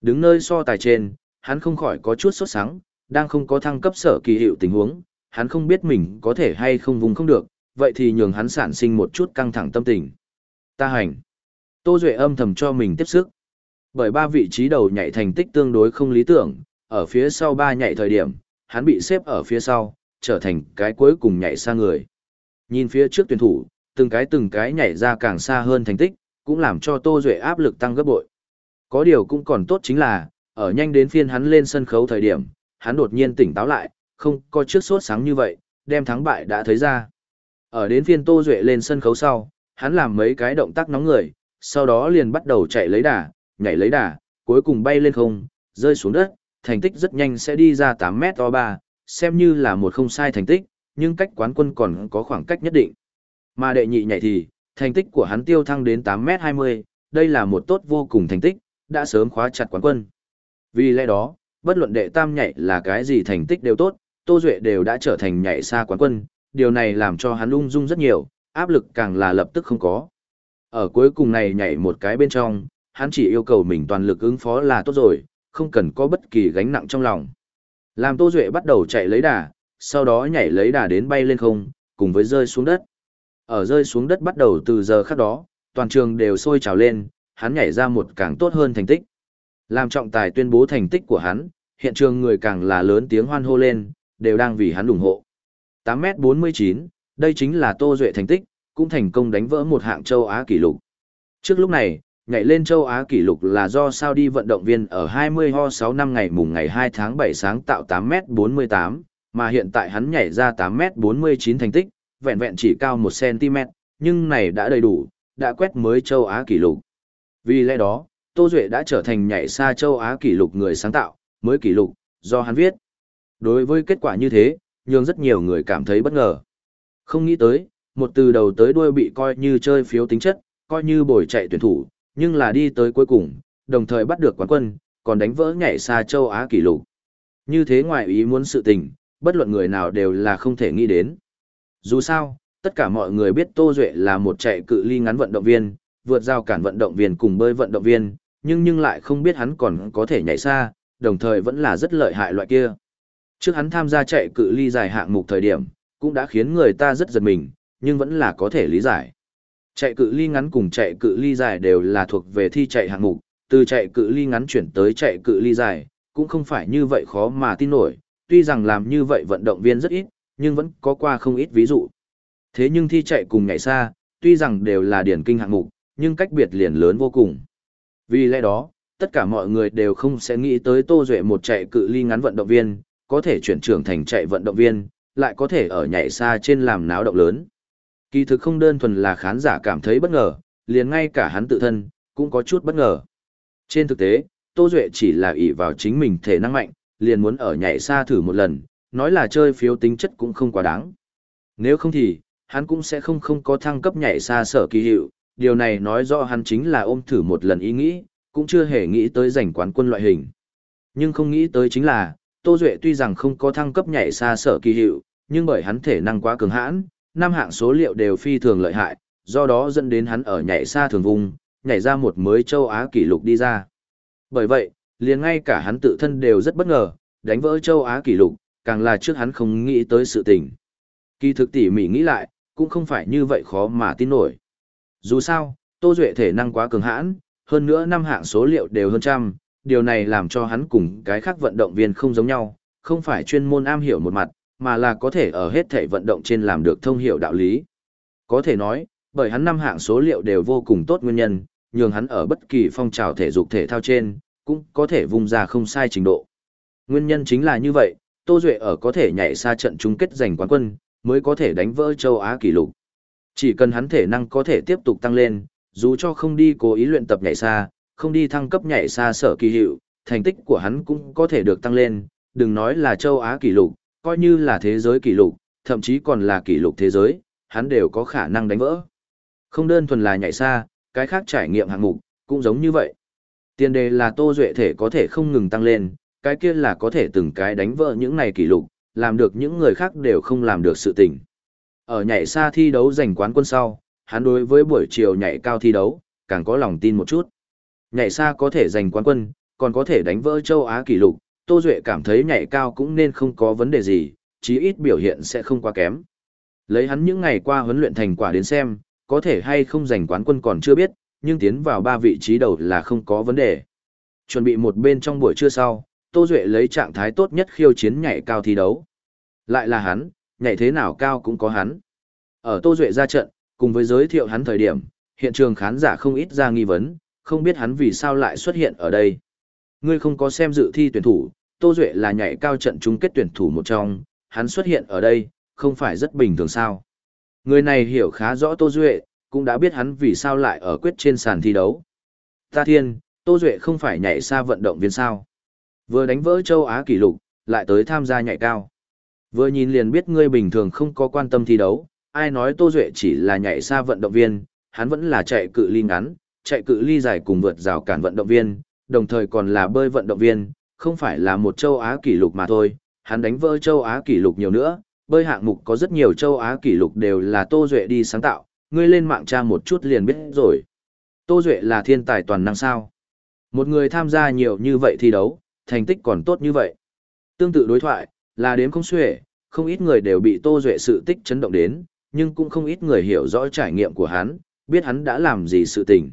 A: Đứng nơi so tài trên, hắn không khỏi có chút sốt sắng, đang không có thăng cấp sở kỳ hiệu tình huống, hắn không biết mình có thể hay không vùng không được, vậy thì nhường hắn sản sinh một chút căng thẳng tâm tình. Ta hành. Tô Duệ âm thầm cho mình tiếp sức. Bởi ba vị trí đầu nhảy thành tích tương đối không lý tưởng, ở phía sau ba nhảy thời điểm, hắn bị xếp ở phía sau, trở thành cái cuối cùng nhảy xa người. Nhìn phía trước tuyển thủ, từng cái từng cái nhảy ra càng xa hơn thành tích, cũng làm cho Tô Duệ áp lực tăng gấp bội. Có điều cũng còn tốt chính là, ở nhanh đến phiên hắn lên sân khấu thời điểm, hắn đột nhiên tỉnh táo lại, không có trước sốt sáng như vậy, đem thắng bại đã thấy ra. Ở đến phiên Tô Duệ lên sân khấu sau, hắn làm mấy cái động tác nóng người, sau đó liền bắt đầu chạy lấy đà, nhảy lấy đà, cuối cùng bay lên không, rơi xuống đất, thành tích rất nhanh sẽ đi ra 8 m to 3, xem như là một không sai thành tích, nhưng cách quán quân còn có khoảng cách nhất định. Mà đệ nhị nhảy thì, thành tích của hắn tiêu thăng đến 8m20, đây là một tốt vô cùng thành tích, đã sớm khóa chặt quán quân. Vì lẽ đó, bất luận đệ tam nhảy là cái gì thành tích đều tốt, Tô Duệ đều đã trở thành nhảy xa quán quân, điều này làm cho hắn ung dung rất nhiều, áp lực càng là lập tức không có. Ở cuối cùng này nhảy một cái bên trong, hắn chỉ yêu cầu mình toàn lực ứng phó là tốt rồi, không cần có bất kỳ gánh nặng trong lòng. Làm Tô Duệ bắt đầu chạy lấy đà, sau đó nhảy lấy đà đến bay lên không, cùng với rơi xuống đất. Ở rơi xuống đất bắt đầu từ giờ khắc đó, toàn trường đều sôi trào lên, hắn nhảy ra một càng tốt hơn thành tích. Làm trọng tài tuyên bố thành tích của hắn, hiện trường người càng là lớn tiếng hoan hô lên, đều đang vì hắn ủng hộ. 8m49, đây chính là Tô Duệ thành tích, cũng thành công đánh vỡ một hạng châu Á kỷ lục. Trước lúc này, nhảy lên châu Á kỷ lục là do Saudi vận động viên ở 20 ho 6 năm ngày mùng ngày 2 tháng 7 sáng tạo 8m48, mà hiện tại hắn nhảy ra 8m49 thành tích, vẹn vẹn chỉ cao 1cm, nhưng này đã đầy đủ, đã quét mới châu Á kỷ lục. Vì lẽ đó, Tô Duệ đã trở thành nhảy xa châu Á kỷ lục người sáng tạo, mới kỷ lục, do hắn viết. Đối với kết quả như thế, nhưng rất nhiều người cảm thấy bất ngờ. Không nghĩ tới, một từ đầu tới đuôi bị coi như chơi phiếu tính chất, coi như bồi chạy tuyển thủ, nhưng là đi tới cuối cùng, đồng thời bắt được quán quân, còn đánh vỡ nhảy xa châu Á kỷ lục. Như thế ngoài ý muốn sự tình, bất luận người nào đều là không thể nghĩ đến. Dù sao, tất cả mọi người biết Tô Duệ là một chạy cự ly ngắn vận động viên, vượt giao cản vận động viên cùng bơi vận động viên, nhưng nhưng lại không biết hắn còn có thể nhảy xa, đồng thời vẫn là rất lợi hại loại kia. Trước hắn tham gia chạy cự ly dài hạng mục thời điểm, cũng đã khiến người ta rất giật mình, nhưng vẫn là có thể lý giải. Chạy cự ly ngắn cùng chạy cự ly dài đều là thuộc về thi chạy hạng mục, từ chạy cự ly ngắn chuyển tới chạy cự ly dài, cũng không phải như vậy khó mà tin nổi, tuy rằng làm như vậy vận động viên rất ít, nhưng vẫn có qua không ít ví dụ. Thế nhưng thi chạy cùng nhảy xa, tuy rằng đều là điển kinh hạng mục, nhưng cách biệt liền lớn vô cùng. Vì lẽ đó, tất cả mọi người đều không sẽ nghĩ tới Tô Duệ một chạy cự ly ngắn vận động viên, có thể chuyển trưởng thành chạy vận động viên, lại có thể ở nhảy xa trên làm náo động lớn. Kỳ thực không đơn thuần là khán giả cảm thấy bất ngờ, liền ngay cả hắn tự thân, cũng có chút bất ngờ. Trên thực tế, Tô Duệ chỉ là ỷ vào chính mình thể năng mạnh, liền muốn ở nhảy xa thử một lần, nói là chơi phiếu tính chất cũng không quá đáng. Nếu không thì, hắn cũng sẽ không không có thăng cấp nhảy xa sở kỳ hiệu, điều này nói rõ hắn chính là ôm thử một lần ý nghĩ, cũng chưa hề nghĩ tới giành quán quân loại hình. Nhưng không nghĩ tới chính là, Tô Duệ tuy rằng không có thăng cấp nhảy xa sở kỳ hiệu, nhưng bởi hắn thể năng quá cường hãn, năm hạng số liệu đều phi thường lợi hại, do đó dẫn đến hắn ở nhảy xa thường vùng, nhảy ra một mới châu Á kỷ lục đi ra. Bởi vậy, liền ngay cả hắn tự thân đều rất bất ngờ, đánh vỡ châu Á kỷ lục, càng là trước hắn không nghĩ tới sự tình. Kỳ thực tỉ mỉ nghĩ lại, cũng không phải như vậy khó mà tin nổi. Dù sao, Tô Duệ thể năng quá cường hãn, hơn nữa năm hạng số liệu đều hơn trăm, điều này làm cho hắn cùng cái khác vận động viên không giống nhau, không phải chuyên môn am hiểu một mặt, mà là có thể ở hết thể vận động trên làm được thông hiểu đạo lý. Có thể nói, bởi hắn năm hạng số liệu đều vô cùng tốt nguyên nhân, nhường hắn ở bất kỳ phong trào thể dục thể thao trên, cũng có thể vùng ra không sai trình độ. Nguyên nhân chính là như vậy, Tô Duệ ở có thể nhảy xa trận chung kết giành quán quân, mới có thể đánh vỡ châu Á kỷ lục. Chỉ cần hắn thể năng có thể tiếp tục tăng lên, dù cho không đi cố ý luyện tập nhảy xa, không đi thăng cấp nhảy xa sở kỳ hiệu, thành tích của hắn cũng có thể được tăng lên, đừng nói là châu Á kỷ lục, coi như là thế giới kỷ lục, thậm chí còn là kỷ lục thế giới, hắn đều có khả năng đánh vỡ. Không đơn thuần là nhảy xa, cái khác trải nghiệm hạng mục, cũng giống như vậy. Tiền đề là Tô Duệ thể có thể không ngừng tăng lên, cái kia là có thể từng cái đánh vỡ những này kỷ lục, làm được những người khác đều không làm được sự tình. Ở nhảy xa thi đấu giành quán quân sau, hắn đối với buổi chiều nhảy cao thi đấu, càng có lòng tin một chút. Nhảy xa có thể giành quán quân, còn có thể đánh vỡ châu Á kỷ lục, Tô Duệ cảm thấy nhảy cao cũng nên không có vấn đề gì, chí ít biểu hiện sẽ không quá kém. Lấy hắn những ngày qua huấn luyện thành quả đến xem, có thể hay không giành quán quân còn chưa biết, nhưng tiến vào ba vị trí đầu là không có vấn đề. Chuẩn bị một bên trong buổi trưa sau, Tô Duệ lấy trạng thái tốt nhất khiêu chiến nhảy cao thi đấu. Lại là hắn, nhảy thế nào cao cũng có hắn. Ở Tô Duệ ra trận, cùng với giới thiệu hắn thời điểm, hiện trường khán giả không ít ra nghi vấn, không biết hắn vì sao lại xuất hiện ở đây. Ngươi không có xem dự thi tuyển thủ, Tô Duệ là nhảy cao trận chung kết tuyển thủ một trong, hắn xuất hiện ở đây, không phải rất bình thường sao. Người này hiểu khá rõ Tô Duệ, cũng đã biết hắn vì sao lại ở quyết trên sàn thi đấu. Ta thiên, Tô Duệ không phải nhảy xa vận động viên sao. Vừa đánh vỡ châu Á kỷ lục, lại tới tham gia nhảy cao. Vừa nhìn liền biết ngươi bình thường không có quan tâm thi đấu, ai nói Tô Duệ chỉ là nhảy xa vận động viên, hắn vẫn là chạy cự ly ngắn, chạy cự ly dài cùng vượt rào cản vận động viên, đồng thời còn là bơi vận động viên, không phải là một châu Á kỷ lục mà thôi, hắn đánh vỡ châu Á kỷ lục nhiều nữa, bơi hạng mục có rất nhiều châu Á kỷ lục đều là Tô Duệ đi sáng tạo, ngươi lên mạng tra một chút liền biết rồi. Tô Duệ là thiên tài toàn năng sao. Một người tham gia nhiều như vậy thi đấu, thành tích còn tốt như vậy. Tương tự đối thoại, là đếm không xuể, không ít người đều bị Tô Duệ sự tích chấn động đến, nhưng cũng không ít người hiểu rõ trải nghiệm của hắn, biết hắn đã làm gì sự tình.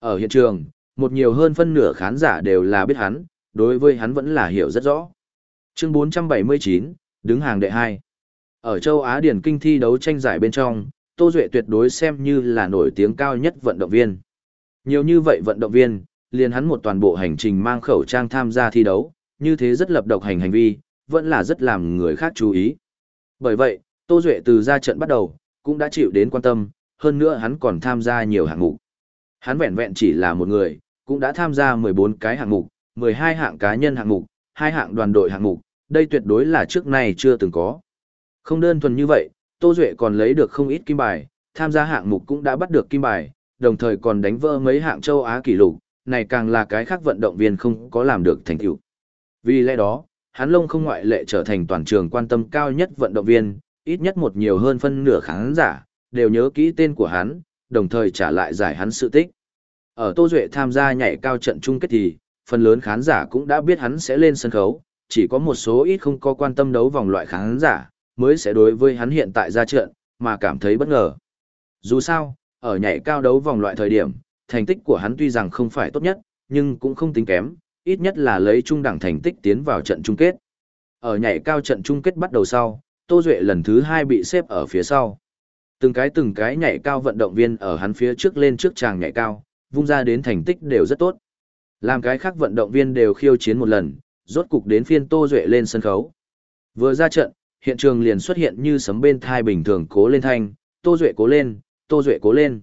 A: Ở hiện trường, một nhiều hơn phân nửa khán giả đều là biết hắn, đối với hắn vẫn là hiểu rất rõ. Chương 479, đứng hàng đệ 2. Ở châu Á Điển Kinh thi đấu tranh giải bên trong, Tô Duệ tuyệt đối xem như là nổi tiếng cao nhất vận động viên. Nhiều như vậy vận động viên, liền hắn một toàn bộ hành trình mang khẩu trang tham gia thi đấu, như thế rất lập độc hành hành vi, vẫn là rất làm người khác chú ý. Bởi vậy, Tô Duệ từ ra trận bắt đầu, cũng đã chịu đến quan tâm, hơn nữa hắn còn tham gia nhiều hạng mục. Hắn vẹn vẹn chỉ là một người, cũng đã tham gia 14 cái hạng mục, 12 hạng cá nhân hạng mục, hai hạng đoàn đội hạng mục, đây tuyệt đối là trước nay chưa từng có. Không đơn thuần như vậy, Tô Duệ còn lấy được không ít kim bài, tham gia hạng mục cũng đã bắt được kim bài, đồng thời còn đánh vỡ mấy hạng châu Á kỷ lục, này càng là cái khác vận động viên không có làm được thành tựu. Vì lẽ đó, hắn lông không ngoại lệ trở thành toàn trường quan tâm cao nhất vận động viên, ít nhất một nhiều hơn phân nửa khán giả, đều nhớ kỹ tên của hắn, đồng thời trả lại giải hắn sự tích. Ở Tô Duệ tham gia nhảy cao trận chung kết thì, phần lớn khán giả cũng đã biết hắn sẽ lên sân khấu, chỉ có một số ít không có quan tâm đấu vòng loại khán giả, mới sẽ đối với hắn hiện tại ra trận, mà cảm thấy bất ngờ. Dù sao, ở nhảy cao đấu vòng loại thời điểm, thành tích của hắn tuy rằng không phải tốt nhất, nhưng cũng không tính kém, ít nhất là lấy trung đẳng thành tích tiến vào trận chung kết. Ở nhảy cao trận chung kết bắt đầu sau, Tô Duệ lần thứ hai bị xếp ở phía sau. Từng cái từng cái nhảy cao vận động viên ở hắn phía trước lên trước chàng nhảy cao, vung ra đến thành tích đều rất tốt. Làm cái khác vận động viên đều khiêu chiến một lần, rốt cục đến phiên Tô Duệ lên sân khấu. Vừa ra trận, hiện trường liền xuất hiện như sấm bên thai bình thường cố lên thanh, Tô Duệ cố lên, Tô Duệ cố lên.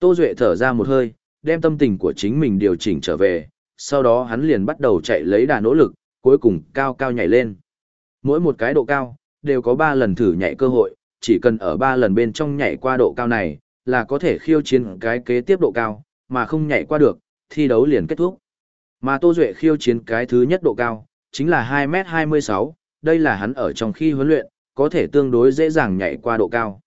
A: Tô Duệ thở ra một hơi, đem tâm tình của chính mình điều chỉnh trở về, sau đó hắn liền bắt đầu chạy lấy đà nỗ lực, cuối cùng cao cao nhảy lên. Mỗi một cái độ cao, đều có 3 lần thử nhảy cơ hội, chỉ cần ở 3 lần bên trong nhảy qua độ cao này, là có thể khiêu chiến cái kế tiếp độ cao, mà không nhảy qua được, thi đấu liền kết thúc. Mà Tô Duệ khiêu chiến cái thứ nhất độ cao, chính là 2m26, đây là hắn ở trong khi huấn luyện, có thể tương đối dễ dàng nhảy qua độ cao.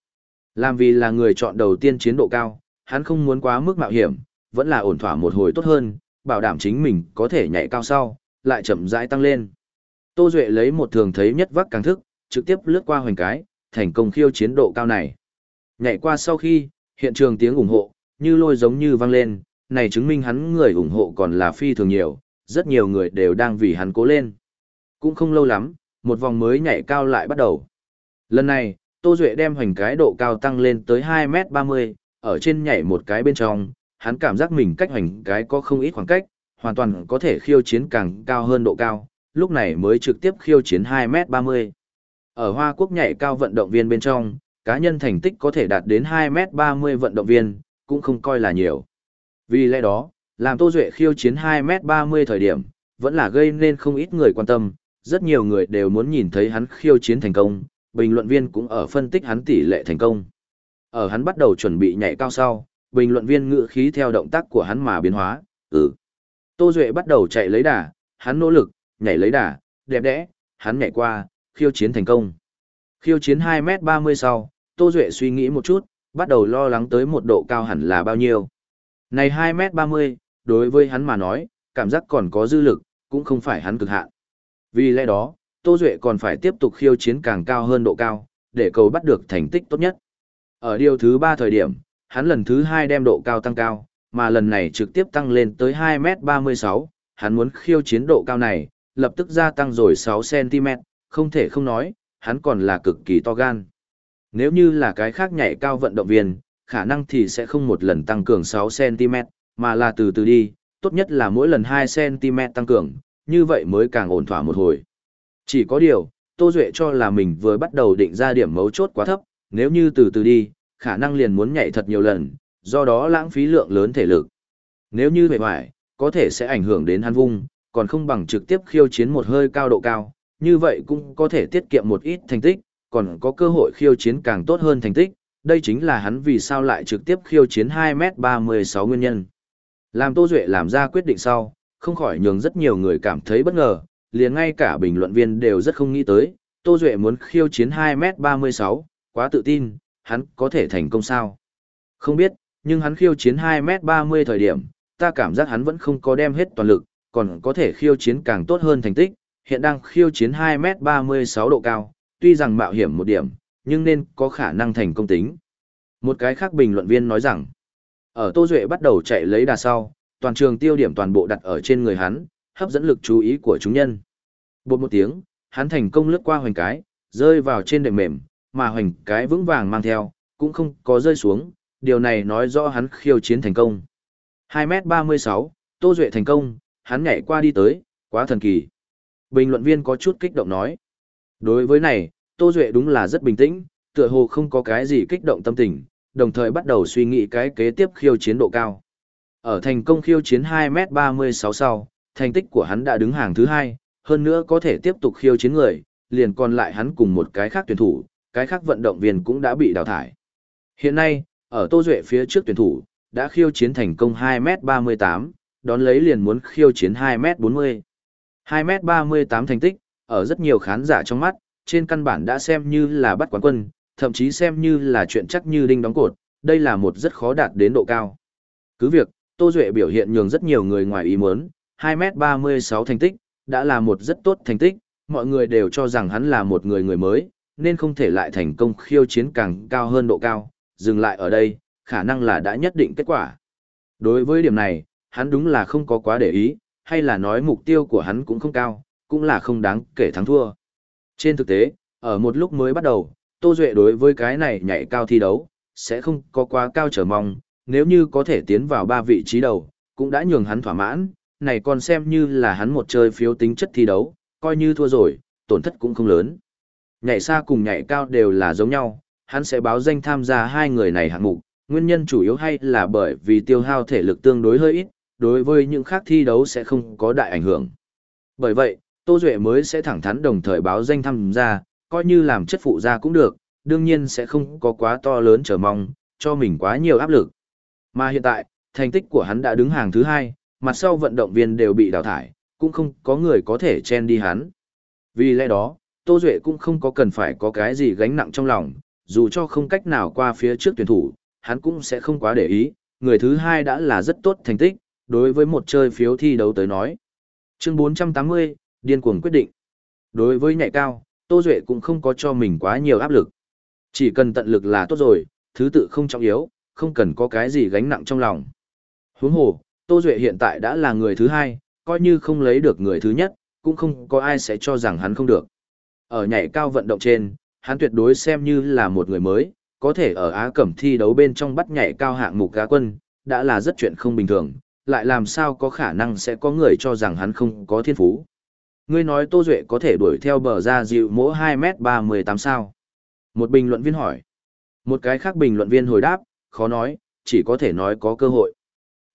A: Làm vì là người chọn đầu tiên chiến độ cao, hắn không muốn quá mức mạo hiểm, vẫn là ổn thỏa một hồi tốt hơn, bảo đảm chính mình có thể nhảy cao sau, lại chậm rãi tăng lên. Tô Duệ lấy một thường thấy nhất vắc càng thức, trực tiếp lướt qua hoành cái, thành công khiêu chiến độ cao này. Nhảy qua sau khi, hiện trường tiếng ủng hộ, như lôi giống như vang lên, này chứng minh hắn người ủng hộ còn là phi thường nhiều, rất nhiều người đều đang vì hắn cố lên. Cũng không lâu lắm, một vòng mới nhảy cao lại bắt đầu. Lần này, Tô Duệ đem hoành cái độ cao tăng lên tới 2m30, ở trên nhảy một cái bên trong, hắn cảm giác mình cách hoành cái có không ít khoảng cách, hoàn toàn có thể khiêu chiến càng cao hơn độ cao, lúc này mới trực tiếp khiêu chiến 2m30. Ở Hoa Quốc nhảy cao vận động viên bên trong, cá nhân thành tích có thể đạt đến 2m30 vận động viên, cũng không coi là nhiều. Vì lẽ đó, làm Tô Duệ khiêu chiến 2m30 thời điểm, vẫn là gây nên không ít người quan tâm, rất nhiều người đều muốn nhìn thấy hắn khiêu chiến thành công, bình luận viên cũng ở phân tích hắn tỷ lệ thành công. Ở hắn bắt đầu chuẩn bị nhảy cao sau, bình luận viên ngự khí theo động tác của hắn mà biến hóa, ừ. Tô Duệ bắt đầu chạy lấy đà, hắn nỗ lực, nhảy lấy đà, đẹp đẽ, hắn nhảy qua, khiêu chiến thành công. Khiêu chiến 2m30 sau, Tô Duệ suy nghĩ một chút, bắt đầu lo lắng tới một độ cao hẳn là bao nhiêu. Này 2m30, đối với hắn mà nói, cảm giác còn có dư lực, cũng không phải hắn cực hạn. Vì lẽ đó, Tô Duệ còn phải tiếp tục khiêu chiến càng cao hơn độ cao, để cầu bắt được thành tích tốt nhất. Ở điều thứ 3 thời điểm, hắn lần thứ 2 đem độ cao tăng cao, mà lần này trực tiếp tăng lên tới 2m36, hắn muốn khiêu chiến độ cao này, lập tức gia tăng rồi 6cm, không thể không nói, hắn còn là cực kỳ to gan. Nếu như là cái khác nhảy cao vận động viên, khả năng thì sẽ không một lần tăng cường 6cm, mà là từ từ đi, tốt nhất là mỗi lần 2cm tăng cường, như vậy mới càng ổn thỏa một hồi. Chỉ có điều, Tô Duệ cho là mình vừa bắt đầu định ra điểm mấu chốt quá thấp, nếu như từ từ đi, khả năng liền muốn nhảy thật nhiều lần, do đó lãng phí lượng lớn thể lực. Nếu như bề hoài, có thể sẽ ảnh hưởng đến hắn vung, còn không bằng trực tiếp khiêu chiến một hơi cao độ cao, như vậy cũng có thể tiết kiệm một ít thành tích, còn có cơ hội khiêu chiến càng tốt hơn thành tích, đây chính là hắn vì sao lại trực tiếp khiêu chiến 2m36 nguyên nhân. Làm Tô Duệ làm ra quyết định sau, không khỏi nhường rất nhiều người cảm thấy bất ngờ, liền ngay cả bình luận viên đều rất không nghĩ tới, Tô Duệ muốn khiêu chiến 2m36, quá tự tin, hắn có thể thành công sao? Không biết, nhưng hắn khiêu chiến 2m30 thời điểm, ta cảm giác hắn vẫn không có đem hết toàn lực, còn có thể khiêu chiến càng tốt hơn thành tích, hiện đang khiêu chiến 2m36 độ cao, tuy rằng mạo hiểm một điểm, nhưng nên có khả năng thành công tính. Một cái khác bình luận viên nói rằng, ở Tô Duệ bắt đầu chạy lấy đà sau, toàn trường tiêu điểm toàn bộ đặt ở trên người hắn, hấp dẫn lực chú ý của chúng nhân. Bột một tiếng, hắn thành công lướt qua hoành cái, rơi vào trên đệm mềm, mà hoành cái vững vàng mang theo, cũng không có rơi xuống, điều này nói rõ hắn khiêu chiến thành công. 2m36, Tô Duệ thành công, hắn nhảy qua đi tới, quá thần kỳ. Bình luận viên có chút kích động nói. Đối với này, Tô Duệ đúng là rất bình tĩnh, tựa hồ không có cái gì kích động tâm tình, đồng thời bắt đầu suy nghĩ cái kế tiếp khiêu chiến độ cao. Ở thành công khiêu chiến 2m36 sau, thành tích của hắn đã đứng hàng thứ hai, hơn nữa có thể tiếp tục khiêu chiến người, liền còn lại hắn cùng một cái khác tuyển thủ, cái khác vận động viên cũng đã bị đào thải. Hiện nay, ở Tô Duệ phía trước tuyển thủ, đã khiêu chiến thành công 2m38, đón lấy liền muốn khiêu chiến 2m40. 2m38 thành tích, ở rất nhiều khán giả trong mắt, trên căn bản đã xem như là bắt quán quân, thậm chí xem như là chuyện chắc như đinh đóng cột, đây là một rất khó đạt đến độ cao. Cứ việc, Tô Duệ biểu hiện nhường rất nhiều người ngoài ý muốn, 2m36 thành tích, đã là một rất tốt thành tích, mọi người đều cho rằng hắn là một người người mới, nên không thể lại thành công khiêu chiến càng cao hơn độ cao, dừng lại ở đây, khả năng là đã nhất định kết quả. Đối với điểm này, hắn đúng là không có quá để ý, hay là nói mục tiêu của hắn cũng không cao, cũng là không đáng kể thắng thua. Trên thực tế, ở một lúc mới bắt đầu, Tô Duệ đối với cái này nhảy cao thi đấu, sẽ không có quá cao trở mong, nếu như có thể tiến vào ba vị trí đầu, cũng đã nhường hắn thỏa mãn, này còn xem như là hắn một chơi phiếu tính chất thi đấu, coi như thua rồi, tổn thất cũng không lớn. Nhảy xa cùng nhảy cao đều là giống nhau, hắn sẽ báo danh tham gia hai người này hạng mục, nguyên nhân chủ yếu hay là bởi vì tiêu hao thể lực tương đối hơi ít, đối với những khác thi đấu sẽ không có đại ảnh hưởng. Bởi vậy, Tô Duệ mới sẽ thẳng thắn đồng thời báo danh tham gia, coi như làm chất phụ ra cũng được, đương nhiên sẽ không có quá to lớn chờ mong, cho mình quá nhiều áp lực. Mà hiện tại, thành tích của hắn đã đứng hàng thứ hai, mặt sau vận động viên đều bị đào thải, cũng không có người có thể chen đi hắn. Vì lẽ đó, Tô Duệ cũng không có cần phải có cái gì gánh nặng trong lòng, dù cho không cách nào qua phía trước tuyển thủ, hắn cũng sẽ không quá để ý, người thứ hai đã là rất tốt thành tích, đối với một chơi phiếu thi đấu tới nói. Chương 480, điên cuồng quyết định. Đối với nhạy cao, Tô Duệ cũng không có cho mình quá nhiều áp lực. Chỉ cần tận lực là tốt rồi, thứ tự không trọng yếu, không cần có cái gì gánh nặng trong lòng. Huống hồ, Tô Duệ hiện tại đã là người thứ hai, coi như không lấy được người thứ nhất, cũng không có ai sẽ cho rằng hắn không được. Ở nhảy cao vận động trên, hắn tuyệt đối xem như là một người mới, có thể ở Á Cẩm thi đấu bên trong bắt nhảy cao hạng mục cá quân, đã là rất chuyện không bình thường, lại làm sao có khả năng sẽ có người cho rằng hắn không có thiên phú. Ngươi nói Tô Duệ có thể đuổi theo bờ ra dịu mỗ 2m38 sao? Một bình luận viên hỏi. Một cái khác bình luận viên hồi đáp, khó nói, chỉ có thể nói có cơ hội.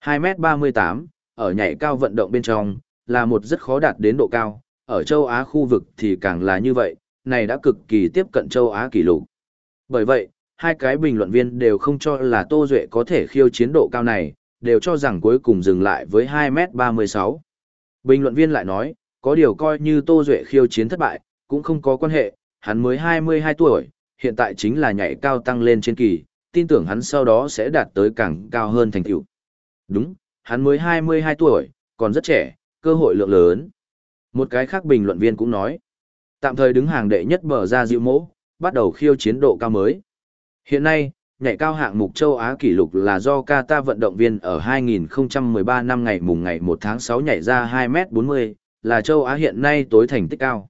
A: 2m38, ở nhảy cao vận động bên trong, là một rất khó đạt đến độ cao, ở châu Á khu vực thì càng là như vậy, này đã cực kỳ tiếp cận châu Á kỷ lục. Bởi vậy, hai cái bình luận viên đều không cho là Tô Duệ có thể khiêu chiến độ cao này, đều cho rằng cuối cùng dừng lại với 2m36. Bình luận viên lại nói, có điều coi như Tô Duệ khiêu chiến thất bại, cũng không có quan hệ, hắn mới 22 tuổi, hiện tại chính là nhảy cao tăng lên trên kỳ, tin tưởng hắn sau đó sẽ đạt tới càng cao hơn thành tựu. Đúng, hắn mới 22 tuổi, còn rất trẻ, cơ hội lượng lớn. Một cái khác bình luận viên cũng nói, tạm thời đứng hàng đệ nhất bờ ra dịu mỗ, bắt đầu khiêu chiến độ cao mới. Hiện nay, nhảy cao hạng mục châu Á kỷ lục là do Qatar vận động viên ở 2013 năm ngày mùng ngày 1 tháng 6 nhảy ra 2m40, là châu Á hiện nay tối thành tích cao.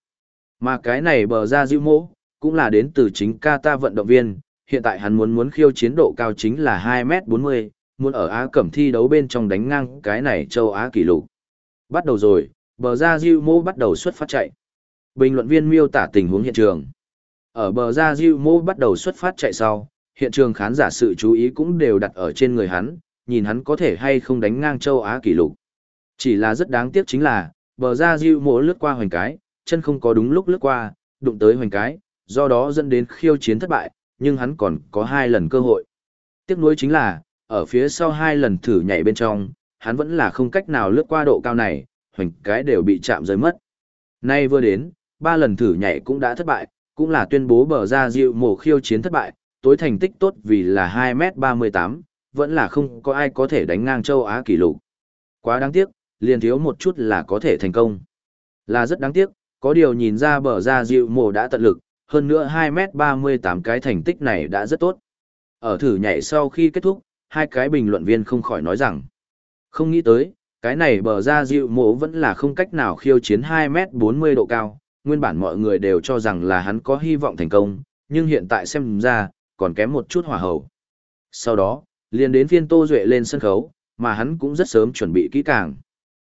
A: Mà cái này bờ ra dịu mỗ, cũng là đến từ chính Qatar vận động viên, hiện tại hắn muốn muốn khiêu chiến độ cao chính là 2m40, muốn ở Á Cẩm thi đấu bên trong đánh ngang cái này châu Á kỷ lục. Bắt đầu rồi, bờ ra Diu Mô bắt đầu xuất phát chạy. Bình luận viên miêu tả tình huống hiện trường. Ở bờ ra Diu Mô bắt đầu xuất phát chạy sau, hiện trường khán giả sự chú ý cũng đều đặt ở trên người hắn, nhìn hắn có thể hay không đánh ngang châu Á kỷ lục. Chỉ là rất đáng tiếc chính là, bờ ra diêu Mô lướt qua hoành cái, chân không có đúng lúc lướt qua, đụng tới hoành cái, do đó dẫn đến khiêu chiến thất bại, nhưng hắn còn có hai lần cơ hội. Tiếc nuối chính là, ở phía sau hai lần thử nhảy bên trong, hắn vẫn là không cách nào lướt qua độ cao này, hoành cái đều bị chạm rơi mất. Nay vừa đến, ba lần thử nhảy cũng đã thất bại, cũng là tuyên bố bờ ra diệu mổ khiêu chiến thất bại, tối thành tích tốt vì là 2m38, vẫn là không có ai có thể đánh ngang châu Á kỷ lục. Quá đáng tiếc, liền thiếu một chút là có thể thành công. Là rất đáng tiếc, có điều nhìn ra bờ ra dịu mồ đã tận lực, hơn nữa 2m38 cái thành tích này đã rất tốt. Ở thử nhảy sau khi kết thúc, hai cái bình luận viên không khỏi nói rằng, không nghĩ tới, cái này bờ ra dịu mộ vẫn là không cách nào khiêu chiến 2m40 độ cao, nguyên bản mọi người đều cho rằng là hắn có hy vọng thành công, nhưng hiện tại xem ra, còn kém một chút hỏa hầu. Sau đó, liền đến phiên Tô Duệ lên sân khấu, mà hắn cũng rất sớm chuẩn bị kỹ càng.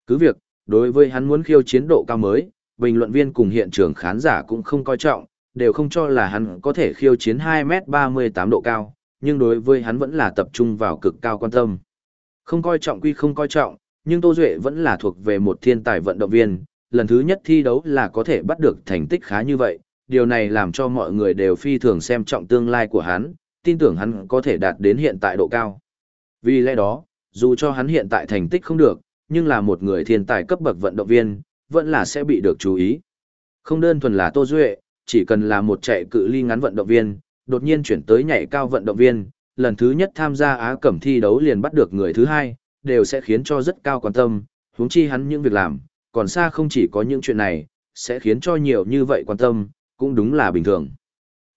A: Cứ việc, đối với hắn muốn khiêu chiến độ cao mới, bình luận viên cùng hiện trường khán giả cũng không coi trọng, đều không cho là hắn có thể khiêu chiến 2m38 độ cao, nhưng đối với hắn vẫn là tập trung vào cực cao quan tâm. Không coi trọng quy không coi trọng, nhưng Tô Duệ vẫn là thuộc về một thiên tài vận động viên, lần thứ nhất thi đấu là có thể bắt được thành tích khá như vậy, điều này làm cho mọi người đều phi thường xem trọng tương lai của hắn, tin tưởng hắn có thể đạt đến hiện tại độ cao. Vì lẽ đó, dù cho hắn hiện tại thành tích không được, nhưng là một người thiên tài cấp bậc vận động viên, vẫn là sẽ bị được chú ý. Không đơn thuần là Tô Duệ, chỉ cần là một chạy cự ly ngắn vận động viên, đột nhiên chuyển tới nhảy cao vận động viên, lần thứ nhất tham gia Á Cẩm thi đấu liền bắt được người thứ hai, đều sẽ khiến cho rất cao quan tâm, huống chi hắn những việc làm, còn xa không chỉ có những chuyện này, sẽ khiến cho nhiều như vậy quan tâm, cũng đúng là bình thường.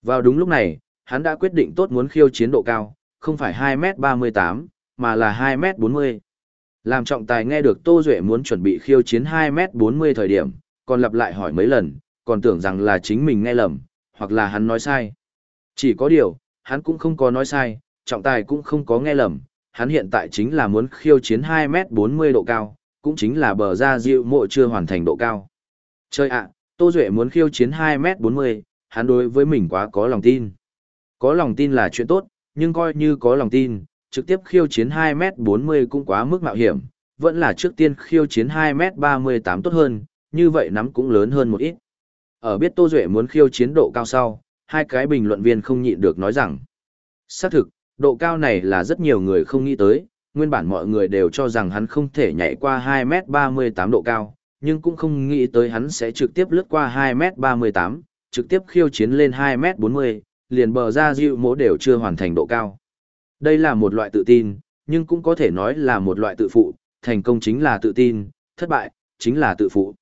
A: Vào đúng lúc này, hắn đã quyết định tốt muốn khiêu chiến độ cao, không phải 2m38, mà là 2m40. Làm trọng tài nghe được Tô Duệ muốn chuẩn bị khiêu chiến 2m40 thời điểm, còn lặp lại hỏi mấy lần, còn tưởng rằng là chính mình nghe lầm, hoặc là hắn nói sai. Chỉ có điều, hắn cũng không có nói sai, trọng tài cũng không có nghe lầm, hắn hiện tại chính là muốn khiêu chiến 2m40 độ cao, cũng chính là bờ ra dịu mộ chưa hoàn thành độ cao. Chơi ạ, Tô Duệ muốn khiêu chiến 2m40, hắn đối với mình quá có lòng tin. Có lòng tin là chuyện tốt, nhưng coi như có lòng tin, trực tiếp khiêu chiến 2m40 cũng quá mức mạo hiểm, vẫn là trước tiên khiêu chiến 2m38 tốt hơn, như vậy nắm cũng lớn hơn một ít. Ở biết Tô Duệ muốn khiêu chiến độ cao sau, hai cái bình luận viên không nhịn được nói rằng, xác thực, độ cao này là rất nhiều người không nghĩ tới, nguyên bản mọi người đều cho rằng hắn không thể nhảy qua 2m38 độ cao, nhưng cũng không nghĩ tới hắn sẽ trực tiếp lướt qua 2m38, trực tiếp khiêu chiến lên 2m40, liền bờ ra dịu mỗ đều chưa hoàn thành độ cao. Đây là một loại tự tin, nhưng cũng có thể nói là một loại tự phụ, thành công chính là tự tin, thất bại, chính là tự phụ.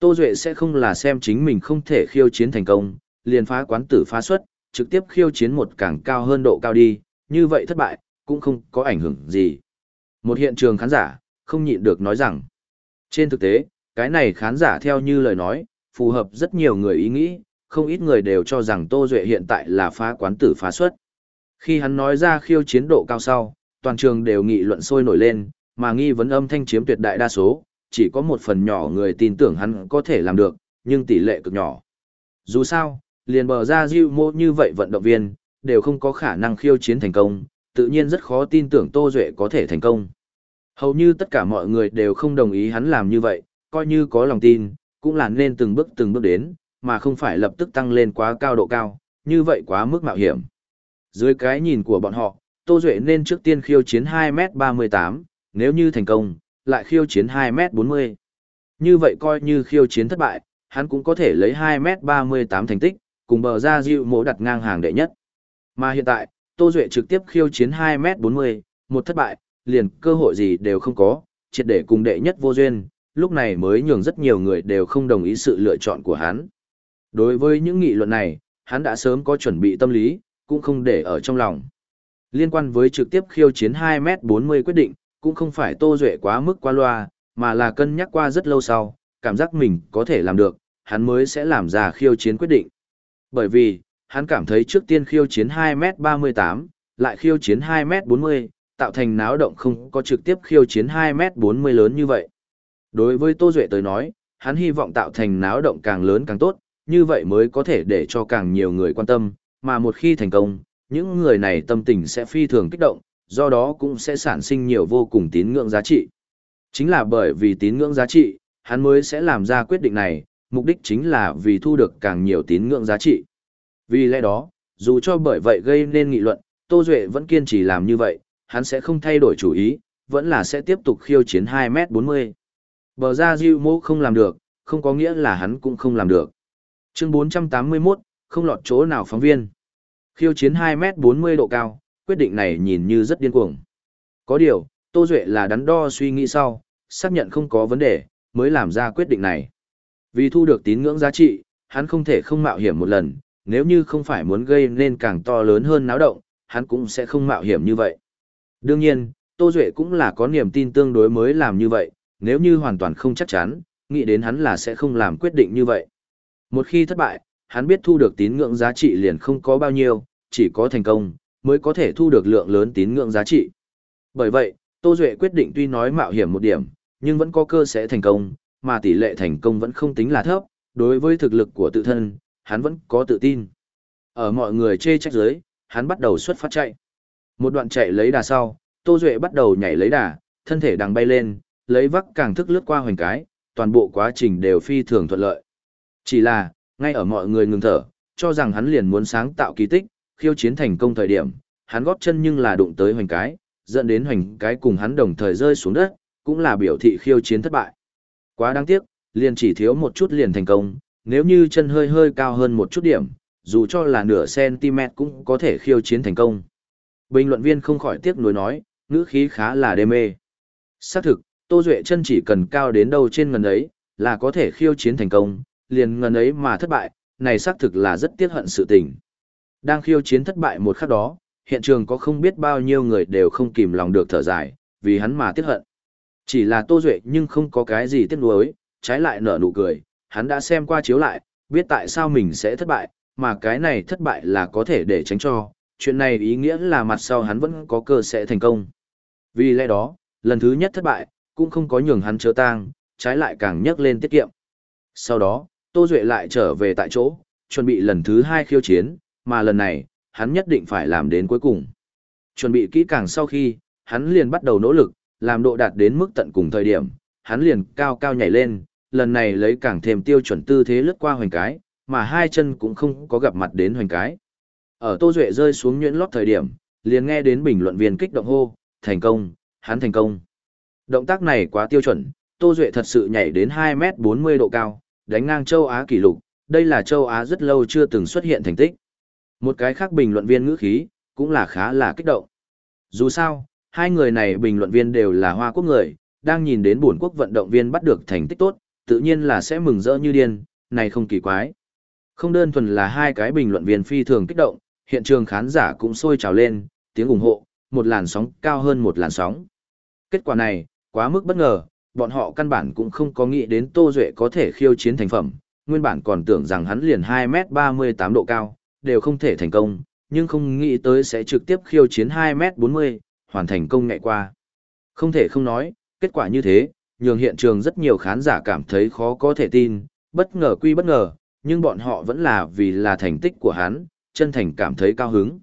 A: Tô Duệ sẽ không là xem chính mình không thể khiêu chiến thành công, liền phá quán tử phá xuất, trực tiếp khiêu chiến một càng cao hơn độ cao đi, như vậy thất bại, cũng không có ảnh hưởng gì. Một hiện trường khán giả, không nhịn được nói rằng, trên thực tế, cái này khán giả theo như lời nói, phù hợp rất nhiều người ý nghĩ, không ít người đều cho rằng Tô Duệ hiện tại là phá quán tử phá xuất. Khi hắn nói ra khiêu chiến độ cao sau, toàn trường đều nghị luận sôi nổi lên, mà nghi vấn âm thanh chiếm tuyệt đại đa số, chỉ có một phần nhỏ người tin tưởng hắn có thể làm được, nhưng tỷ lệ cực nhỏ. Dù sao, liền bờ ra Diu mô như vậy vận động viên, đều không có khả năng khiêu chiến thành công, tự nhiên rất khó tin tưởng Tô Duệ có thể thành công. Hầu như tất cả mọi người đều không đồng ý hắn làm như vậy, coi như có lòng tin, cũng là nên từng bước từng bước đến, mà không phải lập tức tăng lên quá cao độ cao, như vậy quá mức mạo hiểm. Dưới cái nhìn của bọn họ, Tô Duệ nên trước tiên khiêu chiến 2m38, nếu như thành công, lại khiêu chiến 2m40. Như vậy coi như khiêu chiến thất bại, hắn cũng có thể lấy 2m38 thành tích, cùng bờ ra dịu mổ đặt ngang hàng đệ nhất. Mà hiện tại, Tô Duệ trực tiếp khiêu chiến 2m40, một thất bại, liền cơ hội gì đều không có, triệt để cùng đệ nhất vô duyên, lúc này mới nhường rất nhiều người đều không đồng ý sự lựa chọn của hắn. Đối với những nghị luận này, hắn đã sớm có chuẩn bị tâm lý, cũng không để ở trong lòng. Liên quan với trực tiếp khiêu chiến 2m40 quyết định, cũng không phải Tô Duệ quá mức qua loa, mà là cân nhắc qua rất lâu sau, cảm giác mình có thể làm được, hắn mới sẽ làm ra khiêu chiến quyết định. Bởi vì, hắn cảm thấy trước tiên khiêu chiến 2m38, lại khiêu chiến 2m40, tạo thành náo động không có trực tiếp khiêu chiến 2m40 lớn như vậy. Đối với Tô Duệ tới nói, hắn hy vọng tạo thành náo động càng lớn càng tốt, như vậy mới có thể để cho càng nhiều người quan tâm, mà một khi thành công, những người này tâm tình sẽ phi thường kích động, do đó cũng sẽ sản sinh nhiều vô cùng tín ngưỡng giá trị. Chính là bởi vì tín ngưỡng giá trị, hắn mới sẽ làm ra quyết định này, mục đích chính là vì thu được càng nhiều tín ngưỡng giá trị. Vì lẽ đó, dù cho bởi vậy gây nên nghị luận, Tô Duệ vẫn kiên trì làm như vậy, hắn sẽ không thay đổi chủ ý, vẫn là sẽ tiếp tục khiêu chiến 2m40. Bờ ra Diêu Mô không làm được, không có nghĩa là hắn cũng không làm được. Chương 481, không lọt chỗ nào phóng viên. Khiêu chiến 2m40 độ cao, quyết định này nhìn như rất điên cuồng. Có điều, Tô Duệ là đắn đo suy nghĩ sau, xác nhận không có vấn đề, mới làm ra quyết định này. Vì thu được tín ngưỡng giá trị, hắn không thể không mạo hiểm một lần, nếu như không phải muốn gây nên càng to lớn hơn náo động, hắn cũng sẽ không mạo hiểm như vậy. Đương nhiên, Tô Duệ cũng là có niềm tin tương đối mới làm như vậy, nếu như hoàn toàn không chắc chắn, nghĩ đến hắn là sẽ không làm quyết định như vậy. Một khi thất bại, hắn biết thu được tín ngưỡng giá trị liền không có bao nhiêu, chỉ có thành công, mới có thể thu được lượng lớn tín ngưỡng giá trị. Bởi vậy, Tô Duệ quyết định tuy nói mạo hiểm một điểm, nhưng vẫn có cơ sẽ thành công, mà tỷ lệ thành công vẫn không tính là thấp, đối với thực lực của tự thân, hắn vẫn có tự tin. Ở mọi người chê trách giới hắn bắt đầu xuất phát chạy. Một đoạn chạy lấy đà sau, Tô Duệ bắt đầu nhảy lấy đà, thân thể đằng bay lên, lấy vắc càng thức lướt qua hoành cái, toàn bộ quá trình đều phi thường thuận lợi. Chỉ là, ngay ở mọi người ngừng thở, cho rằng hắn liền muốn sáng tạo kỳ tích, khiêu chiến thành công thời điểm, hắn góp chân nhưng là đụng tới hoành cái, dẫn đến hoành cái cùng hắn đồng thời rơi xuống đất, cũng là biểu thị khiêu chiến thất bại. Quá đáng tiếc, liền chỉ thiếu một chút liền thành công, nếu như chân hơi hơi cao hơn một chút điểm, dù cho là nửa cm cũng có thể khiêu chiến thành công. Bình luận viên không khỏi tiếc nuối nói, ngữ khí khá là đê mê. Xác thực, Tô Duệ chân chỉ cần cao đến đâu trên ngần ấy, là có thể khiêu chiến thành công, liền ngần ấy mà thất bại, này xác thực là rất tiếc hận sự tình. Đang khiêu chiến thất bại một khắc đó, hiện trường có không biết bao nhiêu người đều không kìm lòng được thở dài, vì hắn mà tiếc hận. Chỉ là Tô Duệ nhưng không có cái gì tiếc nuối, trái lại nở nụ cười, hắn đã xem qua chiếu lại, biết tại sao mình sẽ thất bại, mà cái này thất bại là có thể để tránh cho, chuyện này ý nghĩa là mặt sau hắn vẫn có cơ sẽ thành công. Vì lẽ đó, lần thứ nhất thất bại, cũng không có nhường hắn chớ tang, trái lại càng nhấc lên tiết kiệm. Sau đó, Tô Duệ lại trở về tại chỗ, chuẩn bị lần thứ hai khiêu chiến, mà lần này, hắn nhất định phải làm đến cuối cùng. Chuẩn bị kỹ càng sau khi, hắn liền bắt đầu nỗ lực, làm độ đạt đến mức tận cùng thời điểm, hắn liền cao cao nhảy lên, lần này lấy càng thêm tiêu chuẩn tư thế lướt qua hoành cái, mà hai chân cũng không có gặp mặt đến hoành cái. Ở Tô Duệ rơi xuống nhuyễn lót thời điểm, liền nghe đến bình luận viên kích động hô, thành công, hắn thành công. Động tác này quá tiêu chuẩn, Tô Duệ thật sự nhảy đến 2m40 độ cao, đánh ngang châu Á kỷ lục, đây là châu Á rất lâu chưa từng xuất hiện thành tích. Một cái khác bình luận viên ngữ khí, cũng là khá là kích động. Dù sao, hai người này bình luận viên đều là hoa quốc người, đang nhìn đến buồn quốc vận động viên bắt được thành tích tốt, tự nhiên là sẽ mừng rỡ như điên, này không kỳ quái. Không đơn thuần là hai cái bình luận viên phi thường kích động, hiện trường khán giả cũng sôi trào lên, tiếng ủng hộ, một làn sóng cao hơn một làn sóng. Kết quả này, quá mức bất ngờ, bọn họ căn bản cũng không có nghĩ đến Tô Duệ có thể khiêu chiến thành phẩm, nguyên bản còn tưởng rằng hắn liền 2m38 độ cao, đều không thể thành công, nhưng không nghĩ tới sẽ trực tiếp khiêu chiến 2m40, hoàn thành công ngại qua. Không thể không nói, kết quả như thế, nhường hiện trường rất nhiều khán giả cảm thấy khó có thể tin, bất ngờ quy bất ngờ, nhưng bọn họ vẫn là vì là thành tích của hắn, chân thành cảm thấy cao hứng.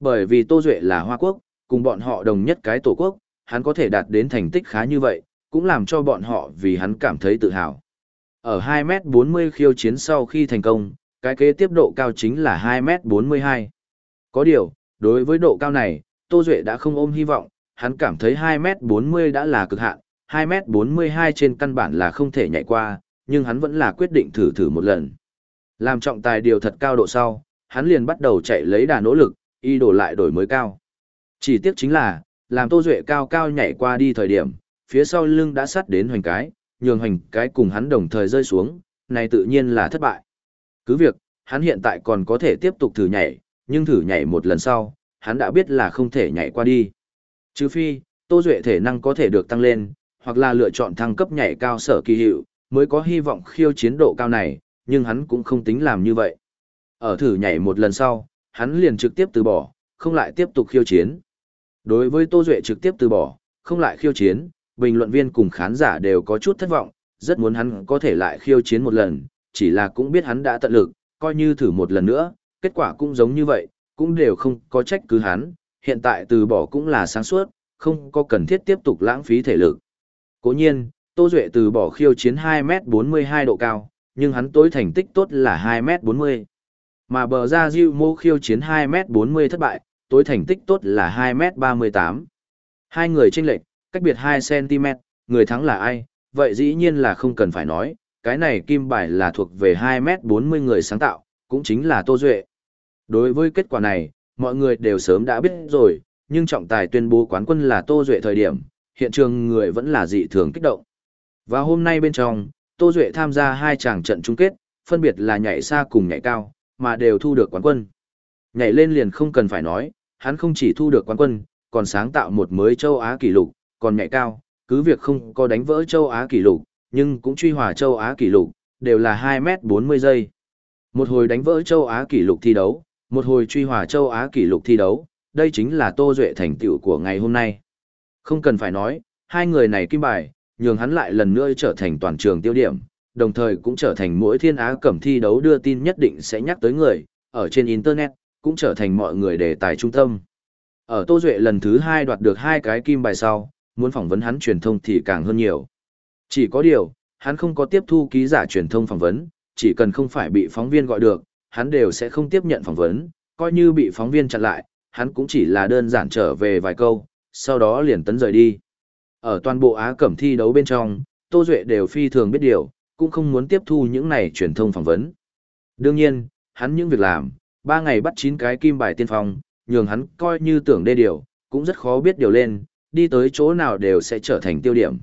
A: Bởi vì Tô Duệ là Hoa Quốc, cùng bọn họ đồng nhất cái tổ quốc, hắn có thể đạt đến thành tích khá như vậy, cũng làm cho bọn họ vì hắn cảm thấy tự hào. Ở 2m40 khiêu chiến sau khi thành công, cái kế tiếp độ cao chính là 2m42. Có điều, đối với độ cao này, Tô Duệ đã không ôm hy vọng, hắn cảm thấy 2m40 đã là cực hạn, 2m42 trên căn bản là không thể nhảy qua, nhưng hắn vẫn là quyết định thử thử một lần. Làm trọng tài điều thật cao độ sau, hắn liền bắt đầu chạy lấy đà nỗ lực, y đổ lại đổi mới cao. Chỉ tiếc chính là, làm Tô Duệ cao cao nhảy qua đi thời điểm, phía sau lưng đã sắt đến hoành cái, nhường hoành cái cùng hắn đồng thời rơi xuống, này tự nhiên là thất bại. Cứ việc, hắn hiện tại còn có thể tiếp tục thử nhảy, nhưng thử nhảy một lần sau, hắn đã biết là không thể nhảy qua đi. Trừ phi, Tô Duệ thể năng có thể được tăng lên, hoặc là lựa chọn thăng cấp nhảy cao sở kỳ hiệu, mới có hy vọng khiêu chiến độ cao này, nhưng hắn cũng không tính làm như vậy. Ở thử nhảy một lần sau, hắn liền trực tiếp từ bỏ, không lại tiếp tục khiêu chiến. Đối với Tô Duệ trực tiếp từ bỏ, không lại khiêu chiến, bình luận viên cùng khán giả đều có chút thất vọng, rất muốn hắn có thể lại khiêu chiến một lần, chỉ là cũng biết hắn đã tận lực, coi như thử một lần nữa, kết quả cũng giống như vậy, cũng đều không có trách cứ hắn, hiện tại từ bỏ cũng là sáng suốt, không có cần thiết tiếp tục lãng phí thể lực. Cố nhiên, Tô Duệ từ bỏ khiêu chiến 2m42 độ cao, nhưng hắn tối thành tích tốt là 2m40. Mà bờ ra Diệu Mô khiêu chiến 2m40 thất bại, tối thành tích tốt là 2m38. Hai người chênh lệch, cách biệt 2cm, người thắng là ai, vậy dĩ nhiên là không cần phải nói, cái này kim bài là thuộc về 2m40 người sáng tạo, cũng chính là Tô Duệ. Đối với kết quả này, mọi người đều sớm đã biết rồi, nhưng trọng tài tuyên bố quán quân là Tô Duệ thời điểm, hiện trường người vẫn là dị thường kích động. Và hôm nay bên trong, Tô Duệ tham gia hai chàng trận chung kết, phân biệt là nhảy xa cùng nhảy cao, mà đều thu được quán quân. Nhảy lên liền không cần phải nói, hắn không chỉ thu được quán quân, còn sáng tạo một mới châu Á kỷ lục, còn nhảy cao, cứ việc không có đánh vỡ châu Á kỷ lục, nhưng cũng truy hòa châu Á kỷ lục, đều là 2m40 giây. Một hồi đánh vỡ châu Á kỷ lục thi đấu, một hồi truy hòa châu Á kỷ lục thi đấu, đây chính là Tô Duệ thành tựu của ngày hôm nay. Không cần phải nói, hai người này kim bài, nhường hắn lại lần nữa trở thành toàn trường tiêu điểm, đồng thời cũng trở thành mỗi thiên á cẩm thi đấu đưa tin nhất định sẽ nhắc tới người, ở trên Internet, cũng trở thành mọi người đề tài trung tâm. Ở Tô Duệ lần thứ hai đoạt được hai cái kim bài sau, muốn phỏng vấn hắn truyền thông thì càng hơn nhiều. Chỉ có điều, hắn không có tiếp thu ký giả truyền thông phỏng vấn, chỉ cần không phải bị phóng viên gọi được, hắn đều sẽ không tiếp nhận phỏng vấn, coi như bị phóng viên chặn lại, hắn cũng chỉ là đơn giản trở về vài câu, sau đó liền tấn rời đi. Ở toàn bộ Á Cẩm thi đấu bên trong, Tô Duệ đều phi thường biết điều, cũng không muốn tiếp thu những này truyền thông phỏng vấn. Đương nhiên, hắn những việc làm, ba ngày bắt chín cái kim bài tiên phong, nhường hắn coi như tưởng đê điều, cũng rất khó biết điều lên, đi tới chỗ nào đều sẽ trở thành tiêu điểm.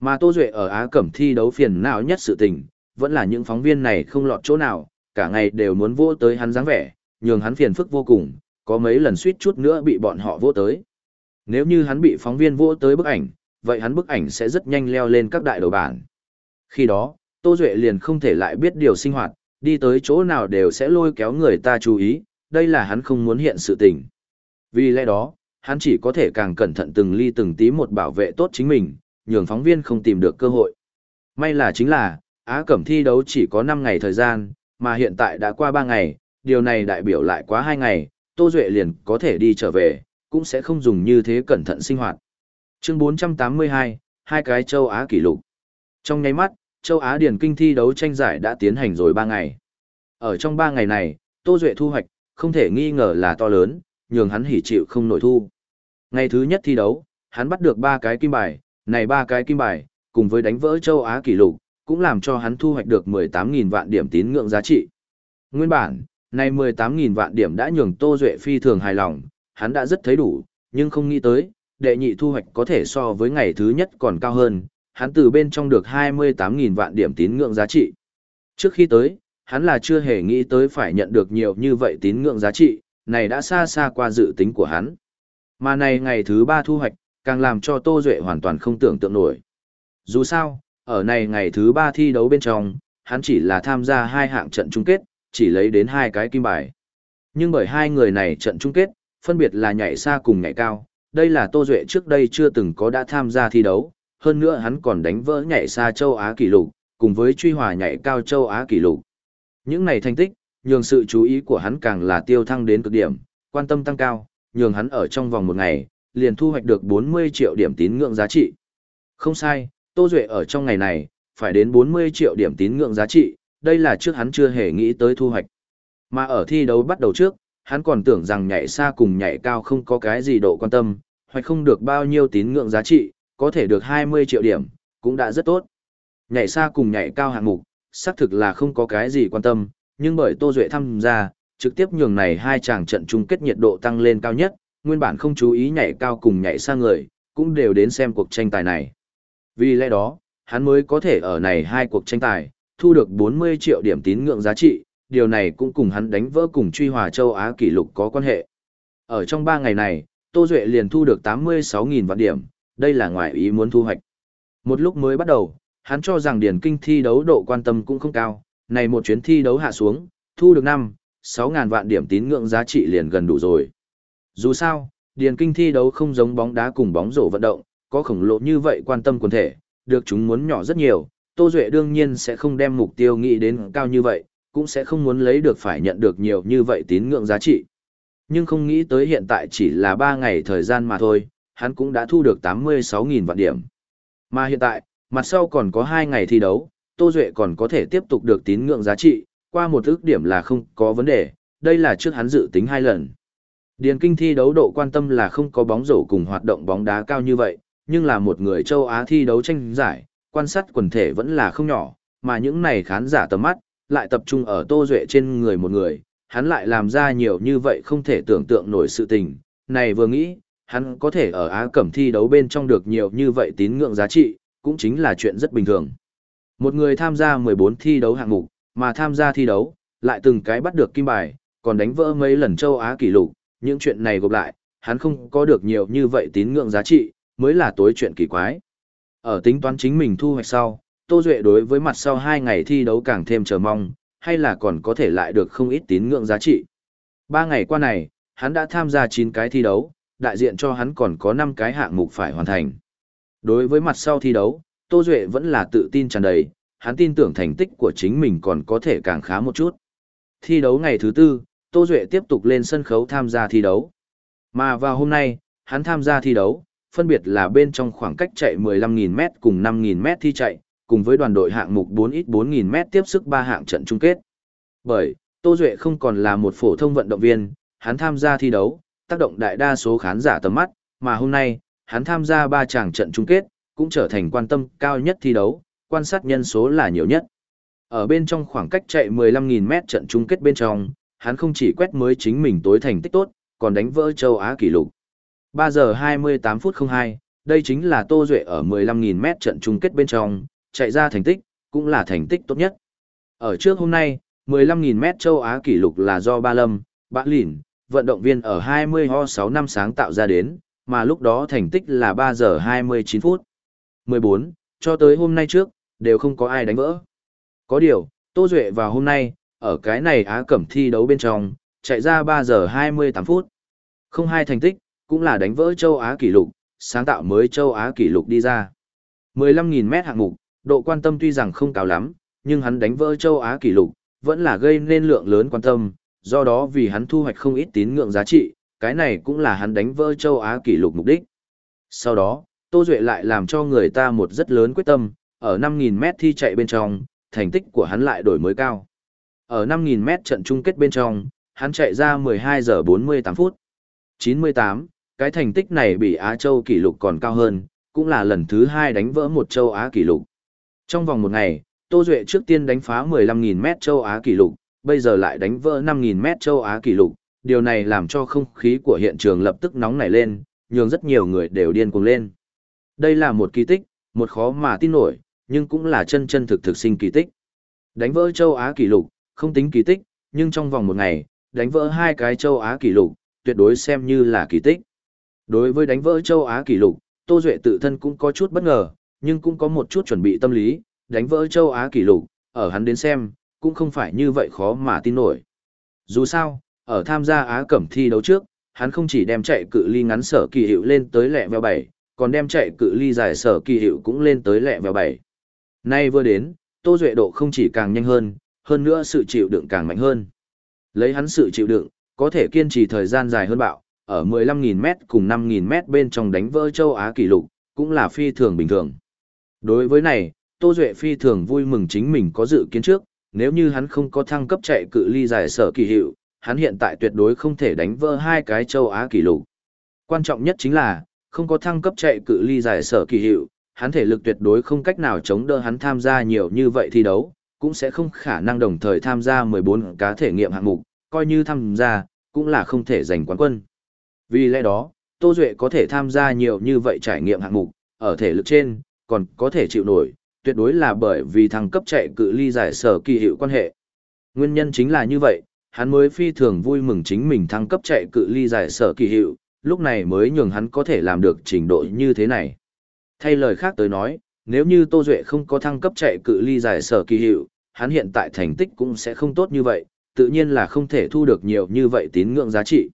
A: Mà Tô Duệ ở Á Cẩm thi đấu phiền não nhất sự tình, vẫn là những phóng viên này không lọt chỗ nào, cả ngày đều muốn vô tới hắn dáng vẻ, nhường hắn phiền phức vô cùng, có mấy lần suýt chút nữa bị bọn họ vô tới. Nếu như hắn bị phóng viên vô tới bức ảnh, vậy hắn bức ảnh sẽ rất nhanh leo lên các đại đầu bản. Khi đó, Tô Duệ liền không thể lại biết điều sinh hoạt, đi tới chỗ nào đều sẽ lôi kéo người ta chú ý, đây là hắn không muốn hiện sự tình. Vì lẽ đó, hắn chỉ có thể càng cẩn thận từng ly từng tí một bảo vệ tốt chính mình, nhường phóng viên không tìm được cơ hội. May là chính là, Á Cẩm thi đấu chỉ có 5 ngày thời gian, mà hiện tại đã qua 3 ngày, điều này đại biểu lại quá 2 ngày, Tô Duệ liền có thể đi trở về, cũng sẽ không dùng như thế cẩn thận sinh hoạt. Chương 482, hai cái châu Á kỷ lục. Trong nháy mắt, châu Á điển kinh thi đấu tranh giải đã tiến hành rồi 3 ngày. Ở trong 3 ngày này, Tô Duệ thu hoạch, không thể nghi ngờ là to lớn, nhường hắn hỉ chịu không nổi thu. Ngày thứ nhất thi đấu, hắn bắt được 3 cái kim bài, này 3 cái kim bài, cùng với đánh vỡ châu Á kỷ lục, cũng làm cho hắn thu hoạch được 18.000 vạn điểm tín ngưỡng giá trị. Nguyên bản, này 18.000 vạn điểm đã nhường Tô Duệ phi thường hài lòng, hắn đã rất thấy đủ, nhưng không nghĩ tới, đệ nhị thu hoạch có thể so với ngày thứ nhất còn cao hơn, hắn từ bên trong được 28.000 vạn điểm tín ngưỡng giá trị. Trước khi tới, hắn là chưa hề nghĩ tới phải nhận được nhiều như vậy tín ngưỡng giá trị, này đã xa xa qua dự tính của hắn. Mà này ngày thứ ba thu hoạch, càng làm cho Tô Duệ hoàn toàn không tưởng tượng nổi. Dù sao, ở này ngày thứ ba thi đấu bên trong, hắn chỉ là tham gia hai hạng trận chung kết, chỉ lấy đến hai cái kim bài. Nhưng bởi hai người này trận chung kết, phân biệt là nhảy xa cùng nhảy cao, đây là Tô Duệ trước đây chưa từng có đã tham gia thi đấu, hơn nữa hắn còn đánh vỡ nhảy xa châu Á kỷ lục, cùng với truy hòa nhảy cao châu Á kỷ lục. Những này thành tích, nhường sự chú ý của hắn càng là tiêu thăng đến cực điểm, quan tâm tăng cao, nhường hắn ở trong vòng một ngày, liền thu hoạch được 40 triệu điểm tín ngưỡng giá trị. Không sai, Tô Duệ ở trong ngày này, phải đến 40 triệu điểm tín ngưỡng giá trị, đây là trước hắn chưa hề nghĩ tới thu hoạch. Mà ở thi đấu bắt đầu trước, hắn còn tưởng rằng nhảy xa cùng nhảy cao không có cái gì độ quan tâm, hoặc không được bao nhiêu tín ngưỡng giá trị, có thể được 20 triệu điểm, cũng đã rất tốt. Nhảy xa cùng nhảy cao hạng mục, xác thực là không có cái gì quan tâm, nhưng bởi Tô Duệ tham gia, trực tiếp nhường này hai chàng trận chung kết nhiệt độ tăng lên cao nhất, nguyên bản không chú ý nhảy cao cùng nhảy xa người, cũng đều đến xem cuộc tranh tài này. Vì lẽ đó, hắn mới có thể ở này hai cuộc tranh tài, thu được 40 triệu điểm tín ngưỡng giá trị, điều này cũng cùng hắn đánh vỡ cùng truy hòa châu Á kỷ lục có quan hệ. Ở trong 3 ngày này, Tô Duệ liền thu được 86.000 vạn điểm, đây là ngoài ý muốn thu hoạch. Một lúc mới bắt đầu, hắn cho rằng điển kinh thi đấu độ quan tâm cũng không cao, này một chuyến thi đấu hạ xuống, thu được 5, 6.000 vạn điểm tín ngưỡng giá trị liền gần đủ rồi. Dù sao, điển kinh thi đấu không giống bóng đá cùng bóng rổ vận động, có khổng lồ như vậy quan tâm quần thể, được chúng muốn nhỏ rất nhiều, Tô Duệ đương nhiên sẽ không đem mục tiêu nghĩ đến cao như vậy, cũng sẽ không muốn lấy được phải nhận được nhiều như vậy tín ngưỡng giá trị. Nhưng không nghĩ tới hiện tại chỉ là 3 ngày thời gian mà thôi, hắn cũng đã thu được 86.000 vạn điểm. Mà hiện tại, mặt sau còn có 2 ngày thi đấu, Tô Duệ còn có thể tiếp tục được tín ngưỡng giá trị, qua một ước điểm là không có vấn đề, đây là trước hắn dự tính hai lần. Điền kinh thi đấu độ quan tâm là không có bóng rổ cùng hoạt động bóng đá cao như vậy, nhưng là một người châu Á thi đấu tranh giải, quan sát quần thể vẫn là không nhỏ, mà những này khán giả tầm mắt, lại tập trung ở Tô Duệ trên người một người, hắn lại làm ra nhiều như vậy không thể tưởng tượng nổi sự tình, này vừa nghĩ, hắn có thể ở Á Cẩm thi đấu bên trong được nhiều như vậy tín ngưỡng giá trị, cũng chính là chuyện rất bình thường. Một người tham gia 14 thi đấu hạng mục, mà tham gia thi đấu, lại từng cái bắt được kim bài, còn đánh vỡ mấy lần châu Á kỷ lục, những chuyện này gộp lại, hắn không có được nhiều như vậy tín ngưỡng giá trị, mới là tối chuyện kỳ quái. Ở tính toán chính mình thu hoạch sau, Tô Duệ đối với mặt sau 2 ngày thi đấu càng thêm chờ mong, hay là còn có thể lại được không ít tín ngưỡng giá trị. 3 ngày qua này, hắn đã tham gia 9 cái thi đấu, đại diện cho hắn còn có 5 cái hạng mục phải hoàn thành. Đối với mặt sau thi đấu, Tô Duệ vẫn là tự tin tràn đầy, hắn tin tưởng thành tích của chính mình còn có thể càng khá một chút. Thi đấu ngày thứ tư, Tô Duệ tiếp tục lên sân khấu tham gia thi đấu. Mà vào hôm nay, hắn tham gia thi đấu, phân biệt là bên trong khoảng cách chạy 15.000m cùng 5.000m thi chạy, cùng với đoàn đội hạng mục 4x 4.000m tiếp sức ba hạng trận chung kết. Bởi, Tô Duệ không còn là một phổ thông vận động viên, hắn tham gia thi đấu, tác động đại đa số khán giả tầm mắt, mà hôm nay, hắn tham gia ba chàng trận chung kết, cũng trở thành quan tâm cao nhất thi đấu, quan sát nhân số là nhiều nhất. Ở bên trong khoảng cách chạy 15.000m trận chung kết bên trong, hắn không chỉ quét mới chính mình tối thành tích tốt, còn đánh vỡ châu Á kỷ lục. 3 giờ 28 phút 02, đây chính là Tô Duệ ở 15.000m trận chung kết bên trong, chạy ra thành tích, cũng là thành tích tốt nhất. Ở trước hôm nay, 15.000m châu Á kỷ lục là do Ba Lâm, Bã Lỉn, vận động viên ở 20 ho 6 năm sáng tạo ra đến, mà lúc đó thành tích là 3 giờ 29 phút. 14, cho tới hôm nay trước, đều không có ai đánh vỡ. Có điều, Tô Duệ vào hôm nay, ở cái này Á Cẩm thi đấu bên trong, chạy ra 3 giờ 28 phút. Không hai thành tích, cũng là đánh vỡ châu Á kỷ lục, sáng tạo mới châu Á kỷ lục đi ra. 15.000 mét hạng mục, độ quan tâm tuy rằng không cao lắm, nhưng hắn đánh vỡ châu Á kỷ lục, vẫn là gây nên lượng lớn quan tâm, do đó vì hắn thu hoạch không ít tín ngưỡng giá trị, cái này cũng là hắn đánh vỡ châu Á kỷ lục mục đích. Sau đó, Tô Duệ lại làm cho người ta một rất lớn quyết tâm, ở 5.000 mét thi chạy bên trong, thành tích của hắn lại đổi mới cao. Ở 5.000 mét trận chung kết bên trong, hắn chạy ra 12 giờ 48 phút. 98, cái thành tích này bị Á Châu kỷ lục còn cao hơn, cũng là lần thứ hai đánh vỡ một châu Á kỷ lục. Trong vòng một ngày, Tô Duệ trước tiên đánh phá 15.000 mét châu Á kỷ lục, bây giờ lại đánh vỡ 5.000 mét châu Á kỷ lục. Điều này làm cho không khí của hiện trường lập tức nóng nảy lên, nhường rất nhiều người đều điên cuồng lên. Đây là một kỳ tích, một khó mà tin nổi, nhưng cũng là chân chân thực thực sinh kỳ tích. Đánh vỡ châu Á kỷ lục, không tính kỳ tích, nhưng trong vòng một ngày, đánh vỡ hai cái châu Á kỷ lục, tuyệt đối xem như là kỳ tích. Đối với đánh vỡ châu Á kỷ lục, Tô Duệ tự thân cũng có chút bất ngờ, nhưng cũng có một chút chuẩn bị tâm lý, đánh vỡ châu Á kỷ lục, ở hắn đến xem, cũng không phải như vậy khó mà tin nổi. Dù sao, ở tham gia Á Cẩm thi đấu trước, hắn không chỉ đem chạy cự ly ngắn sở kỳ hiệu lên tới lẹ vèo 7, còn đem chạy cự ly dài sở kỳ hiệu cũng lên tới lẹ vèo 7. Nay vừa đến, Tô Duệ độ không chỉ càng nhanh hơn, hơn nữa sự chịu đựng càng mạnh hơn. Lấy hắn sự chịu đựng, có thể kiên trì thời gian dài hơn bạo, ở 15.000m cùng 5.000m bên trong đánh vỡ châu Á kỷ lục, cũng là phi thường bình thường. Đối với này, Tô Duệ phi thường vui mừng chính mình có dự kiến trước, nếu như hắn không có thăng cấp chạy cự ly dài sở kỳ hiệu, hắn hiện tại tuyệt đối không thể đánh vỡ hai cái châu Á kỷ lục. Quan trọng nhất chính là, không có thăng cấp chạy cự ly dài sở kỳ hiệu, hắn thể lực tuyệt đối không cách nào chống đỡ hắn tham gia nhiều như vậy thi đấu, cũng sẽ không khả năng đồng thời tham gia 14 cá thể nghiệm hạng mục, coi như tham gia, cũng là không thể giành quán quân. Vì lẽ đó, Tô Duệ có thể tham gia nhiều như vậy trải nghiệm hạng mục, ở thể lực trên, còn có thể chịu nổi, tuyệt đối là bởi vì thăng cấp chạy cự ly giải sở kỳ hiệu quan hệ. Nguyên nhân chính là như vậy, hắn mới phi thường vui mừng chính mình thăng cấp chạy cự ly giải sở kỳ hiệu, lúc này mới nhường hắn có thể làm được trình độ như thế này. Thay lời khác tới nói, nếu như Tô Duệ không có thăng cấp chạy cự ly giải sở kỳ hiệu, hắn hiện tại thành tích cũng sẽ không tốt như vậy, tự nhiên là không thể thu được nhiều như vậy tín ngưỡng giá trị.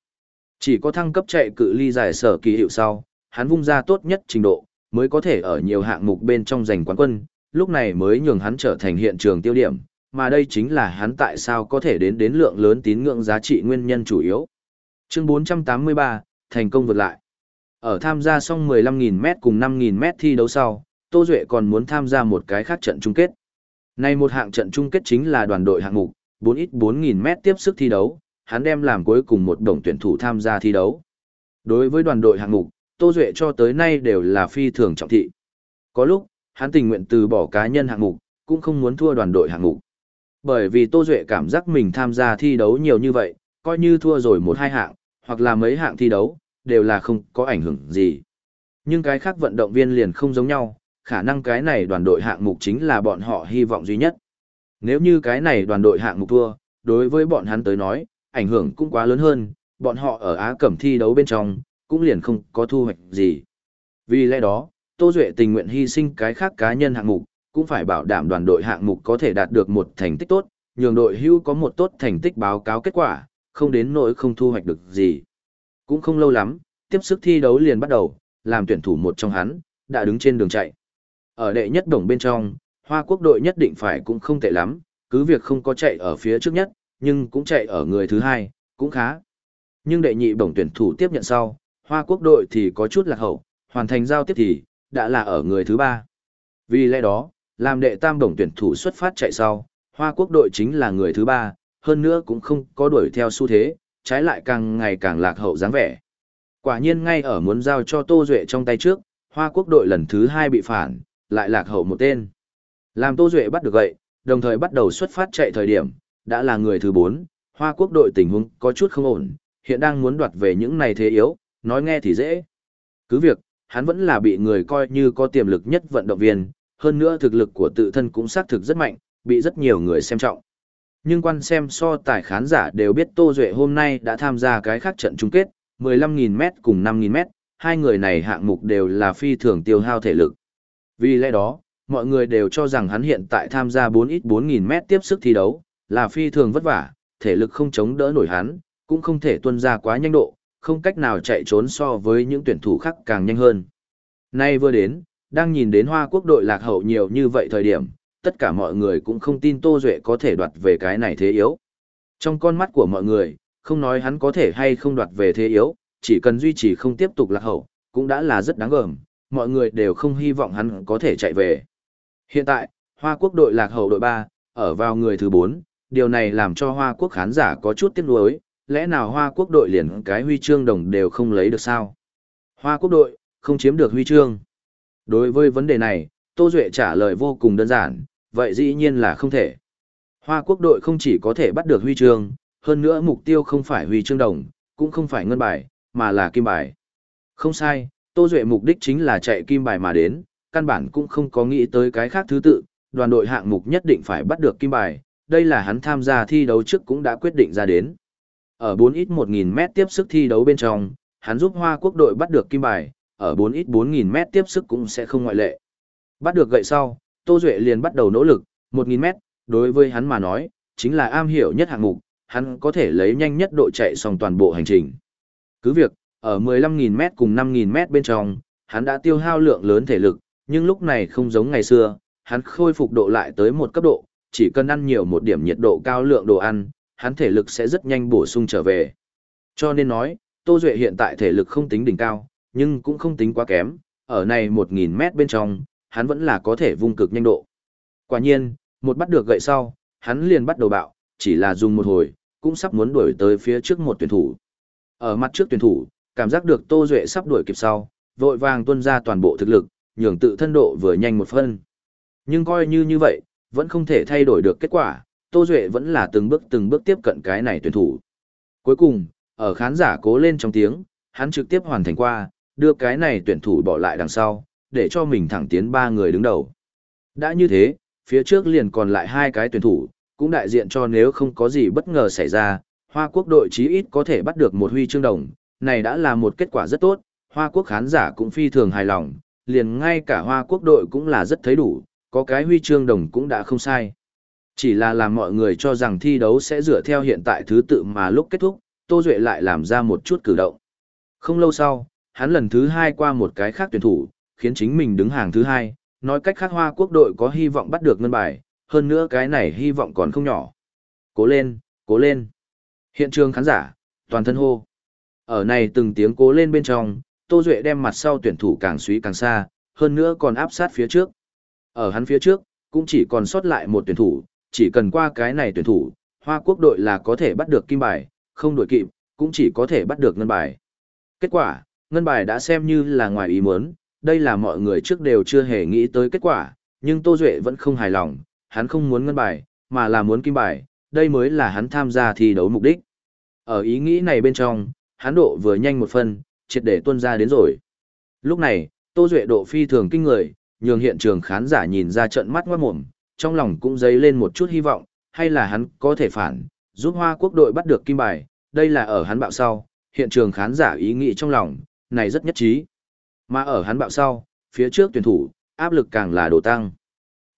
A: Chỉ có thăng cấp chạy cự ly giải sở kỳ hiệu sau, hắn vung ra tốt nhất trình độ, mới có thể ở nhiều hạng mục bên trong giành quán quân, lúc này mới nhường hắn trở thành hiện trường tiêu điểm, mà đây chính là hắn tại sao có thể đến đến lượng lớn tín ngưỡng giá trị nguyên nhân chủ yếu. Chương 483, thành công vượt lại. Ở tham gia xong 15.000m cùng 5.000m thi đấu sau, Tô Duệ còn muốn tham gia một cái khác trận chung kết. Này một hạng trận chung kết chính là đoàn đội hạng mục, 4x 4.000m tiếp sức thi đấu, hắn đem làm cuối cùng một đồng tuyển thủ tham gia thi đấu. Đối với đoàn đội hạng mục, Tô Duệ cho tới nay đều là phi thường trọng thị. Có lúc, hắn tình nguyện từ bỏ cá nhân hạng mục, cũng không muốn thua đoàn đội hạng mục. Bởi vì Tô Duệ cảm giác mình tham gia thi đấu nhiều như vậy, coi như thua rồi một hai hạng, hoặc là mấy hạng thi đấu, đều là không có ảnh hưởng gì. Nhưng cái khác vận động viên liền không giống nhau, khả năng cái này đoàn đội hạng mục chính là bọn họ hy vọng duy nhất. Nếu như cái này đoàn đội hạng mục thua, đối với bọn hắn tới nói, ảnh hưởng cũng quá lớn hơn, bọn họ ở Á Cẩm thi đấu bên trong, cũng liền không có thu hoạch gì. Vì lẽ đó, Tô Duệ tình nguyện hy sinh cái khác cá nhân hạng mục, cũng phải bảo đảm đoàn đội hạng mục có thể đạt được một thành tích tốt, nhường đội hưu có một tốt thành tích báo cáo kết quả, không đến nỗi không thu hoạch được gì. Cũng không lâu lắm, tiếp sức thi đấu liền bắt đầu, làm tuyển thủ một trong hắn, đã đứng trên đường chạy. Ở đệ nhất đồng bên trong, Hoa Quốc đội nhất định phải cũng không tệ lắm, cứ việc không có chạy ở phía trước nhất, nhưng cũng chạy ở người thứ hai, cũng khá. Nhưng đệ nhị bổng tuyển thủ tiếp nhận sau, Hoa Quốc đội thì có chút lạc hậu, hoàn thành giao tiếp thì, đã là ở người thứ ba. Vì lẽ đó, làm đệ tam đồng tuyển thủ xuất phát chạy sau, Hoa Quốc đội chính là người thứ ba, hơn nữa cũng không có đuổi theo xu thế, trái lại càng ngày càng lạc hậu dáng vẻ. Quả nhiên ngay ở muốn giao cho Tô Duệ trong tay trước, Hoa Quốc đội lần thứ hai bị phản, lại lạc hậu một tên. Làm Tô Duệ bắt được gậy, đồng thời bắt đầu xuất phát chạy thời điểm, đã là người thứ bốn, Hoa Quốc đội tình huống có chút không ổn, hiện đang muốn đoạt về những này thế yếu, nói nghe thì dễ. Cứ việc, hắn vẫn là bị người coi như có tiềm lực nhất vận động viên, hơn nữa thực lực của tự thân cũng xác thực rất mạnh, bị rất nhiều người xem trọng. Nhưng quan xem so tài khán giả đều biết Tô Duệ hôm nay đã tham gia cái khác trận chung kết, 15.000m cùng 5.000m, hai người này hạng mục đều là phi thường tiêu hao thể lực. Vì lẽ đó, mọi người đều cho rằng hắn hiện tại tham gia 4x 4.000m tiếp sức thi đấu, là phi thường vất vả, thể lực không chống đỡ nổi hắn, cũng không thể tuân ra quá nhanh độ, không cách nào chạy trốn so với những tuyển thủ khác càng nhanh hơn. Nay vừa đến, đang nhìn đến Hoa Quốc đội lạc hậu nhiều như vậy thời điểm, tất cả mọi người cũng không tin Tô Duệ có thể đoạt về cái này thế yếu. Trong con mắt của mọi người, không nói hắn có thể hay không đoạt về thế yếu, chỉ cần duy trì không tiếp tục lạc hậu, cũng đã là rất đáng gờm, mọi người đều không hy vọng hắn có thể chạy về. Hiện tại, Hoa Quốc đội lạc hậu đội 3, ở vào người thứ 4, điều này làm cho Hoa Quốc khán giả có chút tiếc nuối, lẽ nào Hoa Quốc đội liền cái huy chương đồng đều không lấy được sao? Hoa Quốc đội, không chiếm được huy chương. Đối với vấn đề này, Tô Duệ trả lời vô cùng đơn giản, vậy dĩ nhiên là không thể. Hoa Quốc đội không chỉ có thể bắt được huy chương, hơn nữa mục tiêu không phải huy chương đồng, cũng không phải ngân bài, mà là kim bài. Không sai, Tô Duệ mục đích chính là chạy kim bài mà đến, căn bản cũng không có nghĩ tới cái khác thứ tự, đoàn đội hạng mục nhất định phải bắt được kim bài, đây là hắn tham gia thi đấu trước cũng đã quyết định ra đến. Ở 4 ít 1000 mét tiếp sức thi đấu bên trong, hắn giúp Hoa Quốc đội bắt được kim bài, ở 4 ít 4000 mét tiếp sức cũng sẽ không ngoại lệ. Bắt được gậy sau, Tô Duệ liền bắt đầu nỗ lực, 1000 mét, đối với hắn mà nói, chính là am hiểu nhất hạng mục, hắn có thể lấy nhanh nhất độ chạy xong toàn bộ hành trình. Cứ việc, ở 15.000 mét cùng 5.000 mét bên trong, hắn đã tiêu hao lượng lớn thể lực, nhưng lúc này không giống ngày xưa, hắn khôi phục độ lại tới một cấp độ, chỉ cần ăn nhiều một điểm nhiệt độ cao lượng đồ ăn, hắn thể lực sẽ rất nhanh bổ sung trở về. Cho nên nói, Tô Duệ hiện tại thể lực không tính đỉnh cao, nhưng cũng không tính quá kém, ở này 1.000 mét bên trong, hắn vẫn là có thể vung cực nhanh độ. Quả nhiên, một bắt được gậy sau, hắn liền bắt đầu bạo, chỉ là dùng một hồi, cũng sắp muốn đuổi tới phía trước một tuyển thủ. Ở mặt trước tuyển thủ, cảm giác được Tô Duệ sắp đuổi kịp sau, vội vàng tuân ra toàn bộ thực lực, nhường tự thân độ vừa nhanh một phân. Nhưng coi như như vậy, vẫn không thể thay đổi được kết quả, Tô Duệ vẫn là từng bước từng bước tiếp cận cái này tuyển thủ. Cuối cùng, ở khán giả cố lên trong tiếng, hắn trực tiếp hoàn thành qua, đưa cái này tuyển thủ bỏ lại đằng sau, để cho mình thẳng tiến ba người đứng đầu. Đã như thế, phía trước liền còn lại hai cái tuyển thủ, cũng đại diện cho nếu không có gì bất ngờ xảy ra, Hoa Quốc đội chí ít có thể bắt được một huy chương đồng, này đã là một kết quả rất tốt, Hoa Quốc khán giả cũng phi thường hài lòng, liền ngay cả Hoa Quốc đội cũng là rất thấy đủ, có cái huy chương đồng cũng đã không sai. Chỉ là làm mọi người cho rằng thi đấu sẽ dựa theo hiện tại thứ tự mà lúc kết thúc, Tô Duệ lại làm ra một chút cử động. Không lâu sau, hắn lần thứ hai qua một cái khác tuyển thủ, khiến chính mình đứng hàng thứ hai, nói cách khác Hoa Quốc đội có hy vọng bắt được ngân bài, hơn nữa cái này hy vọng còn không nhỏ. Cố lên, cố lên. Hiện trường khán giả, toàn thân hô. Ở này từng tiếng cố lên bên trong, Tô Duệ đem mặt sau tuyển thủ càng suý càng xa, hơn nữa còn áp sát phía trước. Ở hắn phía trước, cũng chỉ còn sót lại một tuyển thủ, chỉ cần qua cái này tuyển thủ, Hoa Quốc đội là có thể bắt được kim bài, không đổi kịp, cũng chỉ có thể bắt được ngân bài. Kết quả, ngân bài đã xem như là ngoài ý muốn, đây là mọi người trước đều chưa hề nghĩ tới kết quả, nhưng Tô Duệ vẫn không hài lòng, hắn không muốn ngân bài, mà là muốn kim bài, đây mới là hắn tham gia thi đấu mục đích. Ở ý nghĩ này bên trong, hắn độ vừa nhanh một phân, triệt để tuân ra đến rồi. Lúc này, Tô Duệ độ phi thường kinh người, nhường hiện trường khán giả nhìn ra trận mắt ngoát mộm, trong lòng cũng dấy lên một chút hy vọng, hay là hắn có thể phản, giúp Hoa Quốc đội bắt được kim bài, đây là ở hắn bạo sau, hiện trường khán giả ý nghĩ trong lòng, này rất nhất trí. Mà ở hắn bạo sau, phía trước tuyển thủ, áp lực càng là đổ tăng.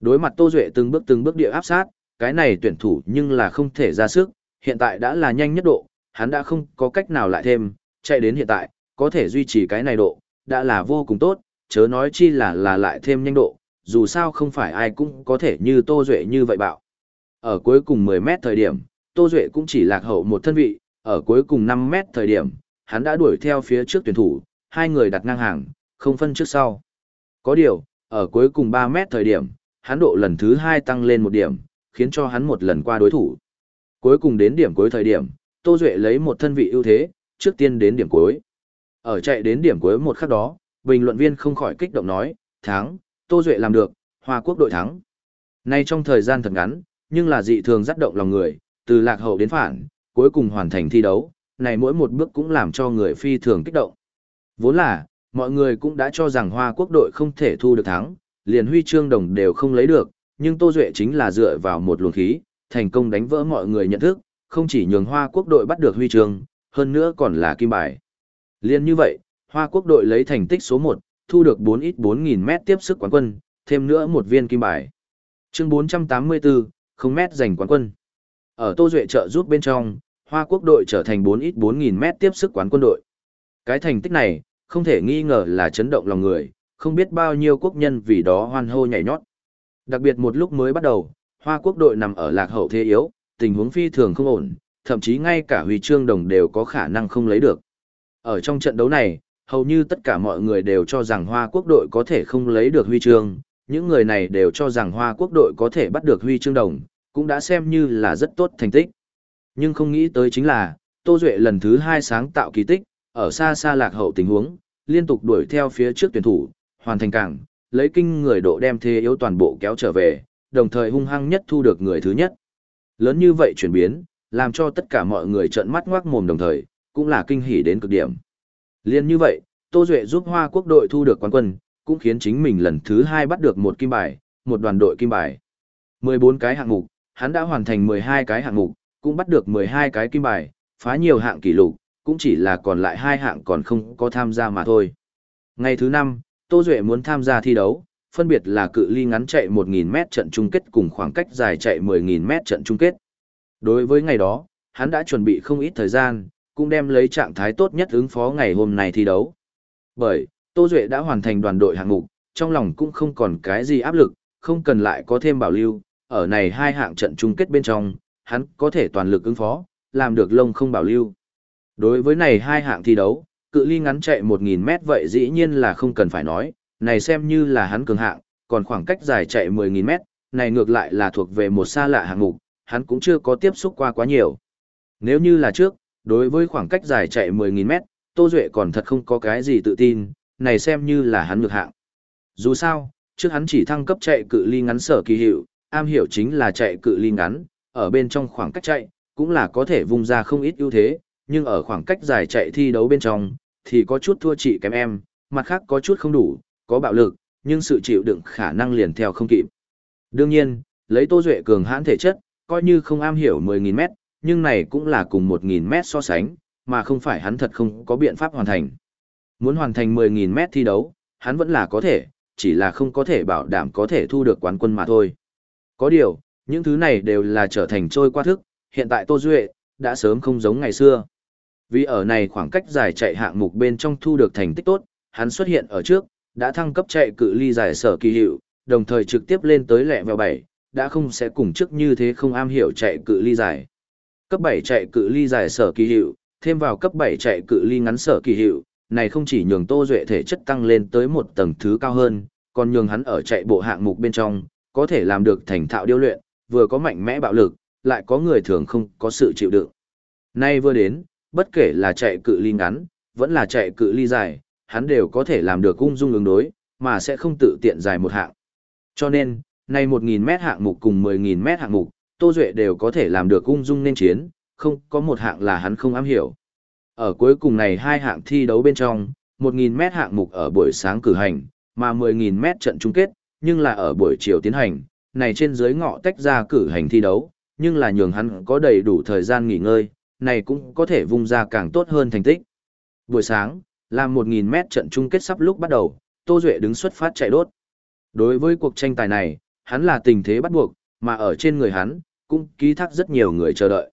A: Đối mặt Tô Duệ từng bước từng bước địa áp sát, cái này tuyển thủ nhưng là không thể ra sức, hiện tại đã là nhanh nhất độ, hắn đã không có cách nào lại thêm, chạy đến hiện tại, có thể duy trì cái này độ, đã là vô cùng tốt, chớ nói chi là là lại thêm nhanh độ, dù sao không phải ai cũng có thể như Tô Duệ như vậy bạo. Ở cuối cùng 10 mét thời điểm, Tô Duệ cũng chỉ lạc hậu một thân vị, ở cuối cùng 5 mét thời điểm, hắn đã đuổi theo phía trước tuyển thủ, hai người đặt ngang hàng, không phân trước sau. Có điều, ở cuối cùng 3 mét thời điểm, hắn độ lần thứ 2 tăng lên một điểm, khiến cho hắn một lần qua đối thủ. Cuối cùng đến điểm cuối thời điểm, Tô Duệ lấy một thân vị ưu thế, trước tiên đến điểm cuối. Ở chạy đến điểm cuối một khắc đó, bình luận viên không khỏi kích động nói, thắng, Tô Duệ làm được, Hoa Quốc đội thắng. Nay trong thời gian thật ngắn, nhưng là dị thường dắt động lòng người, từ lạc hậu đến phản, cuối cùng hoàn thành thi đấu, này mỗi một bước cũng làm cho người phi thường kích động. Vốn là, mọi người cũng đã cho rằng Hoa Quốc đội không thể thu được thắng, liền huy chương đồng đều không lấy được, nhưng Tô Duệ chính là dựa vào một luồng khí, thành công đánh vỡ mọi người nhận thức, không chỉ nhường Hoa Quốc đội bắt được huy chương, hơn nữa còn là kim bài. Liên như vậy, Hoa Quốc đội lấy thành tích số 1, thu được 4 ít 4.000 mét tiếp sức quán quân, thêm nữa một viên kim bài. Chương 484, không mét giành quán quân. Ở Tô Duệ trợ giúp bên trong, Hoa Quốc đội trở thành 4 ít 4.000 mét tiếp sức quán quân đội, Cái thành tích này, không thể nghi ngờ là chấn động lòng người, không biết bao nhiêu quốc nhân vì đó hoan hô nhảy nhót. Đặc biệt một lúc mới bắt đầu, Hoa quốc đội nằm ở lạc hậu thế yếu, tình huống phi thường không ổn, thậm chí ngay cả huy chương đồng đều có khả năng không lấy được. Ở trong trận đấu này, hầu như tất cả mọi người đều cho rằng Hoa quốc đội có thể không lấy được huy chương, những người này đều cho rằng Hoa quốc đội có thể bắt được huy chương đồng, cũng đã xem như là rất tốt thành tích. Nhưng không nghĩ tới chính là, Tô Duệ lần thứ hai sáng tạo kỳ tích, ở xa xa lạc hậu tình huống, liên tục đuổi theo phía trước tuyển thủ, hoàn thành cảng, lấy kinh người độ đem thế yếu toàn bộ kéo trở về, đồng thời hung hăng nhất thu được người thứ nhất. Lớn như vậy chuyển biến, làm cho tất cả mọi người trợn mắt ngoác mồm đồng thời, cũng là kinh hỉ đến cực điểm. Liên như vậy, Tô Duệ giúp Hoa quốc đội thu được quán quân, cũng khiến chính mình lần thứ hai bắt được một kim bài, một đoàn đội kim bài. 14 cái hạng mục, hắn đã hoàn thành 12 cái hạng mục, cũng bắt được 12 cái kim bài, phá nhiều hạng kỷ lục, cũng chỉ là còn lại hai hạng còn không có tham gia mà thôi. Ngày thứ 5, Tô Duệ muốn tham gia thi đấu, phân biệt là cự ly ngắn chạy 1.000m trận chung kết cùng khoảng cách dài chạy 10.000m trận chung kết. Đối với ngày đó, hắn đã chuẩn bị không ít thời gian, cũng đem lấy trạng thái tốt nhất ứng phó ngày hôm nay thi đấu. Bởi, Tô Duệ đã hoàn thành đoàn đội hạng mục, trong lòng cũng không còn cái gì áp lực, không cần lại có thêm bảo lưu, ở này hai hạng trận chung kết bên trong, hắn có thể toàn lực ứng phó, làm được lông không bảo lưu. Đối với này hai hạng thi đấu, cự ly ngắn chạy 1.000 mét vậy dĩ nhiên là không cần phải nói, này xem như là hắn cường hạng, còn khoảng cách dài chạy 10.000 mét, này ngược lại là thuộc về một xa lạ hạng mục, hắn cũng chưa có tiếp xúc qua quá nhiều. Nếu như là trước, đối với khoảng cách dài chạy 10.000 mét, Tô Duệ còn thật không có cái gì tự tin, này xem như là hắn ngược hạng. Dù sao, trước hắn chỉ thăng cấp chạy cự ly ngắn sở kỳ hiệu, am hiểu chính là chạy cự ly ngắn, ở bên trong khoảng cách chạy, cũng là có thể vung ra không ít ưu thế, nhưng ở khoảng cách dài chạy thi đấu bên trong, thì có chút thua chị kém em, mặt khác có chút không đủ, có bạo lực, nhưng sự chịu đựng khả năng liền theo không kịp. Đương nhiên, lấy Tô Duệ cường hãn thể chất, coi như không am hiểu 10.000m nhưng này cũng là cùng 1.000 mét so sánh, mà không phải hắn thật không có biện pháp hoàn thành. Muốn hoàn thành 10.000 mét thi đấu, hắn vẫn là có thể, chỉ là không có thể bảo đảm có thể thu được quán quân mà thôi. Có điều, những thứ này đều là trở thành trôi qua thức, hiện tại Tô Duệ, đã sớm không giống ngày xưa. Vì ở này khoảng cách dài chạy hạng mục bên trong thu được thành tích tốt, hắn xuất hiện ở trước, đã thăng cấp chạy cự ly dài sở kỳ hiệu, đồng thời trực tiếp lên tới lẹ vèo 7, đã không sẽ cùng trước như thế không am hiểu chạy cự ly dài. Cấp 7 chạy cự ly dài sở kỳ hiệu, thêm vào cấp 7 chạy cự ly ngắn sở kỳ hiệu, này không chỉ nhường Tô Duệ thể chất tăng lên tới một tầng thứ cao hơn, còn nhường hắn ở chạy bộ hạng mục bên trong, có thể làm được thành thạo điêu luyện, vừa có mạnh mẽ bạo lực, lại có người thường không có sự chịu đựng. Nay vừa đến, bất kể là chạy cự ly ngắn, vẫn là chạy cự ly dài, hắn đều có thể làm được ung dung ứng đối, mà sẽ không tự tiện dài một hạng. Cho nên, nay 1.000 mét hạng mục cùng 10.000 mét hạng mục, Tô Duệ đều có thể làm được ung dung nên chiến, không có một hạng là hắn không am hiểu. Ở cuối cùng này hai hạng thi đấu bên trong, 1.000 mét hạng mục ở buổi sáng cử hành, mà 10.000 mét trận chung kết, nhưng là ở buổi chiều tiến hành, này trên dưới ngọ tách ra cử hành thi đấu, nhưng là nhường hắn có đầy đủ thời gian nghỉ ngơi, này cũng có thể vung ra càng tốt hơn thành tích. Buổi sáng, làm 1.000 mét trận chung kết sắp lúc bắt đầu, Tô Duệ đứng xuất phát chạy đốt. Đối với cuộc tranh tài này, hắn là tình thế bắt buộc, mà ở trên người hắn, cũng ký thác rất nhiều người chờ đợi.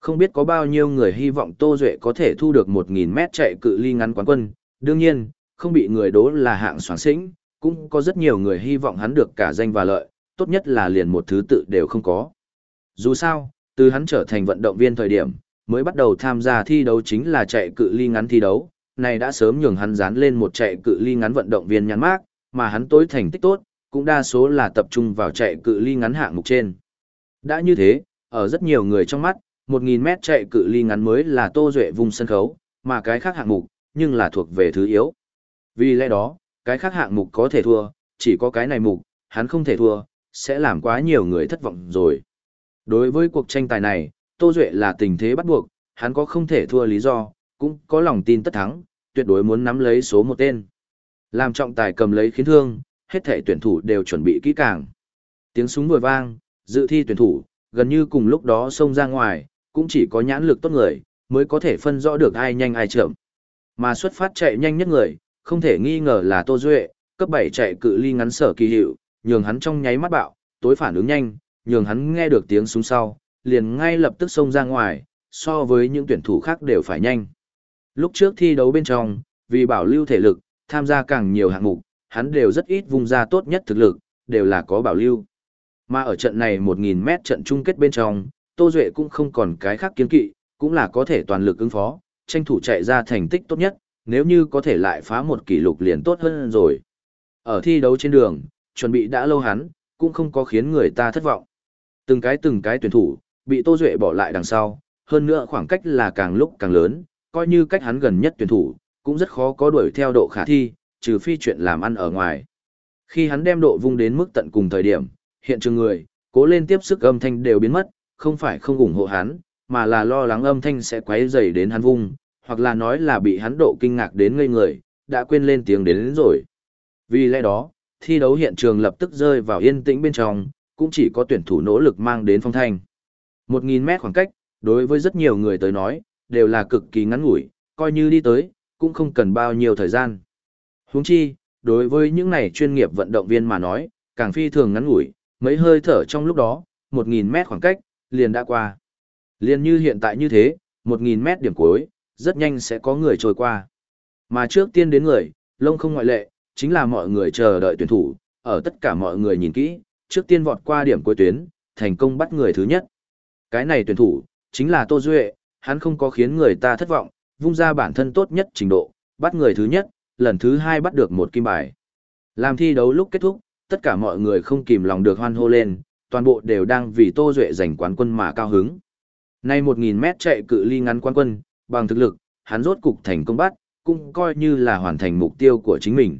A: Không biết có bao nhiêu người hy vọng Tô Duệ có thể thu được 1.000 mét chạy cự ly ngắn quán quân, đương nhiên, không bị người đố là hạng soán xĩnh, cũng có rất nhiều người hy vọng hắn được cả danh và lợi, tốt nhất là liền một thứ tự đều không có. Dù sao, từ hắn trở thành vận động viên thời điểm, mới bắt đầu tham gia thi đấu chính là chạy cự ly ngắn thi đấu, này đã sớm nhường hắn dán lên một chạy cự ly ngắn vận động viên nhắn mát, mà hắn tối thành tích tốt, cũng đa số là tập trung vào chạy cự ly ngắn hạng mục trên. Đã như thế, ở rất nhiều người trong mắt, 1.000 mét chạy cự ly ngắn mới là tô duệ vùng sân khấu, mà cái khác hạng mục, nhưng là thuộc về thứ yếu. Vì lẽ đó, cái khác hạng mục có thể thua, chỉ có cái này mục, hắn không thể thua, sẽ làm quá nhiều người thất vọng rồi. Đối với cuộc tranh tài này, Tô Duệ là tình thế bắt buộc, hắn có không thể thua lý do, cũng có lòng tin tất thắng, tuyệt đối muốn nắm lấy số một tên. Làm trọng tài cầm lấy khiến thương, hết thể tuyển thủ đều chuẩn bị kỹ càng. Tiếng súng vừa vang, dự thi tuyển thủ, gần như cùng lúc đó xông ra ngoài, cũng chỉ có nhãn lực tốt người, mới có thể phân rõ được ai nhanh ai chậm. Mà xuất phát chạy nhanh nhất người, không thể nghi ngờ là Tô Duệ, cấp 7 chạy cự ly ngắn sở kỳ hiệu, nhường hắn trong nháy mắt bạo, tối phản ứng nhanh, nhường hắn nghe được tiếng súng sau, liền ngay lập tức xông ra ngoài, so với những tuyển thủ khác đều phải nhanh. Lúc trước thi đấu bên trong, vì bảo lưu thể lực, tham gia càng nhiều hạng mục, hắn đều rất ít vung ra tốt nhất thực lực, đều là có bảo lưu. Mà ở trận này 1.000 mét trận chung kết bên trong, Tô Duệ cũng không còn cái khác kiến kỵ, cũng là có thể toàn lực ứng phó, tranh thủ chạy ra thành tích tốt nhất, nếu như có thể lại phá một kỷ lục liền tốt hơn rồi. Ở thi đấu trên đường, chuẩn bị đã lâu hắn, cũng không có khiến người ta thất vọng. Từng cái từng cái tuyển thủ, bị Tô Duệ bỏ lại đằng sau, hơn nữa khoảng cách là càng lúc càng lớn, coi như cách hắn gần nhất tuyển thủ, cũng rất khó có đuổi theo độ khả thi, trừ phi chuyện làm ăn ở ngoài. Khi hắn đem độ vung đến mức tận cùng thời điểm, hiện trường người, cố lên tiếp sức âm thanh đều biến mất, không phải không ủng hộ hắn, mà là lo lắng âm thanh sẽ quấy rầy đến hắn vung, hoặc là nói là bị hắn độ kinh ngạc đến ngây người, đã quên lên tiếng đến, đến rồi. Vì lẽ đó, thi đấu hiện trường lập tức rơi vào yên tĩnh bên trong, cũng chỉ có tuyển thủ nỗ lực mang đến phong thanh. 1.000 mét khoảng cách, đối với rất nhiều người tới nói, đều là cực kỳ ngắn ngủi, coi như đi tới, cũng không cần bao nhiêu thời gian. Huống chi, đối với những này chuyên nghiệp vận động viên mà nói, càng phi thường ngắn ngủi, mấy hơi thở trong lúc đó, 1.000 mét khoảng cách, liền đã qua. Liền như hiện tại như thế, 1.000 mét điểm cuối, rất nhanh sẽ có người trôi qua. Mà trước tiên đến người, lông không ngoại lệ, chính là mọi người chờ đợi tuyển thủ, ở tất cả mọi người nhìn kỹ, trước tiên vọt qua điểm cuối tuyến, thành công bắt người thứ nhất. Cái này tuyển thủ, chính là Tô Duệ, hắn không có khiến người ta thất vọng, vung ra bản thân tốt nhất trình độ, bắt người thứ nhất, lần thứ hai bắt được một kim bài. Làm thi đấu lúc kết thúc, tất cả mọi người không kìm lòng được hoan hô lên, toàn bộ đều đang vì Tô Duệ giành quán quân mà cao hứng. Nay 1.000 mét chạy cự ly ngắn quán quân, bằng thực lực, hắn rốt cục thành công bắt, cũng coi như là hoàn thành mục tiêu của chính mình.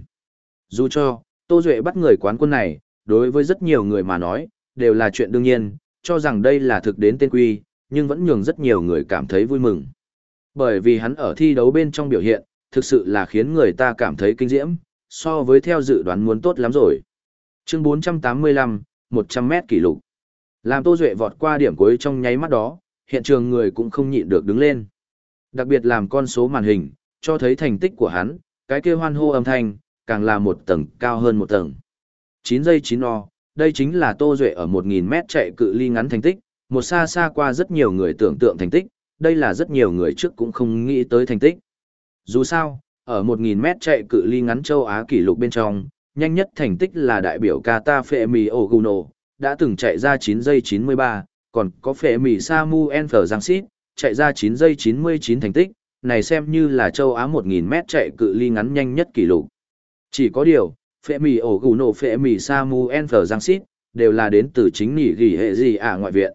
A: Dù cho, Tô Duệ bắt người quán quân này, đối với rất nhiều người mà nói, đều là chuyện đương nhiên, cho rằng đây là thực đến tên quy, nhưng vẫn nhường rất nhiều người cảm thấy vui mừng. Bởi vì hắn ở thi đấu bên trong biểu hiện, thực sự là khiến người ta cảm thấy kinh diễm, so với theo dự đoán muốn tốt lắm rồi. Chương 485, 100 mét kỷ lục. Làm Tô Duệ vọt qua điểm cuối trong nháy mắt đó, hiện trường người cũng không nhịn được đứng lên. Đặc biệt làm con số màn hình, cho thấy thành tích của hắn, cái kia hoan hô âm thanh, càng là một tầng cao hơn một tầng. 9 giây 9 o, đây chính là Tô Duệ ở 1.000 mét chạy cự ly ngắn thành tích, một xa xa qua rất nhiều người tưởng tượng thành tích, đây là rất nhiều người trước cũng không nghĩ tới thành tích. Dù sao, ở 1.000 mét chạy cự ly ngắn châu Á kỷ lục bên trong, nhanh nhất thành tích là đại biểu Kata Femi Oguno, đã từng chạy ra 9 giây 93, còn có Femi Samu Enfer Giangsit, chạy ra 9 giây 99 thành tích, này xem như là châu Á 1.000 chạy cự ly ngắn nhanh nhất kỷ lục. Chỉ có điều, Femi Oguno Femi Samu Enfer Giangsit, đều là đến từ chính nỉ gỉ hệ gì à ngoại viện.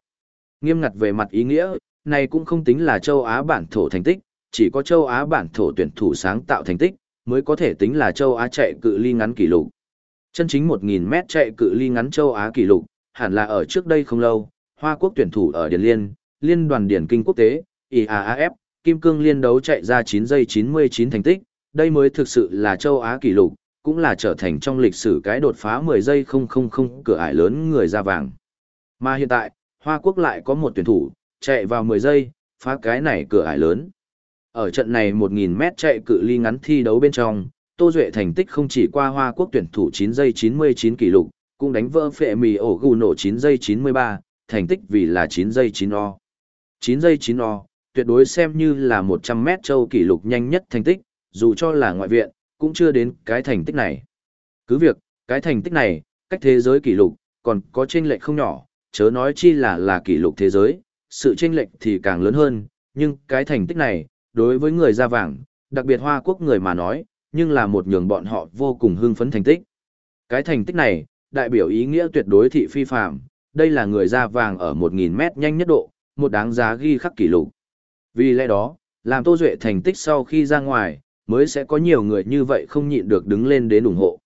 A: Nghiêm ngặt về mặt ý nghĩa, này cũng không tính là châu Á bản thổ thành tích, chỉ có châu Á bản thổ tuyển thủ sáng tạo thành tích, mới có thể tính là châu Á chạy cự ly ngắn kỷ lục. Chân chính 1.000 mét chạy cự ly ngắn châu Á kỷ lục, hẳn là ở trước đây không lâu, Hoa Quốc tuyển thủ ở Điền Liên, Liên đoàn Điển Kinh Quốc tế, IAAF, Kim Cương Liên đấu chạy ra 9 giây 99 thành tích, đây mới thực sự là châu Á kỷ lục, cũng là trở thành trong lịch sử cái đột phá 10 giây 000 cửa ải lớn người ra vàng. Mà hiện tại, Hoa Quốc lại có một tuyển thủ, chạy vào 10 giây, phá cái này cửa ải lớn. Ở trận này 1.000m chạy cự ly ngắn thi đấu bên trong, Tô Duệ thành tích không chỉ qua Hoa Quốc tuyển thủ 9 giây 99 kỷ lục, cũng đánh vỡ phệ mì ổ gù nổ 9 giây 93, thành tích vì là 9 giây 9 o. 9 giây 9 o, tuyệt đối xem như là 100 mét châu kỷ lục nhanh nhất thành tích, dù cho là ngoại viện, cũng chưa đến cái thành tích này. Cứ việc, cái thành tích này, cách thế giới kỷ lục, còn có chênh lệch không nhỏ, chớ nói chi là là kỷ lục thế giới, sự chênh lệch thì càng lớn hơn, nhưng cái thành tích này, đối với người da vàng, đặc biệt Hoa Quốc người mà nói, nhưng là một nhường bọn họ vô cùng hưng phấn thành tích. Cái thành tích này, đại biểu ý nghĩa tuyệt đối thị phi phạm, đây là người da vàng ở 1.000 mét nhanh nhất độ, một đáng giá ghi khắc kỷ lục. Vì lẽ đó, làm Tô Duệ thành tích sau khi ra ngoài, mới sẽ có nhiều người như vậy không nhịn được đứng lên đến ủng hộ.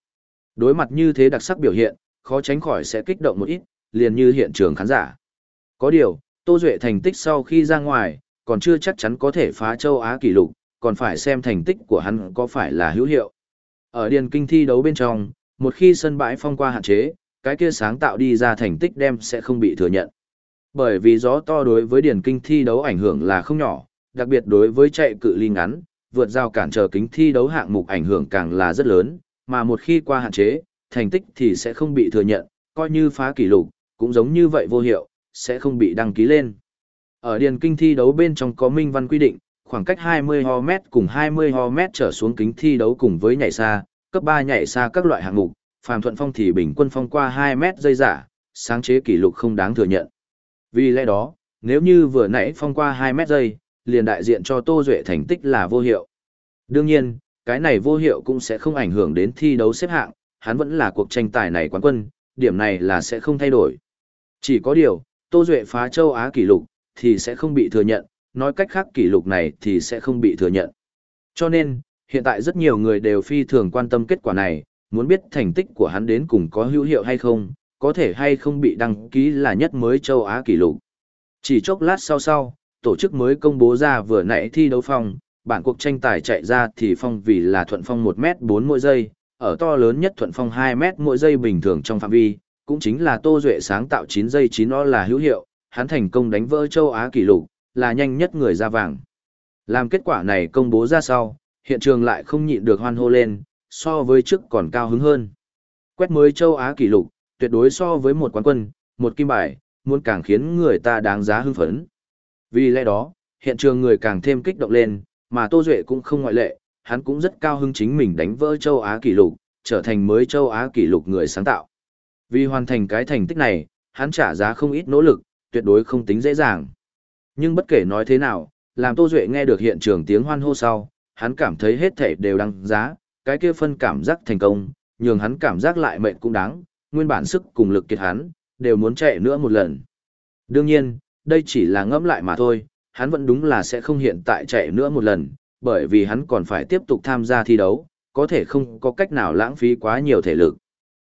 A: Đối mặt như thế đặc sắc biểu hiện, khó tránh khỏi sẽ kích động một ít, liền như hiện trường khán giả. Có điều, Tô Duệ thành tích sau khi ra ngoài, còn chưa chắc chắn có thể phá châu Á kỷ lục, còn phải xem thành tích của hắn có phải là hữu hiệu. Ở điền kinh thi đấu bên trong, một khi sân bãi phong qua hạn chế, cái kia sáng tạo đi ra thành tích đem sẽ không bị thừa nhận. Bởi vì gió to đối với điền kinh thi đấu ảnh hưởng là không nhỏ, đặc biệt đối với chạy cự ly ngắn, vượt giao cản trở kính thi đấu hạng mục ảnh hưởng càng là rất lớn, mà một khi qua hạn chế, thành tích thì sẽ không bị thừa nhận, coi như phá kỷ lục, cũng giống như vậy vô hiệu, sẽ không bị đăng ký lên. Ở điền kinh thi đấu bên trong có minh văn quy định, khoảng cách 20 ho mét cùng 20 ho mét trở xuống kính thi đấu cùng với nhảy xa, cấp 3 nhảy xa các loại hạng mục, Phạm Thuận Phong thì bình quân phong qua 2 mét dây giả, sáng chế kỷ lục không đáng thừa nhận. Vì lẽ đó, nếu như vừa nãy phong qua 2 mét dây, liền đại diện cho Tô Duệ thành tích là vô hiệu. Đương nhiên, cái này vô hiệu cũng sẽ không ảnh hưởng đến thi đấu xếp hạng, hắn vẫn là cuộc tranh tài này quán quân, điểm này là sẽ không thay đổi. Chỉ có điều, Tô Duệ phá châu Á kỷ lục, thì sẽ không bị thừa nhận, nói cách khác kỷ lục này thì sẽ không bị thừa nhận. Cho nên, hiện tại rất nhiều người đều phi thường quan tâm kết quả này, muốn biết thành tích của hắn đến cùng có hữu hiệu hay không, có thể hay không bị đăng ký là nhất mới châu Á kỷ lục. Chỉ chốc lát sau sau, tổ chức mới công bố ra vừa nãy thi đấu phong, bản cuộc tranh tài chạy ra thì phong vì là thuận phong 1m4 mỗi giây, ở to lớn nhất thuận phong 2m mỗi giây bình thường trong phạm vi, cũng chính là Tô Duệ sáng tạo 9 giây 9 nó là hữu hiệu, hắn thành công đánh vỡ châu Á kỷ lục, là nhanh nhất người ra vàng. Làm kết quả này công bố ra sau, hiện trường lại không nhịn được hoan hô lên, so với trước còn cao hứng hơn. Quét mới châu Á kỷ lục, tuyệt đối so với một quán quân, một kim bài, muốn càng khiến người ta đáng giá hưng phấn. Vì lẽ đó, hiện trường người càng thêm kích động lên, mà Tô Duệ cũng không ngoại lệ, hắn cũng rất cao hứng chính mình đánh vỡ châu Á kỷ lục, trở thành mới châu Á kỷ lục người sáng tạo. Vì hoàn thành cái thành tích này, hắn trả giá không ít nỗ lực, tuyệt đối không tính dễ dàng. Nhưng bất kể nói thế nào, làm Tô Duệ nghe được hiện trường tiếng hoan hô sau, hắn cảm thấy hết thảy đều đáng giá, cái kia phân cảm giác thành công, nhường hắn cảm giác lại mệnh cũng đáng, nguyên bản sức cùng lực kiệt hắn, đều muốn chạy nữa một lần. Đương nhiên, đây chỉ là ngẫm lại mà thôi, hắn vẫn đúng là sẽ không hiện tại chạy nữa một lần, bởi vì hắn còn phải tiếp tục tham gia thi đấu, có thể không có cách nào lãng phí quá nhiều thể lực.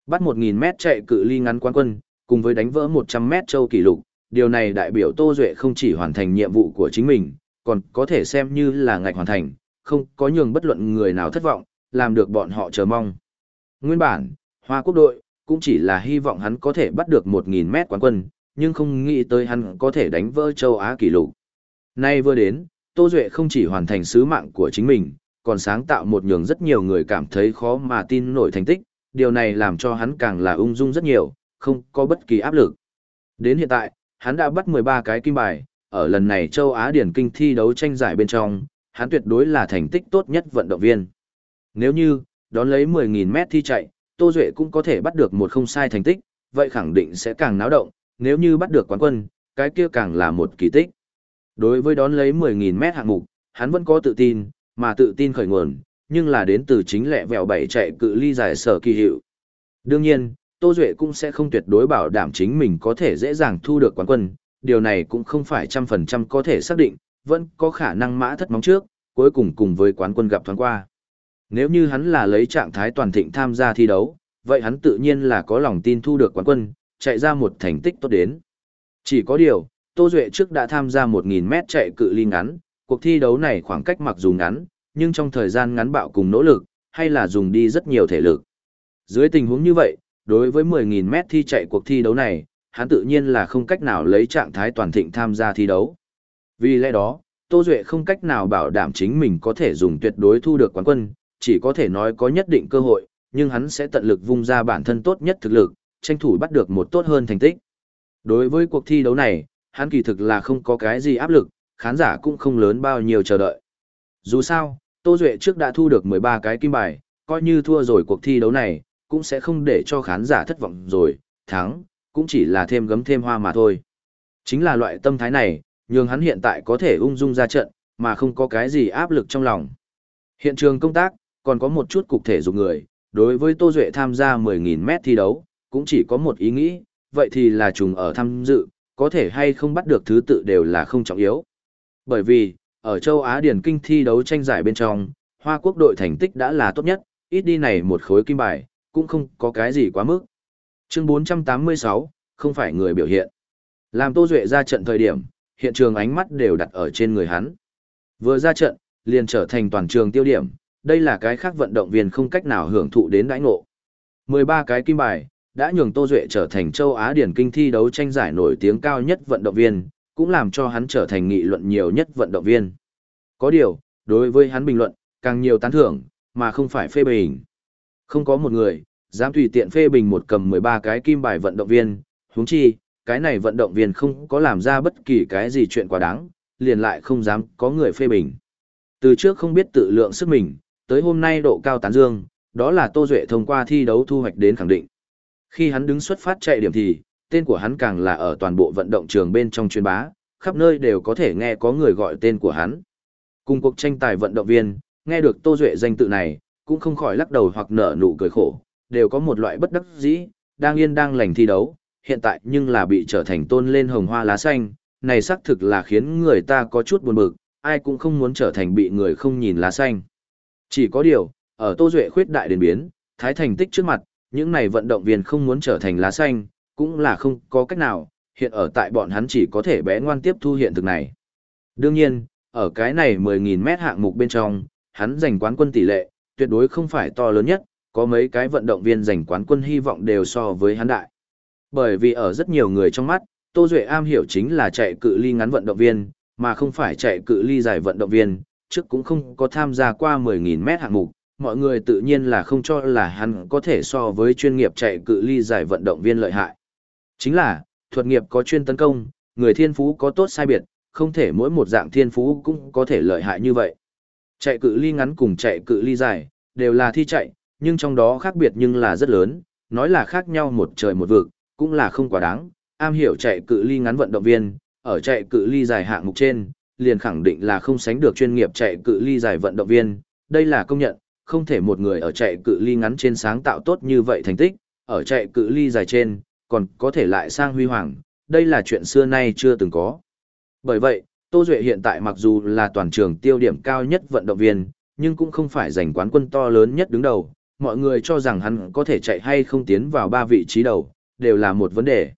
A: Bắt 1.000 mét chạy cự ly ngắn quán quân, cùng với đánh vỡ 100 mét châu kỷ lục, điều này đại biểu Tô Duệ không chỉ hoàn thành nhiệm vụ của chính mình, còn có thể xem như là ngạch hoàn thành, không có nhường bất luận người nào thất vọng, làm được bọn họ chờ mong. Nguyên bản, Hoa Quốc đội, cũng chỉ là hy vọng hắn có thể bắt được 1.000 mét quán quân, nhưng không nghĩ tới hắn có thể đánh vỡ châu Á kỷ lục. Nay vừa đến, Tô Duệ không chỉ hoàn thành sứ mạng của chính mình, còn sáng tạo một nhường rất nhiều người cảm thấy khó mà tin nổi thành tích, điều này làm cho hắn càng là ung dung rất nhiều, không có bất kỳ áp lực. Đến hiện tại, hắn đã bắt 13 cái kim bài, ở lần này châu Á điển kinh thi đấu tranh giải bên trong, hắn tuyệt đối là thành tích tốt nhất vận động viên. Nếu như, đón lấy 10.000 mét thi chạy, Tô Duệ cũng có thể bắt được một không sai thành tích, vậy khẳng định sẽ càng náo động, nếu như bắt được quán quân, cái kia càng là một kỳ tích. Đối với đón lấy 10.000 mét hạng mục, hắn vẫn có tự tin, mà tự tin khởi nguồn, nhưng là đến từ chính lẹ vẹo bảy chạy cự ly giải sở kỳ hiệu. Đương nhiên, Tô Duệ cũng sẽ không tuyệt đối bảo đảm chính mình có thể dễ dàng thu được quán quân, điều này cũng không phải trăm phần trăm có thể xác định, vẫn có khả năng mã thất móng trước, cuối cùng cùng với quán quân gặp thoáng qua. Nếu như hắn là lấy trạng thái toàn thịnh tham gia thi đấu, vậy hắn tự nhiên là có lòng tin thu được quán quân, chạy ra một thành tích tốt đến. Chỉ có điều, Tô Duệ trước đã tham gia 1.000 mét chạy cự ly ngắn, cuộc thi đấu này khoảng cách mặc dù ngắn, nhưng trong thời gian ngắn bạo cùng nỗ lực, hay là dùng đi rất nhiều thể lực. Dưới tình huống như vậy, đối với 10.000 mét thi chạy cuộc thi đấu này, hắn tự nhiên là không cách nào lấy trạng thái toàn thịnh tham gia thi đấu. Vì lẽ đó, Tô Duệ không cách nào bảo đảm chính mình có thể dùng tuyệt đối thu được quán quân, chỉ có thể nói có nhất định cơ hội, nhưng hắn sẽ tận lực vung ra bản thân tốt nhất thực lực, tranh thủ bắt được một tốt hơn thành tích. Đối với cuộc thi đấu này, hắn kỳ thực là không có cái gì áp lực, khán giả cũng không lớn bao nhiêu chờ đợi. Dù sao, Tô Duệ trước đã thu được 13 cái kim bài, coi như thua rồi cuộc thi đấu này, cũng sẽ không để cho khán giả thất vọng rồi, thắng, cũng chỉ là thêm gấm thêm hoa mà thôi. Chính là loại tâm thái này, nhường hắn hiện tại có thể ung dung ra trận, mà không có cái gì áp lực trong lòng. Hiện trường công tác, còn có một chút cục thể dục người, đối với Tô Duệ tham gia 10.000 mét thi đấu, cũng chỉ có một ý nghĩ, vậy thì là trùng ở tham dự, có thể hay không bắt được thứ tự đều là không trọng yếu. Bởi vì, ở châu Á Điển Kinh thi đấu tranh giải bên trong, Hoa Quốc đội thành tích đã là tốt nhất, ít đi này một khối kim bài, cũng không có cái gì quá mức. Chương 486, không phải người biểu hiện. Làm Tô Duệ ra trận thời điểm, hiện trường ánh mắt đều đặt ở trên người hắn. Vừa ra trận, liền trở thành toàn trường tiêu điểm, đây là cái khác vận động viên không cách nào hưởng thụ đến đãi ngộ. 13 cái kim bài, đã nhường Tô Duệ trở thành châu Á điển kinh thi đấu tranh giải nổi tiếng cao nhất vận động viên, cũng làm cho hắn trở thành nghị luận nhiều nhất vận động viên. Có điều, đối với hắn bình luận, càng nhiều tán thưởng, mà không phải phê bình. Không có một người, dám tùy tiện phê bình một cầm 13 cái kim bài vận động viên, huống chi, cái này vận động viên không có làm ra bất kỳ cái gì chuyện quá đáng, liền lại không dám có người phê bình. Từ trước không biết tự lượng sức mình, tới hôm nay độ cao tán dương, đó là Tô Duệ thông qua thi đấu thu hoạch đến khẳng định. Khi hắn đứng xuất phát chạy điểm thì, tên của hắn càng là ở toàn bộ vận động trường bên trong truyền bá, khắp nơi đều có thể nghe có người gọi tên của hắn. Cùng cuộc tranh tài vận động viên, nghe được Tô Duệ danh tự này, cũng không khỏi lắc đầu hoặc nở nụ cười khổ, đều có một loại bất đắc dĩ, đang yên đang lành thi đấu, hiện tại nhưng là bị trở thành tôn lên hồng hoa lá xanh, này xác thực là khiến người ta có chút buồn bực, ai cũng không muốn trở thành bị người không nhìn lá xanh. Chỉ có điều, ở Tô Duệ khuyết đại đền biến, thái thành tích trước mặt, những này vận động viên không muốn trở thành lá xanh, cũng là không có cách nào, hiện ở tại bọn hắn chỉ có thể bé ngoan tiếp thu hiện thực này. Đương nhiên, ở cái này 10.000 mét hạng mục bên trong, hắn giành quán quân tỷ lệ, tuyệt đối không phải to lớn nhất, có mấy cái vận động viên giành quán quân hy vọng đều so với hắn đại. Bởi vì ở rất nhiều người trong mắt, Tô Duệ am hiểu chính là chạy cự ly ngắn vận động viên, mà không phải chạy cự ly dài vận động viên, trước cũng không có tham gia qua 10.000 mét hạng mục, mọi người tự nhiên là không cho là hắn có thể so với chuyên nghiệp chạy cự ly dài vận động viên lợi hại. Chính là, thuật nghiệp có chuyên tấn công, người thiên phú có tốt sai biệt, không thể mỗi một dạng thiên phú cũng có thể lợi hại như vậy. Chạy cự ly ngắn cùng chạy cự ly dài, đều là thi chạy, nhưng trong đó khác biệt nhưng là rất lớn, nói là khác nhau một trời một vực, cũng là không quá đáng. Am hiểu chạy cự ly ngắn vận động viên, ở chạy cự ly dài hạng mục trên, liền khẳng định là không sánh được chuyên nghiệp chạy cự ly dài vận động viên, đây là công nhận, không thể một người ở chạy cự ly ngắn trên sáng tạo tốt như vậy thành tích, ở chạy cự ly dài trên, còn có thể lại sang huy hoàng, đây là chuyện xưa nay chưa từng có. Bởi vậy, Tô Duệ hiện tại mặc dù là toàn trường tiêu điểm cao nhất vận động viên, nhưng cũng không phải giành quán quân to lớn nhất đứng đầu, mọi người cho rằng hắn có thể chạy hay không tiến vào ba vị trí đầu, đều là một vấn đề.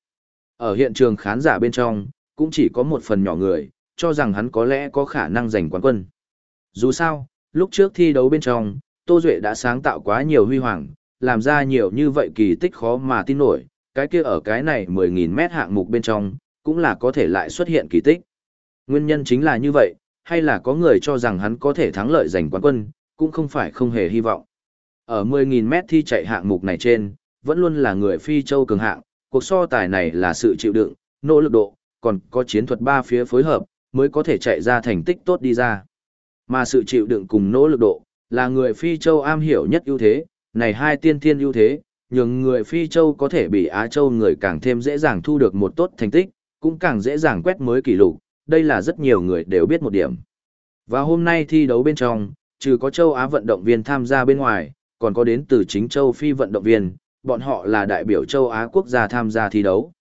A: Ở hiện trường khán giả bên trong, cũng chỉ có một phần nhỏ người, cho rằng hắn có lẽ có khả năng giành quán quân. Dù sao, lúc trước thi đấu bên trong, Tô Duệ đã sáng tạo quá nhiều huy hoàng, làm ra nhiều như vậy kỳ tích khó mà tin nổi, cái kia ở cái này 10.000 mét hạng mục bên trong, cũng là có thể lại xuất hiện kỳ tích. Nguyên nhân chính là như vậy, hay là có người cho rằng hắn có thể thắng lợi giành quán quân, cũng không phải không hề hy vọng. Ở 10.000 mét thi chạy hạng mục này trên, vẫn luôn là người phi châu cường hạng, cuộc so tài này là sự chịu đựng, nỗ lực độ, còn có chiến thuật ba phía phối hợp, mới có thể chạy ra thành tích tốt đi ra. Mà sự chịu đựng cùng nỗ lực độ, là người phi châu am hiểu nhất ưu thế, này hai tiên thiên ưu thế, nhường người phi châu có thể bị Á châu người càng thêm dễ dàng thu được một tốt thành tích, cũng càng dễ dàng quét mới kỷ lục, đây là rất nhiều người đều biết một điểm. Và hôm nay thi đấu bên trong, trừ có châu Á vận động viên tham gia bên ngoài, còn có đến từ chính châu Phi vận động viên, bọn họ là đại biểu châu Á quốc gia tham gia thi đấu.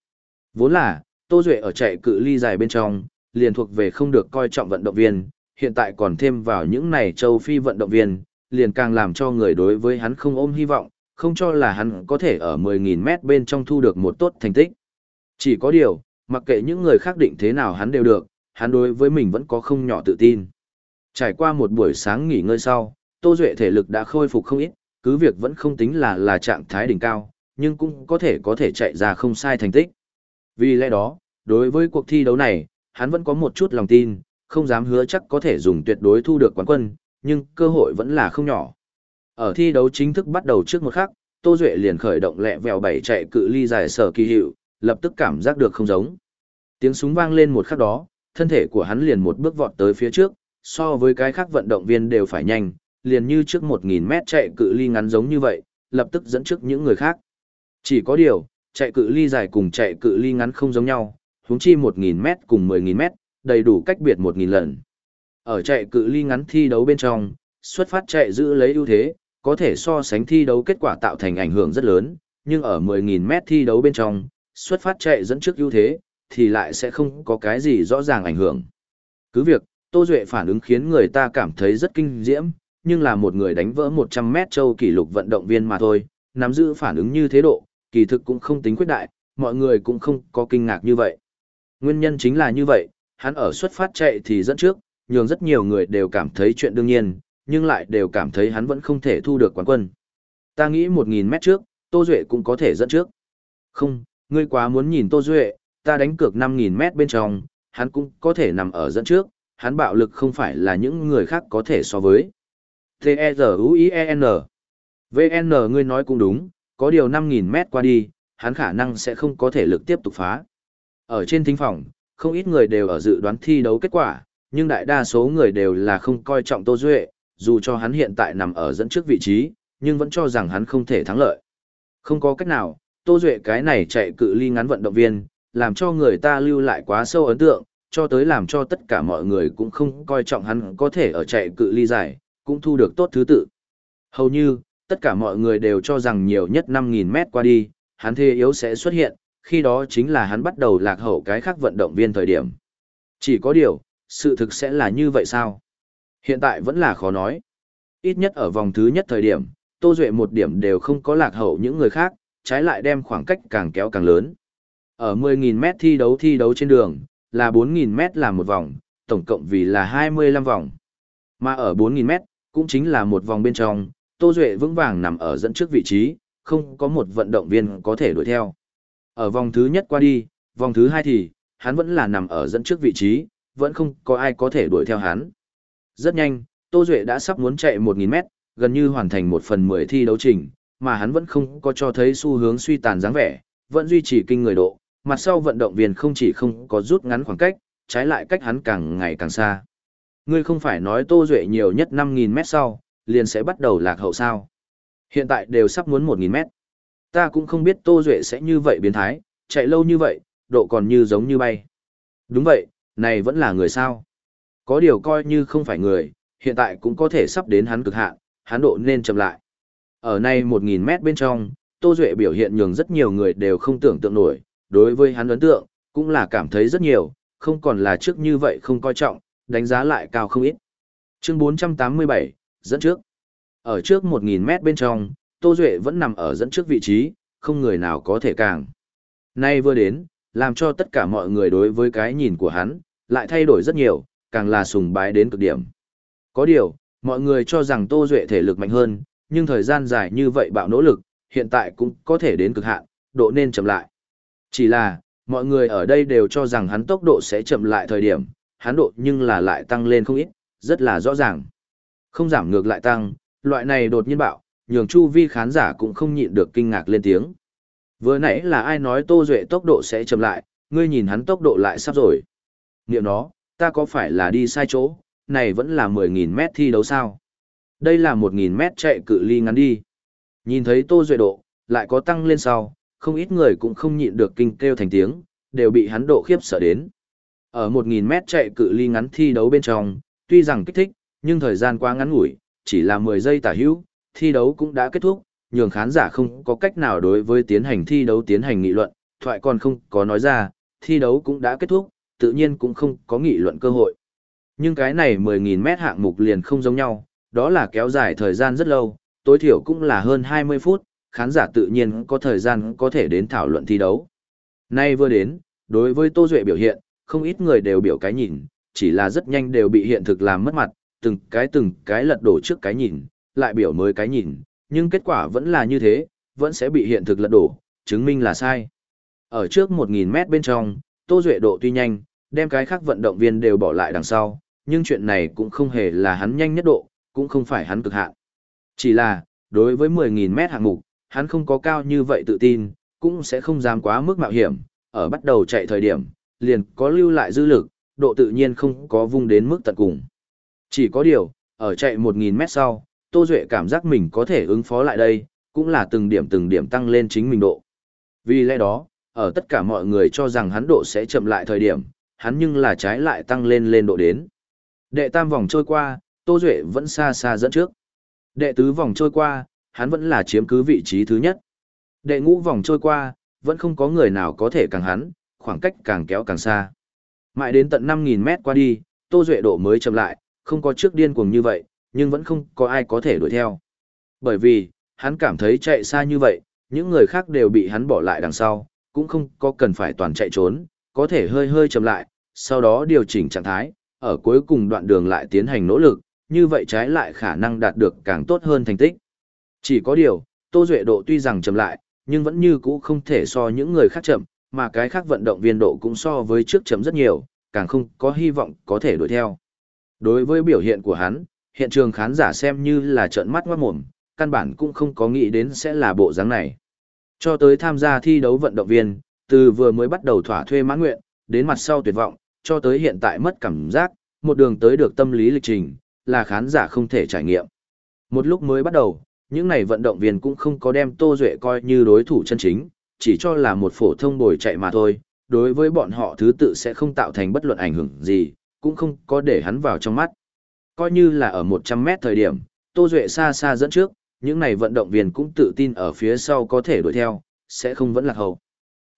A: Vốn là, Tô Duệ ở chạy cự ly dài bên trong, liền thuộc về không được coi trọng vận động viên, hiện tại còn thêm vào những này châu Phi vận động viên, liền càng làm cho người đối với hắn không ôm hy vọng, không cho là hắn có thể ở 10.000m bên trong thu được một tốt thành tích. Chỉ có điều, mặc kệ những người khác định thế nào hắn đều được, hắn đối với mình vẫn có không nhỏ tự tin. Trải qua một buổi sáng nghỉ ngơi sau, Tô Duệ thể lực đã khôi phục không ít, cứ việc vẫn không tính là là trạng thái đỉnh cao, nhưng cũng có thể có thể chạy ra không sai thành tích. Vì lẽ đó, đối với cuộc thi đấu này, hắn vẫn có một chút lòng tin, không dám hứa chắc có thể dùng tuyệt đối thu được quán quân, nhưng cơ hội vẫn là không nhỏ. Ở thi đấu chính thức bắt đầu trước một khắc, Tô Duệ liền khởi động lẹ vèo bảy chạy cự ly dài sở kỳ hiệu, lập tức cảm giác được không giống. Tiếng súng vang lên một khắc đó, thân thể của hắn liền một bước vọt tới phía trước, so với cái khác vận động viên đều phải nhanh, liền như trước 1.000 chạy cự ly ngắn giống như vậy, lập tức dẫn trước những người khác. Chỉ có điều, chạy cự ly dài cùng chạy cự ly ngắn không giống nhau, huống chi 1.000 cùng 10.000 đầy đủ cách biệt 1.000 lần. Ở chạy cự ly ngắn thi đấu bên trong, xuất phát chạy giữ lấy ưu thế, có thể so sánh thi đấu kết quả tạo thành ảnh hưởng rất lớn, nhưng ở 10.000 thi đấu bên trong, xuất phát chạy dẫn trước ưu thế, thì lại sẽ không có cái gì rõ ràng ảnh hưởng. Cứ việc, Tô Duệ phản ứng khiến người ta cảm thấy rất kinh diễm, nhưng là một người đánh vỡ 100 mét châu kỷ lục vận động viên mà thôi, nắm giữ phản ứng như thế độ, kỳ thực cũng không tính quyết đại, mọi người cũng không có kinh ngạc như vậy. Nguyên nhân chính là như vậy, hắn ở xuất phát chạy thì dẫn trước, nhường rất nhiều người đều cảm thấy chuyện đương nhiên, nhưng lại đều cảm thấy hắn vẫn không thể thu được quán quân. Ta nghĩ 1.000 mét trước, Tô Duệ cũng có thể dẫn trước. Không, ngươi quá muốn nhìn Tô Duệ, ta đánh cược 5.000 mét bên trong, hắn cũng có thể nằm ở dẫn trước, hắn bạo lực không phải là những người khác có thể so với. T-E-Z-U-I-E-N VN ngươi nói cũng đúng, có điều 5.000 mét qua đi, hắn khả năng sẽ không có thể lực tiếp tục phá. Ở trên thính phòng, không ít người đều ở dự đoán thi đấu kết quả, Nhưng đại đa số người đều là không coi trọng Tô Duệ, dù cho hắn hiện tại nằm ở dẫn trước vị trí, nhưng vẫn cho rằng hắn không thể thắng lợi. Không có cách nào, Tô Duệ cái này chạy cự ly ngắn vận động viên, làm cho người ta lưu lại quá sâu ấn tượng, cho tới làm cho tất cả mọi người cũng không coi trọng hắn có thể ở chạy cự ly dài, cũng thu được tốt thứ tự. Hầu như, tất cả mọi người đều cho rằng nhiều nhất 5.000 mét qua đi, hắn thế yếu sẽ xuất hiện, khi đó chính là hắn bắt đầu lạc hậu cái khác vận động viên thời điểm. Chỉ có điều, sự thực sẽ là như vậy sao? Hiện tại vẫn là khó nói. Ít nhất ở vòng thứ nhất thời điểm, Tô Duệ một điểm đều không có lạc hậu những người khác, trái lại đem khoảng cách càng kéo càng lớn. Ở 10.000 mét thi đấu thi đấu trên đường, là 4.000 mét là một vòng, tổng cộng vì là 25 vòng. Mà ở 4.000 mét, cũng chính là một vòng bên trong, Tô Duệ vững vàng nằm ở dẫn trước vị trí, không có một vận động viên có thể đuổi theo. Ở vòng thứ nhất qua đi, vòng thứ hai thì, hắn vẫn là nằm ở dẫn trước vị trí, vẫn không có ai có thể đuổi theo hắn. Rất nhanh, Tô Duệ đã sắp muốn chạy 1.000 mét, gần như hoàn thành một phần 10 thi đấu trình, mà hắn vẫn không có cho thấy xu hướng suy tàn dáng vẻ, vẫn duy trì kinh người độ, mặt sau vận động viên không chỉ không có rút ngắn khoảng cách, trái lại cách hắn càng ngày càng xa. Ngươi không phải nói Tô Duệ nhiều nhất 5.000 mét sau, liền sẽ bắt đầu lạc hậu sao. Hiện tại đều sắp muốn 1.000 mét. Ta cũng không biết Tô Duệ sẽ như vậy biến thái, chạy lâu như vậy, độ còn như giống như bay. Đúng vậy, này vẫn là người sao. Có điều coi như không phải người, hiện tại cũng có thể sắp đến hắn cực hạn, hắn độ nên chậm lại. Ở nay 1.000 mét bên trong, Tô Duệ biểu hiện nhường rất nhiều người đều không tưởng tượng nổi, đối với hắn ấn tượng, cũng là cảm thấy rất nhiều, không còn là trước như vậy không coi trọng, đánh giá lại cao không ít. Chương 487, dẫn trước. Ở trước 1.000 mét bên trong, Tô Duệ vẫn nằm ở dẫn trước vị trí, không người nào có thể càng. Nay vừa đến, làm cho tất cả mọi người đối với cái nhìn của hắn, lại thay đổi rất nhiều, càng là sùng bái đến cực điểm. Có điều, mọi người cho rằng Tô Duệ thể lực mạnh hơn, nhưng thời gian dài như vậy bạo nỗ lực, hiện tại cũng có thể đến cực hạn, độ nên chậm lại. Chỉ là, mọi người ở đây đều cho rằng hắn tốc độ sẽ chậm lại thời điểm, hắn độ nhưng là lại tăng lên không ít, rất là rõ ràng. Không giảm ngược lại tăng, loại này đột nhiên bạo, nhường chu vi khán giả cũng không nhịn được kinh ngạc lên tiếng. Vừa nãy là ai nói Tô Duệ tốc độ sẽ chậm lại, ngươi nhìn hắn tốc độ lại sắp rồi. Niệm nó, ta có phải là đi sai chỗ, này vẫn là 10.000 mét thi đấu sao? Đây là 1.000 mét chạy cự ly ngắn đi. Nhìn thấy Tô Duệ độ, lại có tăng lên sau, không ít người cũng không nhịn được kinh kêu thành tiếng, đều bị hắn độ khiếp sợ đến. Ở 1.000 mét chạy cự ly ngắn thi đấu bên trong, tuy rằng kích thích, nhưng thời gian quá ngắn ngủi, chỉ là 10 giây tả hữu, thi đấu cũng đã kết thúc, nhường khán giả không có cách nào đối với tiến hành thi đấu tiến hành nghị luận, thoại còn không có nói ra, thi đấu cũng đã kết thúc, tự nhiên cũng không có nghị luận cơ hội. Nhưng cái này 10.000 mét hạng mục liền không giống nhau, đó là kéo dài thời gian rất lâu, tối thiểu cũng là hơn 20 phút, khán giả tự nhiên có thời gian có thể đến thảo luận thi đấu. Nay vừa đến, đối với Tô Duệ biểu hiện, không ít người đều biểu cái nhìn, chỉ là rất nhanh đều bị hiện thực làm mất mặt, từng cái từng cái lật đổ trước cái nhìn, lại biểu mới cái nhìn, nhưng kết quả vẫn là như thế, vẫn sẽ bị hiện thực lật đổ, chứng minh là sai. Ở trước 1.000 mét bên trong, Tô Duệ độ tuy nhanh, đem cái khác vận động viên đều bỏ lại đằng sau, nhưng chuyện này cũng không hề là hắn nhanh nhất độ, cũng không phải hắn cực hạn. Chỉ là, đối với 10.000 mét hạng mục, hắn không có cao như vậy tự tin, cũng sẽ không dám quá mức mạo hiểm, ở bắt đầu chạy thời điểm, liền có lưu lại dư lực, độ tự nhiên không có vung đến mức tận cùng. Chỉ có điều, ở chạy 1.000 mét sau, Tô Duệ cảm giác mình có thể ứng phó lại đây, cũng là từng điểm từng điểm tăng lên chính mình độ. Vì lẽ đó, ở tất cả mọi người cho rằng hắn độ sẽ chậm lại thời điểm, hắn nhưng là trái lại tăng lên lên độ đến. Đệ tam vòng trôi qua, Tô Duệ vẫn xa xa dẫn trước. Đệ tứ vòng trôi qua, hắn vẫn là chiếm cứ vị trí thứ nhất. Đệ ngũ vòng trôi qua, vẫn không có người nào có thể càng hắn, khoảng cách càng kéo càng xa. Mãi đến tận 5.000 mét qua đi, Tô Duệ độ mới chậm lại, không có trước điên cuồng như vậy, nhưng vẫn không có ai có thể đuổi theo. Bởi vì, hắn cảm thấy chạy xa như vậy, những người khác đều bị hắn bỏ lại đằng sau, cũng không có cần phải toàn chạy trốn, có thể hơi hơi chậm lại, sau đó điều chỉnh trạng thái, ở cuối cùng đoạn đường lại tiến hành nỗ lực, như vậy trái lại khả năng đạt được càng tốt hơn thành tích. Chỉ có điều, Tô Duệ độ tuy rằng chậm lại, nhưng vẫn như cũ không thể so những người khác chậm, mà cái khác vận động viên độ cũng so với trước chậm rất nhiều, càng không có hy vọng có thể đuổi theo. Đối với biểu hiện của hắn, hiện trường khán giả xem như là trợn mắt ngoát mồm, căn bản cũng không có nghĩ đến sẽ là bộ dáng này. Cho tới tham gia thi đấu vận động viên, từ vừa mới bắt đầu thỏa thuê mãn nguyện, đến mặt sau tuyệt vọng, cho tới hiện tại mất cảm giác, một đường tới được tâm lý lịch trình, là khán giả không thể trải nghiệm. Một lúc mới bắt đầu, những này vận động viên cũng không có đem Tô Duệ coi như đối thủ chân chính, chỉ cho là một phổ thông bồi chạy mà thôi, đối với bọn họ thứ tự sẽ không tạo thành bất luận ảnh hưởng gì, cũng không có để hắn vào trong mắt. Coi như là ở 100 mét thời điểm, Tô Duệ xa xa dẫn trước, những này vận động viên cũng tự tin ở phía sau có thể đuổi theo, sẽ không vẫn lạc hậu.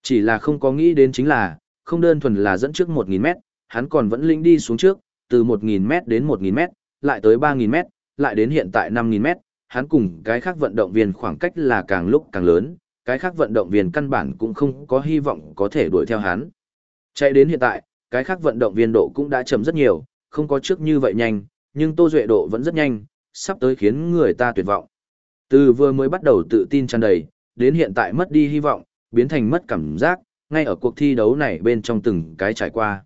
A: Chỉ là không có nghĩ đến chính là, không đơn thuần là dẫn trước 1.000 mét, hắn còn vẫn linh đi xuống trước, từ 1.000 mét đến 1.000 mét, lại tới 3.000 mét, lại đến hiện tại 5.000 mét, hắn cùng cái khác vận động viên khoảng cách là càng lúc càng lớn, cái khác vận động viên căn bản cũng không có hy vọng có thể đuổi theo hắn. Chạy đến hiện tại, cái khác vận động viên độ cũng đã chậm rất nhiều, không có trước như vậy nhanh, nhưng Tô Duệ độ vẫn rất nhanh, sắp tới khiến người ta tuyệt vọng. Từ vừa mới bắt đầu tự tin tràn đầy, đến hiện tại mất đi hy vọng, biến thành mất cảm giác, ngay ở cuộc thi đấu này bên trong từng cái trải qua.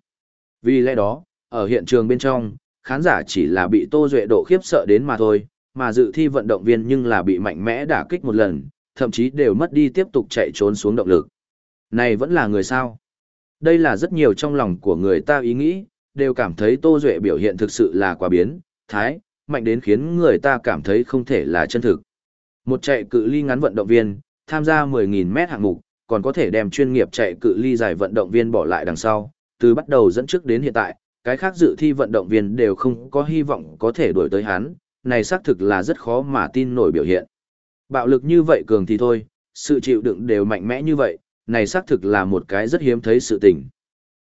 A: Vì lẽ đó, ở hiện trường bên trong, khán giả chỉ là bị Tô Duệ độ khiếp sợ đến mà thôi, mà dự thi vận động viên nhưng là bị mạnh mẽ đả kích một lần, thậm chí đều mất đi tiếp tục chạy trốn xuống động lực. Này vẫn là người sao? Đây là rất nhiều trong lòng của người ta ý nghĩ, đều cảm thấy Tô Duệ biểu hiện thực sự là quá biến, thái, mạnh đến khiến người ta cảm thấy không thể là chân thực. Một chạy cự ly ngắn vận động viên, tham gia 10.000m hạng mục, còn có thể đem chuyên nghiệp chạy cự ly dài vận động viên bỏ lại đằng sau, từ bắt đầu dẫn trước đến hiện tại, cái khác dự thi vận động viên đều không có hy vọng có thể đuổi tới hắn, này xác thực là rất khó mà tin nổi biểu hiện. Bạo lực như vậy cường thì thôi, sự chịu đựng đều mạnh mẽ như vậy, này xác thực là một cái rất hiếm thấy sự tình.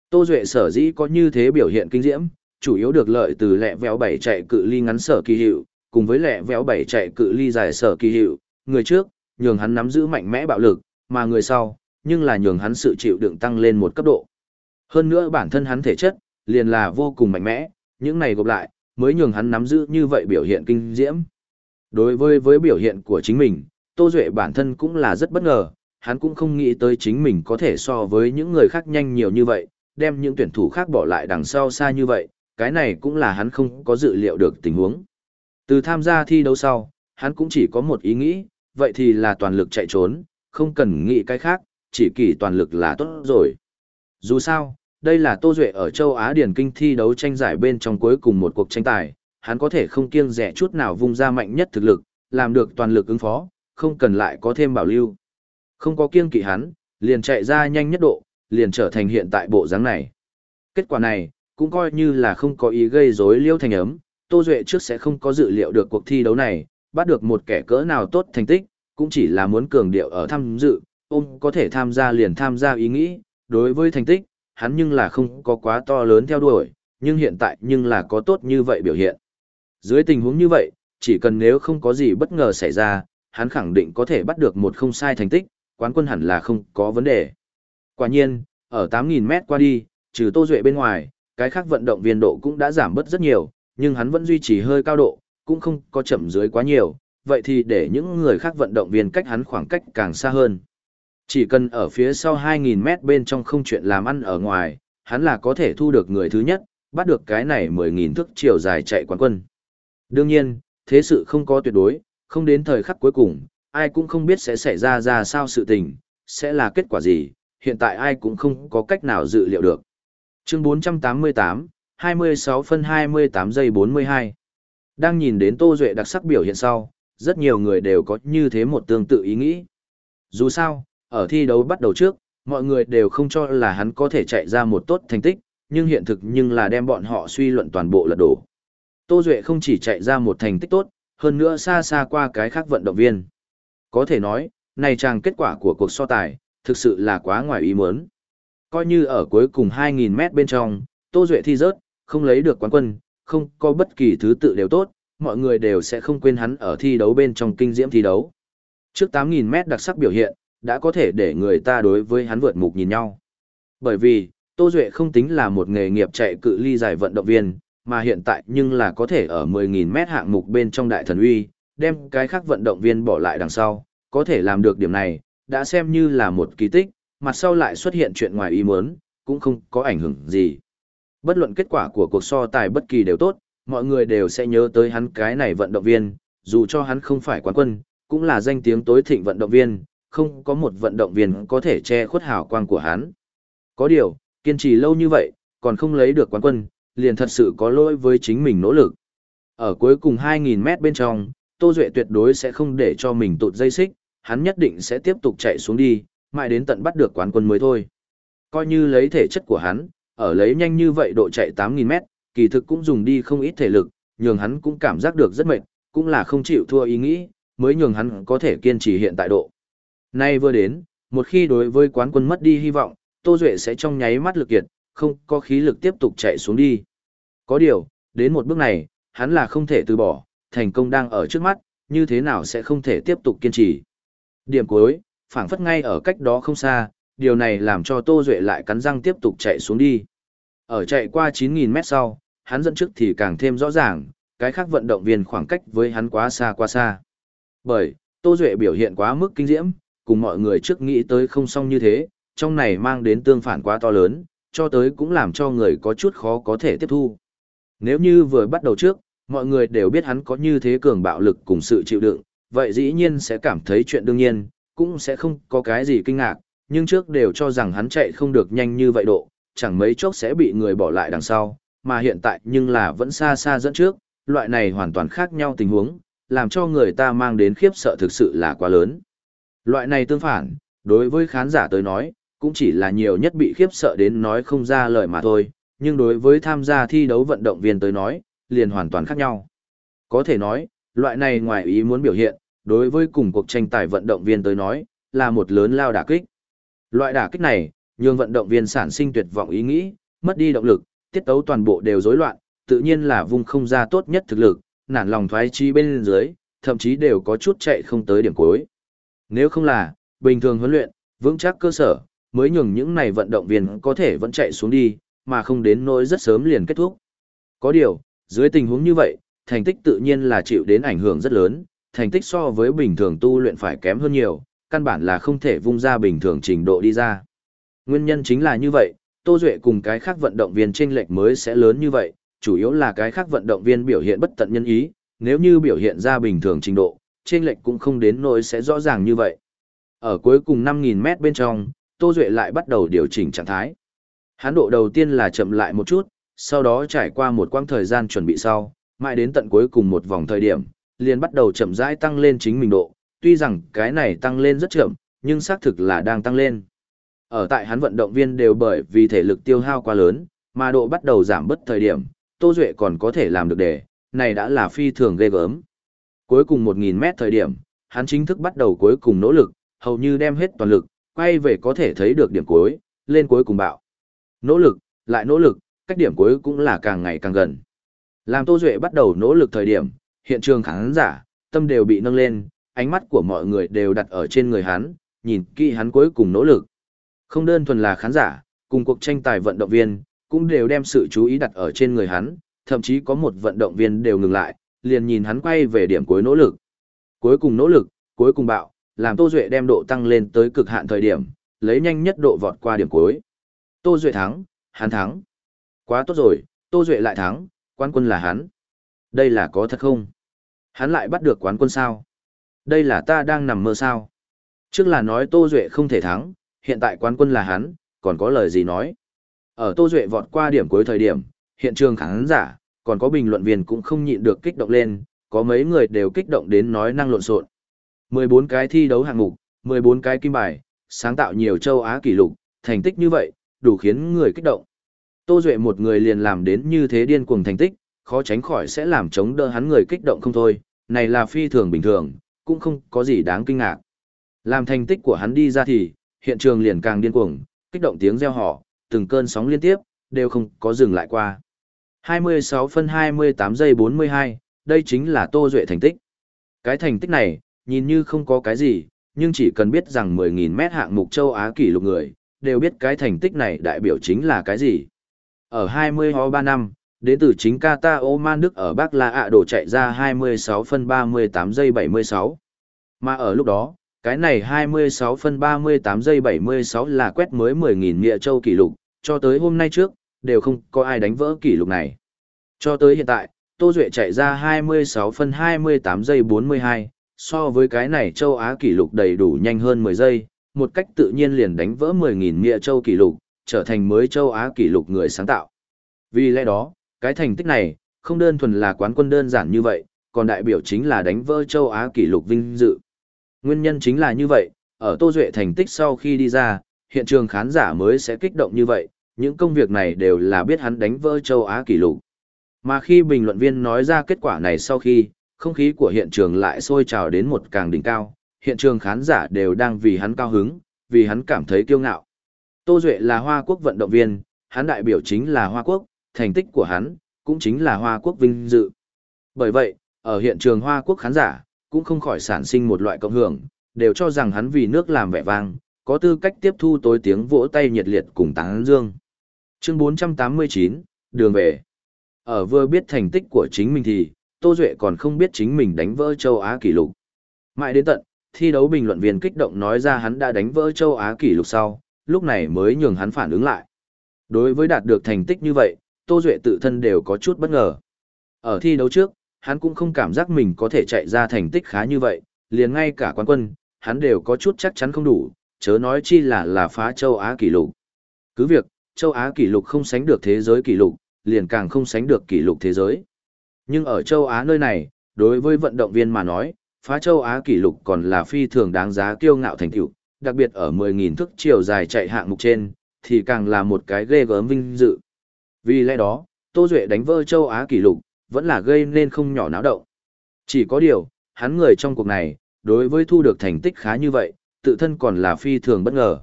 A: Tô Duệ sở dĩ có như thế biểu hiện kinh diễm, chủ yếu được lợi từ lẹ véo bảy chạy cự ly ngắn sở kỳ hiệu, cùng với lẹ véo bảy chạy cự ly dài sở kỳ hiệu, người trước, nhường hắn nắm giữ mạnh mẽ bạo lực, mà người sau, nhưng là nhường hắn sự chịu đựng tăng lên một cấp độ. Hơn nữa bản thân hắn thể chất, liền là vô cùng mạnh mẽ, những này gộp lại, mới nhường hắn nắm giữ như vậy biểu hiện kinh diễm. Đối với với biểu hiện của chính mình, Tô Duệ bản thân cũng là rất bất ngờ, hắn cũng không nghĩ tới chính mình có thể so với những người khác nhanh nhiều như vậy, đem những tuyển thủ khác bỏ lại đằng sau xa như vậy, cái này cũng là hắn không có dự liệu được tình huống. Từ tham gia thi đấu sau, hắn cũng chỉ có một ý nghĩ, vậy thì là toàn lực chạy trốn, không cần nghĩ cái khác, chỉ kỳ toàn lực là tốt rồi. Dù sao, đây là Tô Duệ ở châu Á Điển Kinh thi đấu tranh giải bên trong cuối cùng một cuộc tranh tài, hắn có thể không kiêng rẻ chút nào vung ra mạnh nhất thực lực, làm được toàn lực ứng phó, không cần lại có thêm bảo lưu. Không có kiêng kỵ hắn, liền chạy ra nhanh nhất độ, liền trở thành hiện tại bộ dáng này. Kết quả này, cũng coi như là không có ý gây rối liêu thành ấm, Tô Duệ trước sẽ không có dự liệu được cuộc thi đấu này, bắt được một kẻ cỡ nào tốt thành tích, cũng chỉ là muốn cường điệu ở tham dự, ông có thể tham gia liền tham gia ý nghĩ, đối với thành tích, hắn nhưng là không có quá to lớn theo đuổi, nhưng hiện tại nhưng là có tốt như vậy biểu hiện. Dưới tình huống như vậy, chỉ cần nếu không có gì bất ngờ xảy ra, hắn khẳng định có thể bắt được một không sai thành tích, quán quân hẳn là không có vấn đề. Quả nhiên, ở 8.000 mét qua đi, trừ Tô Duệ bên ngoài, cái khác vận động viên độ cũng đã giảm bớt rất nhiều, nhưng hắn vẫn duy trì hơi cao độ, cũng không có chậm dưới quá nhiều, vậy thì để những người khác vận động viên cách hắn khoảng cách càng xa hơn. Chỉ cần ở phía sau 2.000 mét bên trong không chuyện làm ăn ở ngoài, hắn là có thể thu được người thứ nhất, bắt được cái này 10.000 thước chiều dài chạy quán quân. Đương nhiên, thế sự không có tuyệt đối, không đến thời khắc cuối cùng, ai cũng không biết sẽ xảy ra ra sao sự tình, sẽ là kết quả gì, hiện tại ai cũng không có cách nào dự liệu được. Chương 488, 26 phân 28 giây 42. Đang nhìn đến Tô Duệ đặc sắc biểu hiện sau, rất nhiều người đều có như thế một tương tự ý nghĩ. Dù sao, ở thi đấu bắt đầu trước, mọi người đều không cho là hắn có thể chạy ra một tốt thành tích, nhưng hiện thực nhưng là đem bọn họ suy luận toàn bộ lật đổ. Tô Duệ không chỉ chạy ra một thành tích tốt, hơn nữa xa xa qua cái khác vận động viên. Có thể nói, này chàng kết quả của cuộc so tài, thực sự là quá ngoài ý muốn. Coi như ở cuối cùng 2.000 mét bên trong, Tô Duệ thi rớt, không lấy được quán quân, không có bất kỳ thứ tự đều tốt, mọi người đều sẽ không quên hắn ở thi đấu bên trong kinh diễm thi đấu. Trước 8.000 mét đặc sắc biểu hiện, đã có thể để người ta đối với hắn vượt mục nhìn nhau. Bởi vì, Tô Duệ không tính là một nghề nghiệp chạy cự ly dài vận động viên, mà hiện tại nhưng là có thể ở 10.000 mét hạng mục bên trong đại thần uy, đem cái khác vận động viên bỏ lại đằng sau, có thể làm được điểm này, đã xem như là một kỳ tích, mặt sau lại xuất hiện chuyện ngoài ý muốn, cũng không có ảnh hưởng gì. Bất luận kết quả của cuộc so tài bất kỳ đều tốt, mọi người đều sẽ nhớ tới hắn cái này vận động viên, dù cho hắn không phải quán quân, cũng là danh tiếng tối thịnh vận động viên, không có một vận động viên có thể che khuất hào quang của hắn. Có điều, kiên trì lâu như vậy, còn không lấy được quán quân, liền thật sự có lỗi với chính mình nỗ lực. Ở cuối cùng 2.000 mét bên trong, Tô Duệ tuyệt đối sẽ không để cho mình tụt dây xích, hắn nhất định sẽ tiếp tục chạy xuống đi, mãi đến tận bắt được quán quân mới thôi. Coi như lấy thể chất của hắn, ở lấy nhanh như vậy độ chạy 8.000 mét, kỳ thực cũng dùng đi không ít thể lực, nhường hắn cũng cảm giác được rất mệt, cũng là không chịu thua ý nghĩ, mới nhường hắn có thể kiên trì hiện tại độ. Nay vừa đến, một khi đối với quán quân mất đi hy vọng, Tô Duệ sẽ trong nháy mắt lực kiệt, không có khí lực tiếp tục chạy xuống đi. Có điều, đến một bước này, hắn là không thể từ bỏ, thành công đang ở trước mắt, như thế nào sẽ không thể tiếp tục kiên trì. Điểm cuối, phản phất ngay ở cách đó không xa, điều này làm cho Tô Duệ lại cắn răng tiếp tục chạy xuống đi. Ở chạy qua 9.000 mét sau, hắn dẫn trước thì càng thêm rõ ràng, cái khác vận động viên khoảng cách với hắn quá xa quá xa. Bởi, Tô Duệ biểu hiện quá mức kinh diễm, cùng mọi người trước nghĩ tới không xong như thế, trong này mang đến tương phản quá to lớn, cho tới cũng làm cho người có chút khó có thể tiếp thu. Nếu như vừa bắt đầu trước, mọi người đều biết hắn có như thế cường bạo lực cùng sự chịu đựng, vậy dĩ nhiên sẽ cảm thấy chuyện đương nhiên, cũng sẽ không có cái gì kinh ngạc, nhưng trước đều cho rằng hắn chạy không được nhanh như vậy độ, chẳng mấy chốc sẽ bị người bỏ lại đằng sau, mà hiện tại nhưng là vẫn xa xa dẫn trước, loại này hoàn toàn khác nhau tình huống, làm cho người ta mang đến khiếp sợ thực sự là quá lớn. Loại này tương phản, đối với khán giả tới nói, cũng chỉ là nhiều nhất bị khiếp sợ đến nói không ra lời mà thôi, nhưng đối với tham gia thi đấu vận động viên tới nói, liền hoàn toàn khác nhau. Có thể nói, loại này ngoài ý muốn biểu hiện, đối với cùng cuộc tranh tài vận động viên tới nói, là một lớn lao đả kích. Loại đả kích này, nhường vận động viên sản sinh tuyệt vọng ý nghĩ, mất đi động lực, tiết tấu toàn bộ đều rối loạn, tự nhiên là vùng không ra tốt nhất thực lực, nản lòng thoái chi bên dưới, thậm chí đều có chút chạy không tới điểm cuối. Nếu không là, bình thường huấn luyện, vững chắc cơ sở, mới nhường những này vận động viên có thể vẫn chạy xuống đi, mà không đến nỗi rất sớm liền kết thúc. Có điều, dưới tình huống như vậy, thành tích tự nhiên là chịu đến ảnh hưởng rất lớn, thành tích so với bình thường tu luyện phải kém hơn nhiều, căn bản là không thể vung ra bình thường trình độ đi ra. Nguyên nhân chính là như vậy, Tô Duệ cùng cái khác vận động viên chênh lệch mới sẽ lớn như vậy, chủ yếu là cái khác vận động viên biểu hiện bất tận nhân ý, nếu như biểu hiện ra bình thường trình độ, trên lệch cũng không đến nỗi sẽ rõ ràng như vậy. Ở cuối cùng 5.000 mét bên trong, Tô Duệ lại bắt đầu điều chỉnh trạng thái. Hán độ đầu tiên là chậm lại một chút, sau đó trải qua một quãng thời gian chuẩn bị sau, mãi đến tận cuối cùng một vòng thời điểm, liền bắt đầu chậm rãi tăng lên chính mình độ, tuy rằng cái này tăng lên rất chậm, nhưng xác thực là đang tăng lên. Ở tại hắn vận động viên đều bởi vì thể lực tiêu hao quá lớn, mà độ bắt đầu giảm bất thời điểm, Tô Duệ còn có thể làm được để, này đã là phi thường ghê gớm. Cuối cùng 1.000 mét thời điểm, hắn chính thức bắt đầu cuối cùng nỗ lực, hầu như đem hết toàn lực, quay về có thể thấy được điểm cuối, lên cuối cùng bạo. Nỗ lực, lại nỗ lực, cách điểm cuối cũng là càng ngày càng gần. Làm Tô Duệ bắt đầu nỗ lực thời điểm, hiện trường khán giả, tâm đều bị nâng lên, ánh mắt của mọi người đều đặt ở trên người hắn, nhìn kỹ hắn cuối cùng nỗ lực. Không đơn thuần là khán giả, cùng cuộc tranh tài vận động viên, cũng đều đem sự chú ý đặt ở trên người hắn, thậm chí có một vận động viên đều ngừng lại, liền nhìn hắn quay về điểm cuối nỗ lực. Cuối cùng nỗ lực, cuối cùng bạo, làm Tô Duệ đem độ tăng lên tới cực hạn thời điểm, lấy nhanh nhất độ vọt qua điểm cuối. Tô Duệ thắng, hắn thắng. Quá tốt rồi, Tô Duệ lại thắng, quán quân là hắn. Đây là có thật không? Hắn lại bắt được quán quân sao? Đây là ta đang nằm mơ sao? Trước là nói Tô Duệ không thể thắng, hiện tại quán quân là hắn, còn có lời gì nói? Ở Tô Duệ vọt qua điểm cuối thời điểm, hiện trường khán giả, còn có bình luận viên cũng không nhịn được kích động lên, có mấy người đều kích động đến nói năng lộn xộn. 14 cái thi đấu hạng mục, 14 cái kim bài, sáng tạo nhiều châu Á kỷ lục, thành tích như vậy, đủ khiến người kích động. Tô Duệ một người liền làm đến như thế điên cuồng thành tích, khó tránh khỏi sẽ làm chống đỡ hắn người kích động không thôi, này là phi thường bình thường, cũng không có gì đáng kinh ngạc. Làm thành tích của hắn đi ra thì, hiện trường liền càng điên cuồng, kích động tiếng reo hò, từng cơn sóng liên tiếp, đều không có dừng lại qua. 26 phân 28 giây 42, đây chính là Tô Duệ thành tích. Cái thành tích này, nhìn như không có cái gì, nhưng chỉ cần biết rằng 10.000 mét hạng mục châu Á kỷ lục người, đều biết cái thành tích này đại biểu chính là cái gì. Ở 20 ho 3 năm, đến từ chính Qatar Oman Đức ở Bắc La ạ đổ chạy ra 26 phân 38 giây 76. Mà ở lúc đó, cái này 26 phân 38 giây 76 là quét mới 10.000 nghĩa châu kỷ lục, cho tới hôm nay trước, đều không có ai đánh vỡ kỷ lục này. Cho tới hiện tại, Tô Duệ chạy ra 26 phân 28 giây 42, so với cái này châu Á kỷ lục đầy đủ nhanh hơn 10 giây, một cách tự nhiên liền đánh vỡ 10.000 mịa châu kỷ lục, trở thành mới châu Á kỷ lục người sáng tạo. Vì lẽ đó, Cái thành tích này, không đơn thuần là quán quân đơn giản như vậy, còn đại biểu chính là đánh vỡ châu Á kỷ lục vinh dự. Nguyên nhân chính là như vậy, ở Tô Duệ thành tích sau khi đi ra, hiện trường khán giả mới sẽ kích động như vậy, những công việc này đều là biết hắn đánh vỡ châu Á kỷ lục. Mà khi bình luận viên nói ra kết quả này sau khi, không khí của hiện trường lại sôi trào đến một càng đỉnh cao, hiện trường khán giả đều đang vì hắn cao hứng, vì hắn cảm thấy kiêu ngạo. Tô Duệ là Hoa Quốc vận động viên, hắn đại biểu chính là Hoa Quốc, thành tích của hắn cũng chính là Hoa Quốc vinh dự. Bởi vậy, ở hiện trường Hoa Quốc khán giả cũng không khỏi sản sinh một loại cộng hưởng, đều cho rằng hắn vì nước làm vẻ vang, có tư cách tiếp thu tối tiếng vỗ tay nhiệt liệt cùng tán dương. Chương 489, đường về. Ở vừa biết thành tích của chính mình thì, Tô Duệ còn không biết chính mình đánh vỡ châu Á kỷ lục. Mãi đến tận, thi đấu bình luận viên kích động nói ra hắn đã đánh vỡ châu Á kỷ lục sau, lúc này mới nhường hắn phản ứng lại. Đối với đạt được thành tích như vậy, Tô Duệ tự thân đều có chút bất ngờ. Ở thi đấu trước, hắn cũng không cảm giác mình có thể chạy ra thành tích khá như vậy, liền ngay cả quán quân, hắn đều có chút chắc chắn không đủ, chớ nói chi là là phá châu Á kỷ lục. Cứ việc, châu Á kỷ lục không sánh được thế giới kỷ lục, liền càng không sánh được kỷ lục thế giới. Nhưng ở châu Á nơi này, đối với vận động viên mà nói, phá châu Á kỷ lục còn là phi thường đáng giá kiêu ngạo thành tựu, đặc biệt ở 10.000 thước chiều dài chạy hạng mục trên, thì càng là một cái ghê gớm vinh dự. Vì lẽ đó, Tô Duệ đánh vỡ châu Á kỷ lục, vẫn là gây nên không nhỏ náo động. Chỉ có điều, hắn người trong cuộc này, đối với thu được thành tích khá như vậy, tự thân còn là phi thường bất ngờ.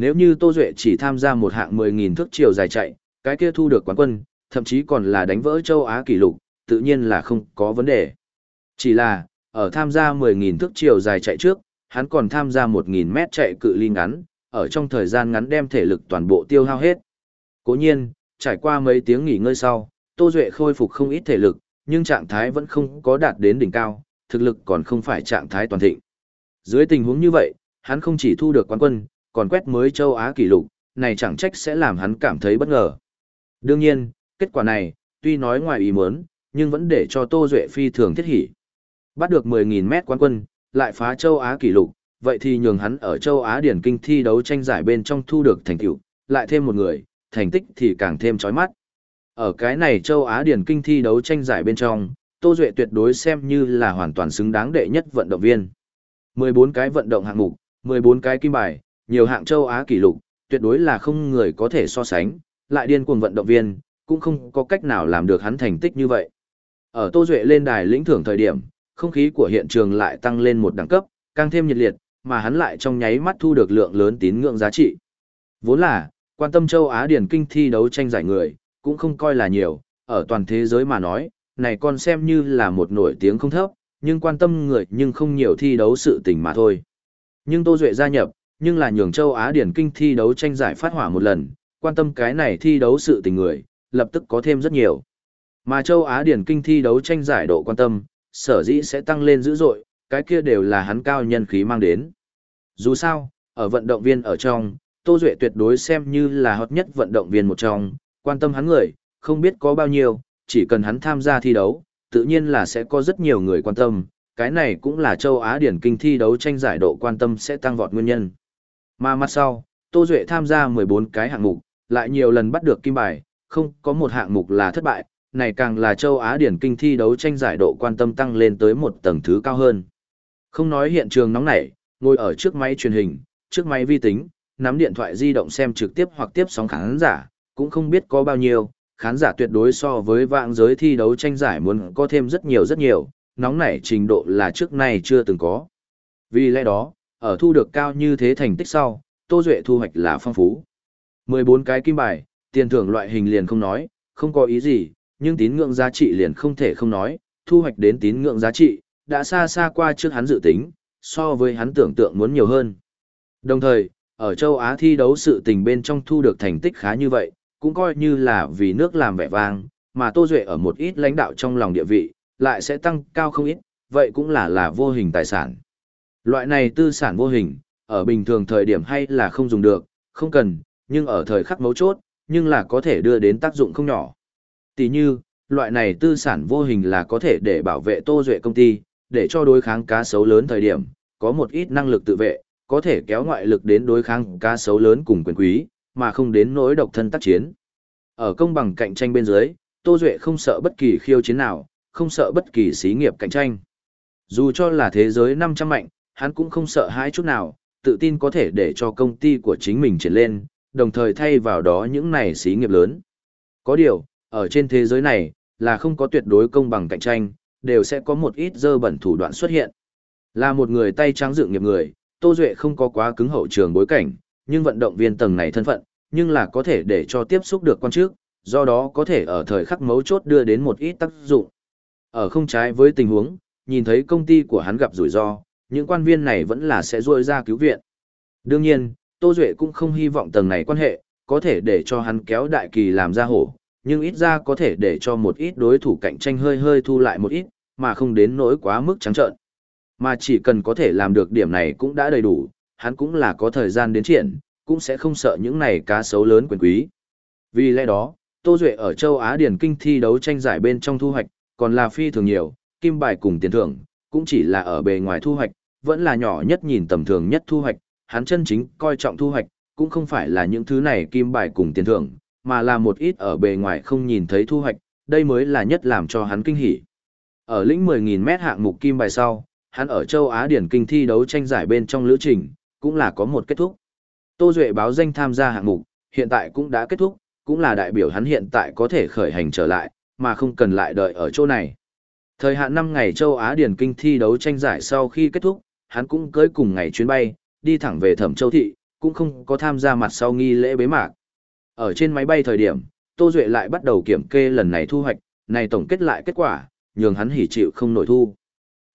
A: Nếu như Tô Duệ chỉ tham gia một hạng 10.000 thước chiều dài chạy, cái kia thu được quán quân, thậm chí còn là đánh vỡ châu Á kỷ lục, tự nhiên là không có vấn đề. Chỉ là, ở tham gia 10.000 thước chiều dài chạy trước, hắn còn tham gia 1.000 mét chạy cự ly ngắn, ở trong thời gian ngắn đem thể lực toàn bộ tiêu hao hết. Cố nhiên, trải qua mấy tiếng nghỉ ngơi sau, Tô Duệ khôi phục không ít thể lực, nhưng trạng thái vẫn không có đạt đến đỉnh cao, thực lực còn không phải trạng thái toàn thịnh. Dưới tình huống như vậy, hắn không chỉ thu được quán quân, còn quét mới châu Á kỷ lục, này chẳng trách sẽ làm hắn cảm thấy bất ngờ. Đương nhiên, kết quả này, tuy nói ngoài ý muốn, nhưng vẫn để cho Tô Duệ phi thường thiết hỉ. Bắt được 10.000 mét quán quân, lại phá châu Á kỷ lục, vậy thì nhường hắn ở châu Á điển kinh thi đấu tranh giải bên trong thu được thành tựu, lại thêm một người, thành tích thì càng thêm chói mắt. Ở cái này châu Á điển kinh thi đấu tranh giải bên trong, Tô Duệ tuyệt đối xem như là hoàn toàn xứng đáng đệ nhất vận động viên. 14 cái vận động hạng mục, 14 cái kim bài, nhiều hạng châu Á kỷ lục, tuyệt đối là không người có thể so sánh, lại điên cuồng vận động viên, cũng không có cách nào làm được hắn thành tích như vậy. Ở Tô Duệ lên đài lĩnh thưởng thời điểm, không khí của hiện trường lại tăng lên một đẳng cấp, càng thêm nhiệt liệt, mà hắn lại trong nháy mắt thu được lượng lớn tín ngưỡng giá trị. Vốn là, quan tâm châu Á điển kinh thi đấu tranh giải người, cũng không coi là nhiều, ở toàn thế giới mà nói, này còn xem như là một nổi tiếng không thấp, nhưng quan tâm người nhưng không nhiều thi đấu sự tình mà thôi. Nhưng Tô Duệ gia nhập, nhưng là nhường châu Á điển kinh thi đấu tranh giải phát hỏa một lần, quan tâm cái này thi đấu sự tình người, lập tức có thêm rất nhiều. Mà châu Á điển kinh thi đấu tranh giải độ quan tâm, sở dĩ sẽ tăng lên dữ dội, cái kia đều là hắn cao nhân khí mang đến. Dù sao, ở vận động viên ở trong, Tô Duệ tuyệt đối xem như là hot nhất vận động viên một trong, quan tâm hắn người, không biết có bao nhiêu, chỉ cần hắn tham gia thi đấu, tự nhiên là sẽ có rất nhiều người quan tâm, cái này cũng là châu Á điển kinh thi đấu tranh giải độ quan tâm sẽ tăng vọt nguyên nhân. Mà mặt sau, Tô Duệ tham gia 14 cái hạng mục, lại nhiều lần bắt được kim bài, không có một hạng mục là thất bại, này càng là châu Á điển kinh thi đấu tranh giải độ quan tâm tăng lên tới một tầng thứ cao hơn. Không nói hiện trường nóng nảy, ngồi ở trước máy truyền hình, trước máy vi tính, nắm điện thoại di động xem trực tiếp hoặc tiếp sóng khán giả, cũng không biết có bao nhiêu, khán giả tuyệt đối so với vạn giới thi đấu tranh giải muốn có thêm rất nhiều rất nhiều, nóng nảy trình độ là trước nay chưa từng có. Vì lẽ đó, ở thu được cao như thế thành tích sau, Tô Duệ thu hoạch là phong phú. 14 cái kim bài, tiền thưởng loại hình liền không nói, không có ý gì, nhưng tín ngưỡng giá trị liền không thể không nói, thu hoạch đến tín ngưỡng giá trị, đã xa xa qua trước hắn dự tính, so với hắn tưởng tượng muốn nhiều hơn. Đồng thời, ở châu Á thi đấu sự tình bên trong thu được thành tích khá như vậy, cũng coi như là vì nước làm vẻ vang, mà Tô Duệ ở một ít lãnh đạo trong lòng địa vị, lại sẽ tăng cao không ít, vậy cũng là là vô hình tài sản. Loại này tư sản vô hình, ở bình thường thời điểm hay là không dùng được, không cần, nhưng ở thời khắc mấu chốt, nhưng là có thể đưa đến tác dụng không nhỏ. Tỷ như, loại này tư sản vô hình là có thể để bảo vệ Tô Duệ công ty, để cho đối kháng cá sấu lớn thời điểm, có một ít năng lực tự vệ, có thể kéo ngoại lực đến đối kháng cá sấu lớn cùng quyền quý, mà không đến nỗi độc thân tác chiến. Ở công bằng cạnh tranh bên dưới, Tô Duệ không sợ bất kỳ khiêu chiến nào, không sợ bất kỳ xí nghiệp cạnh tranh. Dù cho là thế giới 500 mạnh, hắn cũng không sợ hãi chút nào, tự tin có thể để cho công ty của chính mình triển lên, đồng thời thay vào đó những này xí nghiệp lớn. Có điều, ở trên thế giới này, là không có tuyệt đối công bằng cạnh tranh, đều sẽ có một ít dơ bẩn thủ đoạn xuất hiện. Là một người tay trắng dựng nghiệp người, Tô Duệ không có quá cứng hậu trường bối cảnh, nhưng vận động viên tầng này thân phận, nhưng là có thể để cho tiếp xúc được quan trước, do đó có thể ở thời khắc mấu chốt đưa đến một ít tác dụng. Ở không trái với tình huống, nhìn thấy công ty của hắn gặp rủi ro, những quan viên này vẫn là sẽ ruôi ra cứu viện. Đương nhiên, Tô Duệ cũng không hy vọng tầng này quan hệ, có thể để cho hắn kéo đại kỳ làm ra hổ, nhưng ít ra có thể để cho một ít đối thủ cạnh tranh hơi hơi thu lại một ít, mà không đến nỗi quá mức trắng trợn. Mà chỉ cần có thể làm được điểm này cũng đã đầy đủ, hắn cũng là có thời gian đến triển, cũng sẽ không sợ những này cá sấu lớn quyền quý. Vì lẽ đó, Tô Duệ ở châu Á Điển Kinh thi đấu tranh giải bên trong thu hoạch, còn là phi thường nhiều, kim bài cùng tiền thưởng, cũng chỉ là ở bề ngoài thu hoạch, vẫn là nhỏ nhất nhìn tầm thường nhất thu hoạch, hắn chân chính coi trọng thu hoạch, cũng không phải là những thứ này kim bài cùng tiền thưởng, mà là một ít ở bề ngoài không nhìn thấy thu hoạch, đây mới là nhất làm cho hắn kinh hỉ. Ở lĩnh 10.000 mét hạng mục kim bài sau, hắn ở châu Á Điển Kinh thi đấu tranh giải bên trong lữ trình, cũng là có một kết thúc. Tô Duệ báo danh tham gia hạng mục, hiện tại cũng đã kết thúc, cũng là đại biểu hắn hiện tại có thể khởi hành trở lại, mà không cần lại đợi ở chỗ này. Thời hạn 5 ngày châu Á Điển Kinh thi đấu tranh giải sau khi kết thúc, hắn cũng cưới cùng ngày chuyến bay, đi thẳng về Thẩm Châu Thị, cũng không có tham gia mặt sau nghi lễ bế mạc. Ở trên máy bay thời điểm, Tô Duệ lại bắt đầu kiểm kê lần này thu hoạch, này tổng kết lại kết quả, nhường hắn hỉ chịu không nổi thu.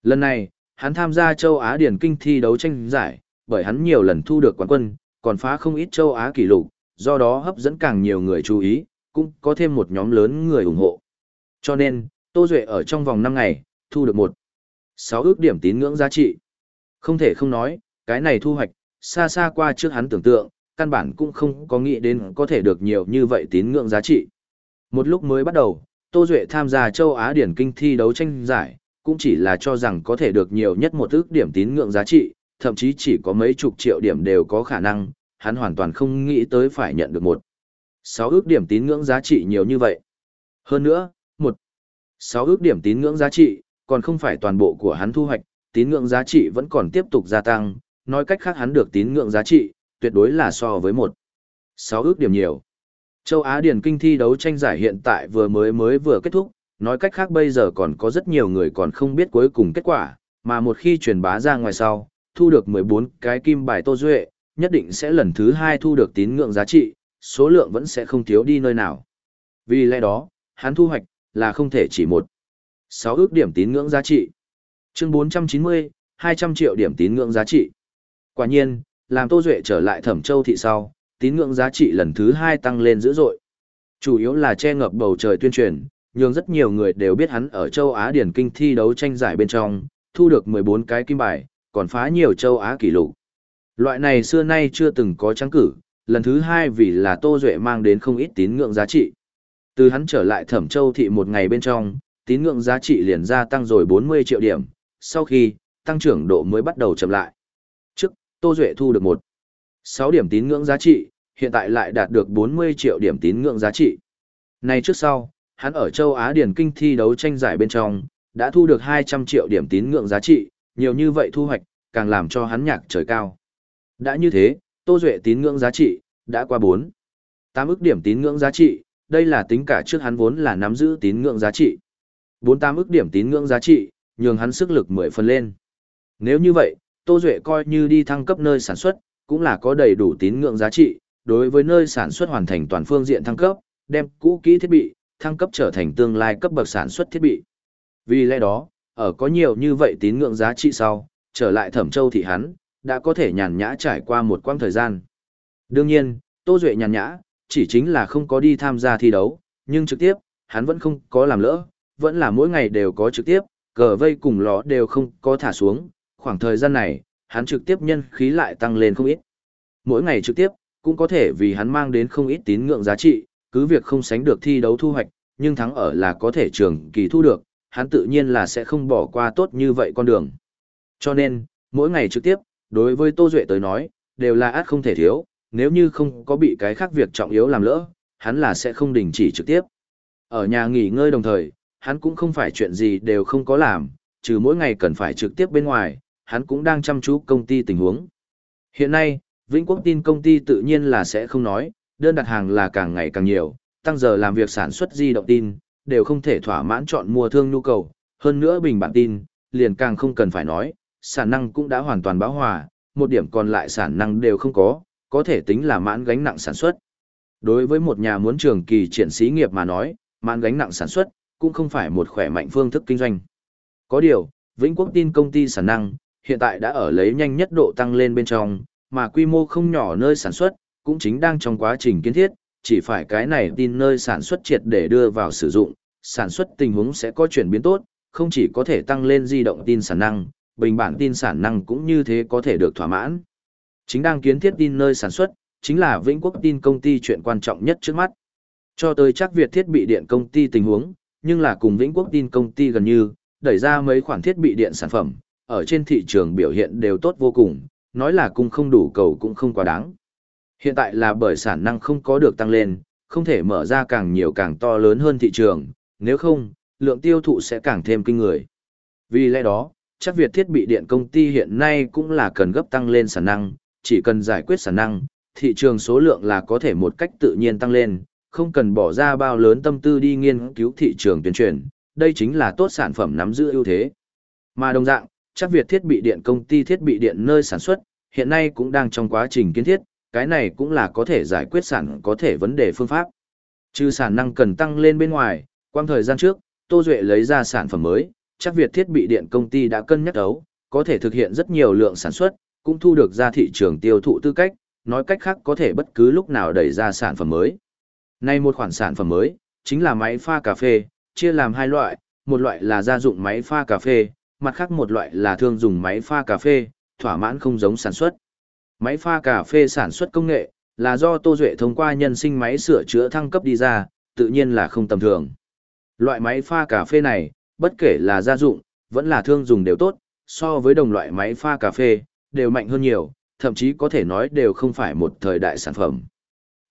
A: Lần này, hắn tham gia châu Á Điển Kinh thi đấu tranh giải, bởi hắn nhiều lần thu được quán quân, còn phá không ít châu Á kỷ lục, do đó hấp dẫn càng nhiều người chú ý, cũng có thêm một nhóm lớn người ủng hộ. Cho nên, Tô Duệ ở trong vòng 5 ngày, thu được một 6 ước điểm tín ngưỡng giá trị. Không thể không nói, cái này thu hoạch, xa xa qua trước hắn tưởng tượng, căn bản cũng không có nghĩ đến có thể được nhiều như vậy tín ngưỡng giá trị. Một lúc mới bắt đầu, Tô Duệ tham gia châu Á điển kinh thi đấu tranh giải, cũng chỉ là cho rằng có thể được nhiều nhất một ước điểm tín ngưỡng giá trị, thậm chí chỉ có mấy chục triệu điểm đều có khả năng, hắn hoàn toàn không nghĩ tới phải nhận được một. 6 ước điểm tín ngưỡng giá trị nhiều như vậy. Hơn nữa, một 6 ước điểm tín ngưỡng giá trị, còn không phải toàn bộ của hắn thu hoạch, tín ngưỡng giá trị vẫn còn tiếp tục gia tăng, nói cách khác hắn được tín ngưỡng giá trị, tuyệt đối là so với một 6 ước điểm nhiều. Châu Á Điển Kinh thi đấu tranh giải hiện tại vừa mới mới vừa kết thúc, nói cách khác bây giờ còn có rất nhiều người còn không biết cuối cùng kết quả, mà một khi truyền bá ra ngoài sau, thu được 14 cái kim bài Tô Duệ, nhất định sẽ lần thứ hai thu được tín ngưỡng giá trị, số lượng vẫn sẽ không thiếu đi nơi nào. Vì lẽ đó, hắn thu hoạch là không thể chỉ một 6 ước điểm tín ngưỡng giá trị. Chương 490, 200 triệu điểm tín ngưỡng giá trị. Quả nhiên, làm Tô Duệ trở lại Thẩm Châu thị sau, tín ngưỡng giá trị lần thứ hai tăng lên dữ dội. Chủ yếu là che ngập bầu trời tuyên truyền, nhưng rất nhiều người đều biết hắn ở châu Á điển kinh thi đấu tranh giải bên trong, thu được 14 cái kim bài, còn phá nhiều châu Á kỷ lục. Loại này xưa nay chưa từng có trắng cử, lần thứ hai vì là Tô Duệ mang đến không ít tín ngưỡng giá trị. Từ hắn trở lại Thẩm Châu thị một ngày bên trong, tín ngưỡng giá trị liền gia tăng rồi 40 triệu điểm, sau khi, tăng trưởng độ mới bắt đầu chậm lại. Trước, Tô Duệ thu được một 6 điểm tín ngưỡng giá trị, hiện tại lại đạt được 40 triệu điểm tín ngưỡng giá trị. Này trước sau, hắn ở châu Á Điển Kinh thi đấu tranh giải bên trong, đã thu được 200 triệu điểm tín ngưỡng giá trị, nhiều như vậy thu hoạch, càng làm cho hắn nhạc trời cao. Đã như thế, Tô Duệ tín ngưỡng giá trị, đã qua 4. 8 ức điểm tín ngưỡng giá trị, đây là tính cả trước hắn vốn là nắm giữ tín ngưỡng giá trị. 48 ức điểm tín ngưỡng giá trị, nhường hắn sức lực 10 phần lên. Nếu như vậy, Tô Duệ coi như đi thăng cấp nơi sản xuất, cũng là có đầy đủ tín ngưỡng giá trị, đối với nơi sản xuất hoàn thành toàn phương diện thăng cấp, đem cũ kỹ thiết bị, thăng cấp trở thành tương lai cấp bậc sản xuất thiết bị. Vì lẽ đó, ở có nhiều như vậy tín ngưỡng giá trị sau, trở lại Thẩm Châu thì hắn, đã có thể nhàn nhã trải qua một quãng thời gian. Đương nhiên, Tô Duệ nhàn nhã, chỉ chính là không có đi tham gia thi đấu, nhưng trực tiếp, hắn vẫn không có làm lỡ, vẫn là mỗi ngày đều có trực tiếp, cờ vây cùng ló đều không có thả xuống, khoảng thời gian này, hắn trực tiếp nhân khí lại tăng lên không ít. Mỗi ngày trực tiếp, cũng có thể vì hắn mang đến không ít tín ngưỡng giá trị, cứ việc không sánh được thi đấu thu hoạch, nhưng thắng ở là có thể trường kỳ thu được, hắn tự nhiên là sẽ không bỏ qua tốt như vậy con đường. Cho nên, mỗi ngày trực tiếp, đối với Tô Duệ tới nói, đều là át không thể thiếu, nếu như không có bị cái khác việc trọng yếu làm lỡ, hắn là sẽ không đình chỉ trực tiếp. Ở nhà nghỉ ngơi đồng thời, hắn cũng không phải chuyện gì đều không có làm, trừ mỗi ngày cần phải trực tiếp bên ngoài, hắn cũng đang chăm chú công ty tình huống. Hiện nay, Vĩnh Quốc tin công ty tự nhiên là sẽ không nói, đơn đặt hàng là càng ngày càng nhiều, tăng giờ làm việc sản xuất di động tin, đều không thể thỏa mãn chọn mua thương nhu cầu, hơn nữa bình bản tin, liền càng không cần phải nói, sản năng cũng đã hoàn toàn bão hòa, một điểm còn lại sản năng đều không có, có thể tính là mãn gánh nặng sản xuất. Đối với một nhà muốn trường kỳ triển sĩ nghiệp mà nói, mãn gánh nặng sản xuất, cũng không phải một khỏe mạnh phương thức kinh doanh. Có điều, Vĩnh Quốc tin công ty sản năng, hiện tại đã ở lấy nhanh nhất độ tăng lên bên trong, mà quy mô không nhỏ nơi sản xuất, cũng chính đang trong quá trình kiến thiết, chỉ phải cái này tin nơi sản xuất triệt để đưa vào sử dụng, sản xuất tình huống sẽ có chuyển biến tốt, không chỉ có thể tăng lên di động tin sản năng, bình bản tin sản năng cũng như thế có thể được thỏa mãn. Chính đang kiến thiết tin nơi sản xuất, chính là Vĩnh Quốc tin công ty chuyện quan trọng nhất trước mắt. Cho tới chắc Việt thiết bị điện công ty tình huống, nhưng là cùng Vĩnh Quốc tin công ty gần như, đẩy ra mấy khoản thiết bị điện sản phẩm, ở trên thị trường biểu hiện đều tốt vô cùng, nói là cung không đủ cầu cũng không quá đáng. Hiện tại là bởi sản năng không có được tăng lên, không thể mở ra càng nhiều càng to lớn hơn thị trường, nếu không, lượng tiêu thụ sẽ càng thêm kinh người. Vì lẽ đó, chắc Việt thiết bị điện công ty hiện nay cũng là cần gấp tăng lên sản năng, chỉ cần giải quyết sản năng, thị trường số lượng là có thể một cách tự nhiên tăng lên, không cần bỏ ra bao lớn tâm tư đi nghiên cứu thị trường tuyên truyền, đây chính là tốt sản phẩm nắm giữ ưu thế. Mà đồng dạng, chắc Việt thiết bị điện công ty thiết bị điện nơi sản xuất, hiện nay cũng đang trong quá trình kiến thiết, cái này cũng là có thể giải quyết sản có thể vấn đề phương pháp. Trừ sản năng cần tăng lên bên ngoài, quang thời gian trước, Tô Duệ lấy ra sản phẩm mới, chắc Việt thiết bị điện công ty đã cân nhắc đấu, có thể thực hiện rất nhiều lượng sản xuất, cũng thu được ra thị trường tiêu thụ tư cách, nói cách khác có thể bất cứ lúc nào đẩy ra sản phẩm mới. Nay một khoản sản phẩm mới, chính là máy pha cà phê, chia làm hai loại, một loại là gia dụng máy pha cà phê, mặt khác một loại là thương dùng máy pha cà phê, thỏa mãn không giống sản xuất. Máy pha cà phê sản xuất công nghệ, là do Tô Duệ thông qua nhân sinh máy sửa chữa thăng cấp đi ra, tự nhiên là không tầm thường. Loại máy pha cà phê này, bất kể là gia dụng, vẫn là thương dùng đều tốt, so với đồng loại máy pha cà phê, đều mạnh hơn nhiều, thậm chí có thể nói đều không phải một thời đại sản phẩm.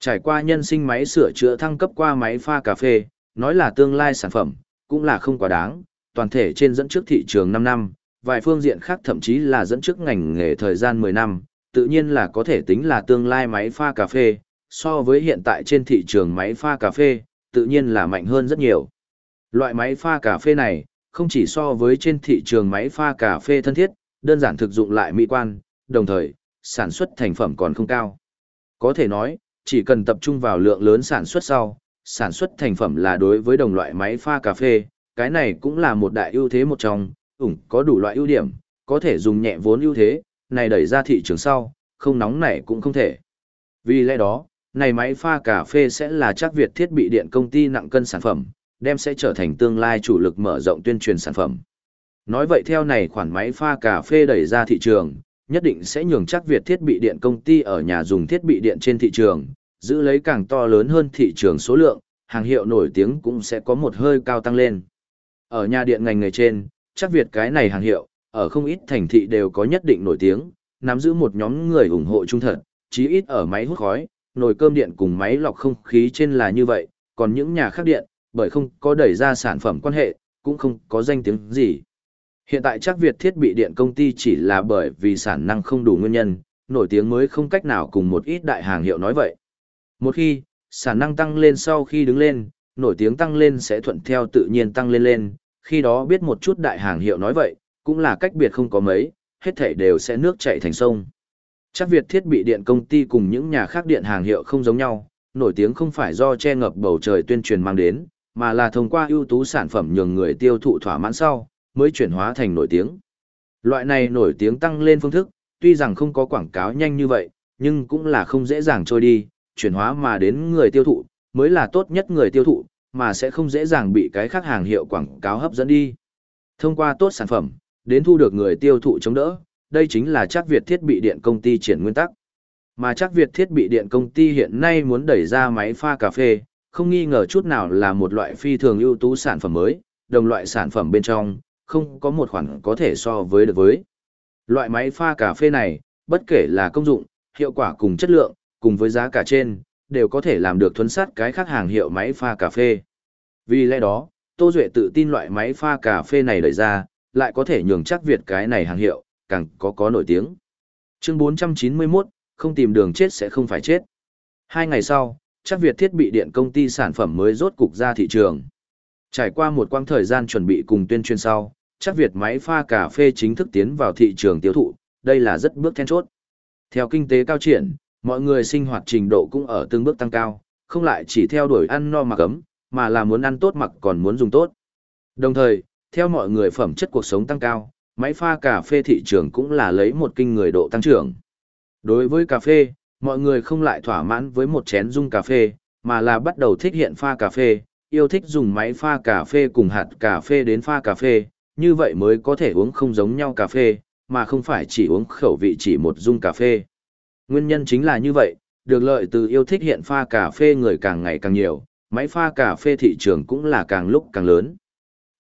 A: Trải qua nhân sinh máy sửa chữa thăng cấp qua máy pha cà phê, nói là tương lai sản phẩm, cũng là không quá đáng, toàn thể trên dẫn trước thị trường 5 năm, vài phương diện khác thậm chí là dẫn trước ngành nghề thời gian 10 năm, tự nhiên là có thể tính là tương lai máy pha cà phê, so với hiện tại trên thị trường máy pha cà phê, tự nhiên là mạnh hơn rất nhiều. Loại máy pha cà phê này, không chỉ so với trên thị trường máy pha cà phê thân thiết, đơn giản thực dụng lại mỹ quan, đồng thời, sản xuất thành phẩm còn không cao. Có thể nói, chỉ cần tập trung vào lượng lớn sản xuất sau, sản xuất thành phẩm là đối với đồng loại máy pha cà phê, cái này cũng là một đại ưu thế một trong, ủng có đủ loại ưu điểm, có thể dùng nhẹ vốn ưu thế, này đẩy ra thị trường sau, không nóng nảy cũng không thể. Vì lẽ đó, này máy pha cà phê sẽ là chắc Việt thiết bị điện công ty nặng cân sản phẩm, đem sẽ trở thành tương lai chủ lực mở rộng tuyên truyền sản phẩm. Nói vậy theo này khoản máy pha cà phê đẩy ra thị trường, nhất định sẽ nhường chắc Việt thiết bị điện công ty ở nhà dùng thiết bị điện trên thị trường, giữ lấy càng to lớn hơn thị trường số lượng, hàng hiệu nổi tiếng cũng sẽ có một hơi cao tăng lên. Ở nhà điện ngành nghề trên, chắc Việt cái này hàng hiệu, ở không ít thành thị đều có nhất định nổi tiếng, nắm giữ một nhóm người ủng hộ trung thật, chí ít ở máy hút khói, nồi cơm điện cùng máy lọc không khí trên là như vậy, còn những nhà khác điện, bởi không có đẩy ra sản phẩm quan hệ, cũng không có danh tiếng gì. Hiện tại chắc Việt thiết bị điện công ty chỉ là bởi vì sản năng không đủ nguyên nhân, nổi tiếng mới không cách nào cùng một ít đại hàng hiệu nói vậy. Một khi, sản năng tăng lên sau khi đứng lên, nổi tiếng tăng lên sẽ thuận theo tự nhiên tăng lên lên, khi đó biết một chút đại hàng hiệu nói vậy, cũng là cách biệt không có mấy, hết thảy đều sẽ nước chảy thành sông. Chắc Việt thiết bị điện công ty cùng những nhà khác điện hàng hiệu không giống nhau, nổi tiếng không phải do che ngập bầu trời tuyên truyền mang đến, mà là thông qua ưu tú sản phẩm nhường người tiêu thụ thỏa mãn sau, mới chuyển hóa thành nổi tiếng. Loại này nổi tiếng tăng lên phương thức, tuy rằng không có quảng cáo nhanh như vậy, nhưng cũng là không dễ dàng trôi đi, chuyển hóa mà đến người tiêu thụ, mới là tốt nhất người tiêu thụ, mà sẽ không dễ dàng bị cái khác hàng hiệu quảng cáo hấp dẫn đi. Thông qua tốt sản phẩm, đến thu được người tiêu thụ chống đỡ, đây chính là chắc Việt thiết bị điện công ty triển nguyên tắc. Mà chắc Việt thiết bị điện công ty hiện nay muốn đẩy ra máy pha cà phê, không nghi ngờ chút nào là một loại phi thường ưu tú sản phẩm mới, đồng loại sản phẩm bên trong, không có một khoản có thể so với được với. Loại máy pha cà phê này, bất kể là công dụng, hiệu quả cùng chất lượng, cùng với giá cả trên, đều có thể làm được thuấn sát cái khác hàng hiệu máy pha cà phê. Vì lẽ đó, Tô Duệ tự tin loại máy pha cà phê này đẩy ra, lại có thể nhường chắc Việt cái này hàng hiệu, càng có có nổi tiếng. Chương 491, không tìm đường chết sẽ không phải chết. Hai ngày sau, chắc Việt thiết bị điện công ty sản phẩm mới rốt cục ra thị trường. Trải qua một quãng thời gian chuẩn bị cùng tuyên truyền sau, chắc Việt máy pha cà phê chính thức tiến vào thị trường tiêu thụ, đây là rất bước then chốt. Theo kinh tế cao triển, mọi người sinh hoạt trình độ cũng ở từng bước tăng cao, không lại chỉ theo đuổi ăn no mặc ấm, mà là muốn ăn tốt mặc còn muốn dùng tốt. Đồng thời, theo mọi người phẩm chất cuộc sống tăng cao, máy pha cà phê thị trường cũng là lấy một kinh người độ tăng trưởng. Đối với cà phê, mọi người không lại thỏa mãn với một chén dung cà phê, mà là bắt đầu thích hiện pha cà phê, yêu thích dùng máy pha cà phê cùng hạt cà phê đến pha cà phê, như vậy mới có thể uống không giống nhau cà phê, mà không phải chỉ uống khẩu vị chỉ một dung cà phê. Nguyên nhân chính là như vậy, được lợi từ yêu thích hiện pha cà phê người càng ngày càng nhiều, máy pha cà phê thị trường cũng là càng lúc càng lớn.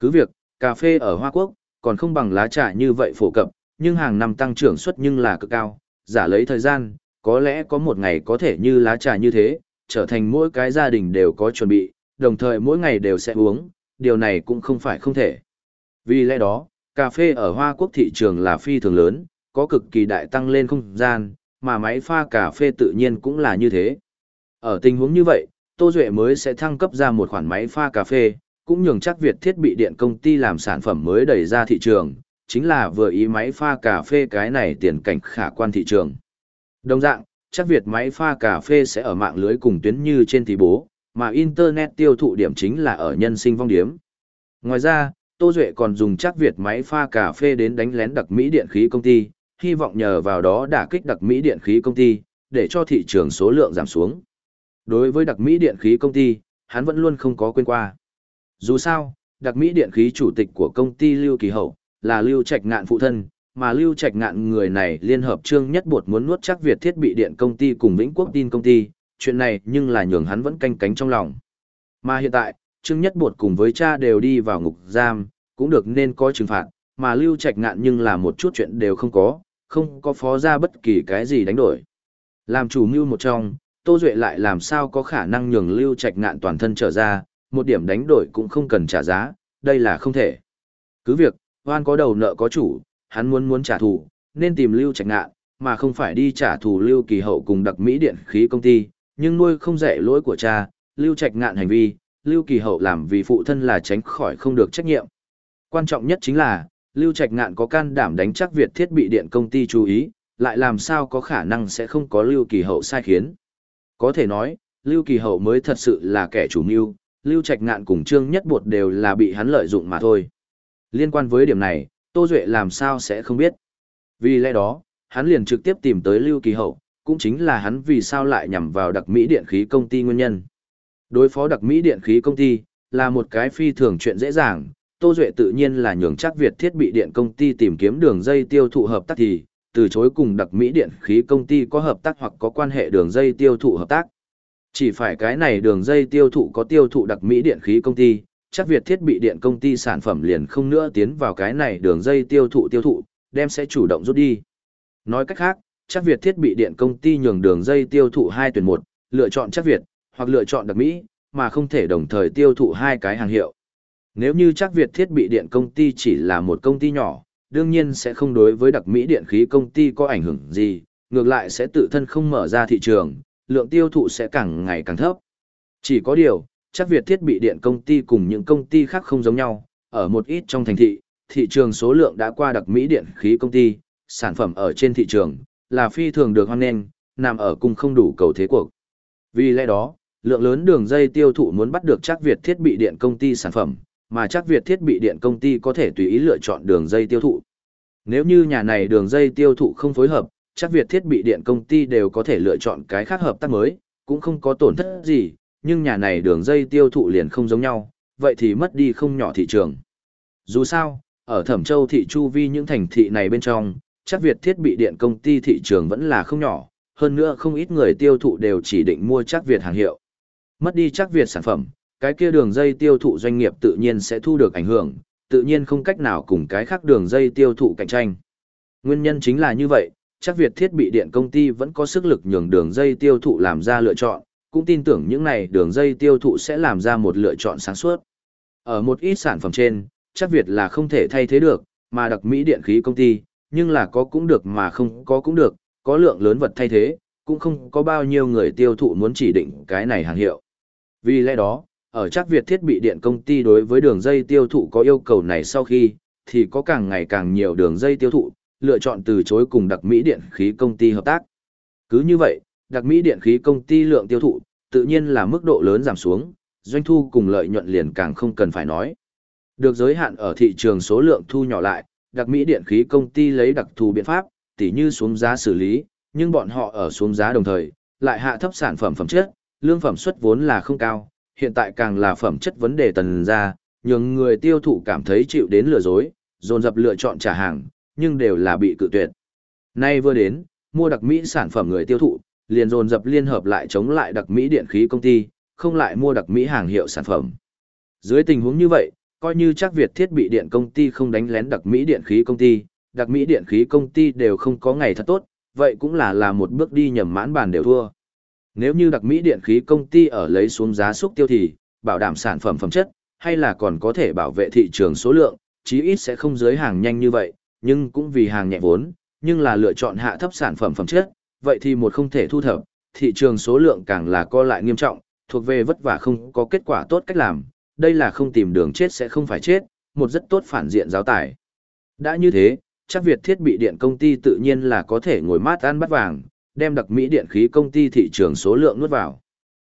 A: Cứ việc, cà phê ở Hoa Quốc, còn không bằng lá trà như vậy phổ cập, nhưng hàng năm tăng trưởng suất nhưng là cực cao, giả lấy thời gian, có lẽ có một ngày có thể như lá trà như thế, trở thành mỗi cái gia đình đều có chuẩn bị, đồng thời mỗi ngày đều sẽ uống, điều này cũng không phải không thể. Vì lẽ đó, cà phê ở Hoa Quốc thị trường là phi thường lớn, có cực kỳ đại tăng lên không gian, mà máy pha cà phê tự nhiên cũng là như thế. Ở tình huống như vậy, Tô Duệ mới sẽ thăng cấp ra một khoản máy pha cà phê, cũng nhường chắc Việt thiết bị điện công ty làm sản phẩm mới đẩy ra thị trường, chính là vừa ý máy pha cà phê cái này tiền cảnh khả quan thị trường. Đồng dạng, chắc Việt máy pha cà phê sẽ ở mạng lưới cùng tuyến như trên tỷ bố, mà Internet tiêu thụ điểm chính là ở nhân sinh vong điếm. Ngoài ra, Tô Duệ còn dùng chắc Việt máy pha cà phê đến đánh lén đặc Mỹ điện khí công ty, hy vọng nhờ vào đó đả kích đặc Mỹ điện khí công ty, để cho thị trường số lượng giảm xuống. Đối với đặc Mỹ điện khí công ty, hắn vẫn luôn không có quên qua. Dù sao, đặc Mỹ điện khí chủ tịch của công ty Lưu Kỳ Hậu, là Lưu Trạch Ngạn phụ thân, mà Lưu Trạch Ngạn người này liên hợp trương nhất bột muốn nuốt chắc Việt thiết bị điện công ty cùng Vĩnh Quốc tin công ty, chuyện này nhưng là nhường hắn vẫn canh cánh trong lòng. Mà hiện tại, trương nhất bột cùng với cha đều đi vào ngục giam, cũng được nên có trừng phạt, mà Lưu Trạch Ngạn nhưng là một chút chuyện đều không có, không có phó ra bất kỳ cái gì đánh đổi. Làm chủ mưu một trong, Tô Duệ lại làm sao có khả năng nhường Lưu Trạch Ngạn toàn thân trở ra, một điểm đánh đổi cũng không cần trả giá, đây là không thể. Cứ việc, hoan có đầu nợ có chủ, hắn muốn muốn trả thù, nên tìm Lưu Trạch Ngạn, mà không phải đi trả thù Lưu Kỳ Hậu cùng đặc Mỹ Điện khí công ty, nhưng nuôi không dạy lỗi của cha, Lưu Trạch Ngạn hành vi, Lưu Kỳ Hậu làm vì phụ thân là tránh khỏi không được trách nhiệm. Quan trọng nhất chính là, Lưu Trạch Ngạn có can đảm đánh chắc Việt thiết bị điện công ty chú ý, lại làm sao có khả năng sẽ không có Lưu Kỳ Hậu sai khiến. Có thể nói, Lưu Kỳ Hậu mới thật sự là kẻ chủ mưu, Lưu Trạch Ngạn cùng Trương Nhất Bột đều là bị hắn lợi dụng mà thôi. Liên quan với điểm này, Tô Duệ làm sao sẽ không biết. Vì lẽ đó, hắn liền trực tiếp tìm tới Lưu Kỳ Hậu, cũng chính là hắn vì sao lại nhằm vào đặc Mỹ điện khí công ty nguyên nhân. Đối phó đặc Mỹ điện khí công ty, là một cái phi thường chuyện dễ dàng, Tô Duệ tự nhiên là nhường chắc Việt thiết bị điện công ty tìm kiếm đường dây tiêu thụ hợp tác thì, từ chối cùng đặc Mỹ điện khí công ty có hợp tác hoặc có quan hệ đường dây tiêu thụ hợp tác. Chỉ phải cái này đường dây tiêu thụ có tiêu thụ đặc Mỹ điện khí công ty, chắc Việt thiết bị điện công ty sản phẩm liền không nữa tiến vào cái này đường dây tiêu thụ tiêu thụ, đem sẽ chủ động rút đi. Nói cách khác, chắc Việt thiết bị điện công ty nhường đường dây tiêu thụ hai tuyển một, lựa chọn chắc Việt, hoặc lựa chọn đặc Mỹ, mà không thể đồng thời tiêu thụ hai cái hàng hiệu. Nếu như chắc Việt thiết bị điện công ty chỉ là một công ty nhỏ, đương nhiên sẽ không đối với đặc Mỹ điện khí công ty có ảnh hưởng gì, ngược lại sẽ tự thân không mở ra thị trường, lượng tiêu thụ sẽ càng ngày càng thấp. Chỉ có điều, chắc Việt thiết bị điện công ty cùng những công ty khác không giống nhau, ở một ít trong thành thị, thị trường số lượng đã qua đặc Mỹ điện khí công ty, sản phẩm ở trên thị trường, là phi thường được hoan nghênh, nằm ở cùng không đủ cầu thế cuộc. Vì lẽ đó, lượng lớn đường dây tiêu thụ muốn bắt được chắc Việt thiết bị điện công ty sản phẩm, mà chắc Việt thiết bị điện công ty có thể tùy ý lựa chọn đường dây tiêu thụ. Nếu như nhà này đường dây tiêu thụ không phối hợp, chắc Việt thiết bị điện công ty đều có thể lựa chọn cái khác hợp tác mới, cũng không có tổn thất gì, nhưng nhà này đường dây tiêu thụ liền không giống nhau, vậy thì mất đi không nhỏ thị trường. Dù sao, ở Thẩm Châu thị chu vi những thành thị này bên trong, chắc Việt thiết bị điện công ty thị trường vẫn là không nhỏ, hơn nữa không ít người tiêu thụ đều chỉ định mua chắc Việt hàng hiệu. Mất đi chắc Việt sản phẩm, cái kia đường dây tiêu thụ doanh nghiệp tự nhiên sẽ thu được ảnh hưởng, tự nhiên không cách nào cùng cái khác đường dây tiêu thụ cạnh tranh. Nguyên nhân chính là như vậy, chắc Việt thiết bị điện công ty vẫn có sức lực nhường đường dây tiêu thụ làm ra lựa chọn, cũng tin tưởng những này đường dây tiêu thụ sẽ làm ra một lựa chọn sáng suốt. Ở một ít sản phẩm trên, chắc Việt là không thể thay thế được, mà đặc Mỹ điện khí công ty, nhưng là có cũng được mà không có cũng được, có lượng lớn vật thay thế, cũng không có bao nhiêu người tiêu thụ muốn chỉ định cái này hàng hiệu. Vì lẽ đó, ở chắc Việt thiết bị điện công ty đối với đường dây tiêu thụ có yêu cầu này sau khi, thì có càng ngày càng nhiều đường dây tiêu thụ, lựa chọn từ chối cùng đặc Mỹ điện khí công ty hợp tác. Cứ như vậy, đặc Mỹ điện khí công ty lượng tiêu thụ, tự nhiên là mức độ lớn giảm xuống, doanh thu cùng lợi nhuận liền càng không cần phải nói. Được giới hạn ở thị trường số lượng thu nhỏ lại, đặc Mỹ điện khí công ty lấy đặc thù biện pháp, tỉ như xuống giá xử lý, nhưng bọn họ ở xuống giá đồng thời, lại hạ thấp sản phẩm phẩm chất, lương phẩm suất vốn là không cao, hiện tại càng là phẩm chất vấn đề tần ra, nhường người tiêu thụ cảm thấy chịu đến lừa dối, dồn dập lựa chọn trả hàng, nhưng đều là bị cự tuyệt. Nay vừa đến, mua đặc Mỹ sản phẩm người tiêu thụ, liền dồn dập liên hợp lại chống lại đặc Mỹ điện khí công ty, không lại mua đặc Mỹ hàng hiệu sản phẩm. Dưới tình huống như vậy, coi như chắc Việt thiết bị điện công ty không đánh lén đặc Mỹ điện khí công ty, đặc Mỹ điện khí công ty đều không có ngày thật tốt, vậy cũng là là một bước đi nhầm mãn bàn đều thua. Nếu như đặc Mỹ điện khí công ty ở lấy xuống giá xúc tiêu thì, bảo đảm sản phẩm phẩm chất, hay là còn có thể bảo vệ thị trường số lượng, chí ít sẽ không giới hàng nhanh như vậy, nhưng cũng vì hàng nhẹ vốn, nhưng là lựa chọn hạ thấp sản phẩm phẩm chất, vậy thì một không thể thu thập, thị trường số lượng càng là co lại nghiêm trọng, thuộc về vất vả không có kết quả tốt cách làm, đây là không tìm đường chết sẽ không phải chết, một rất tốt phản diện giáo tải. Đã như thế, chắc Việt thiết bị điện công ty tự nhiên là có thể ngồi mát ăn bắt vàng, đem đặc Mỹ điện khí công ty thị trường số lượng nuốt vào.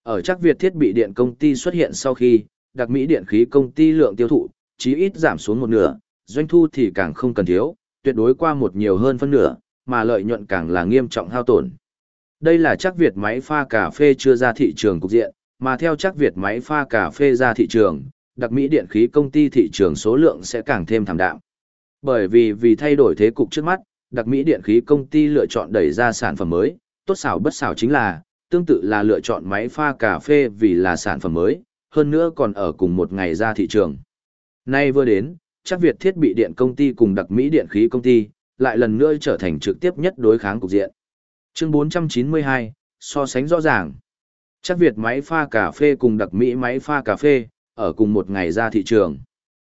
A: Ở chắc Việt thiết bị điện công ty xuất hiện sau khi, đặc Mỹ điện khí công ty lượng tiêu thụ, chí ít giảm xuống một nửa, doanh thu thì càng không cần thiếu, tuyệt đối qua một nhiều hơn phân nửa, mà lợi nhuận càng là nghiêm trọng hao tổn. Đây là chắc Việt máy pha cà phê chưa ra thị trường cục diện, mà theo chắc Việt máy pha cà phê ra thị trường, đặc Mỹ điện khí công ty thị trường số lượng sẽ càng thêm thảm đạm. Bởi vì vì thay đổi thế cục trước mắt, đặc Mỹ điện khí công ty lựa chọn đẩy ra sản phẩm mới, tốt xảo bất xảo chính là, tương tự là lựa chọn máy pha cà phê vì là sản phẩm mới, hơn nữa còn ở cùng một ngày ra thị trường. Nay vừa đến, chắc Việt thiết bị điện công ty cùng đặc Mỹ điện khí công ty, lại lần nữa trở thành trực tiếp nhất đối kháng cục diện. Chương 492, so sánh rõ ràng. Chắc Việt máy pha cà phê cùng đặc Mỹ máy pha cà phê, ở cùng một ngày ra thị trường.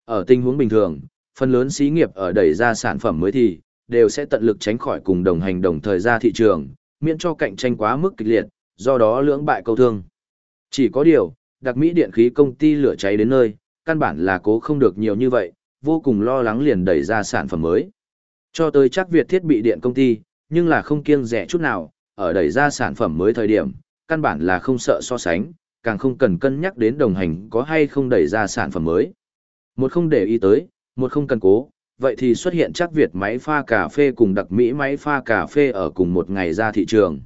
A: Ở tình huống bình thường, phần lớn xí nghiệp ở đẩy ra sản phẩm mới thì, đều sẽ tận lực tránh khỏi cùng đồng hành đồng thời ra thị trường, miễn cho cạnh tranh quá mức kịch liệt, do đó lưỡng bại câu thương. Chỉ có điều, đặc Mỹ điện khí công ty lửa cháy đến nơi, căn bản là cố không được nhiều như vậy, vô cùng lo lắng liền đẩy ra sản phẩm mới. Cho tới chắc Việt thiết bị điện công ty, nhưng là không kiêng rẻ chút nào, ở đẩy ra sản phẩm mới thời điểm, căn bản là không sợ so sánh, càng không cần cân nhắc đến đồng hành có hay không đẩy ra sản phẩm mới. Một không để ý tới, một không cần cố, vậy thì xuất hiện chắc Việt máy pha cà phê cùng đặc Mỹ máy pha cà phê ở cùng một ngày ra thị trường.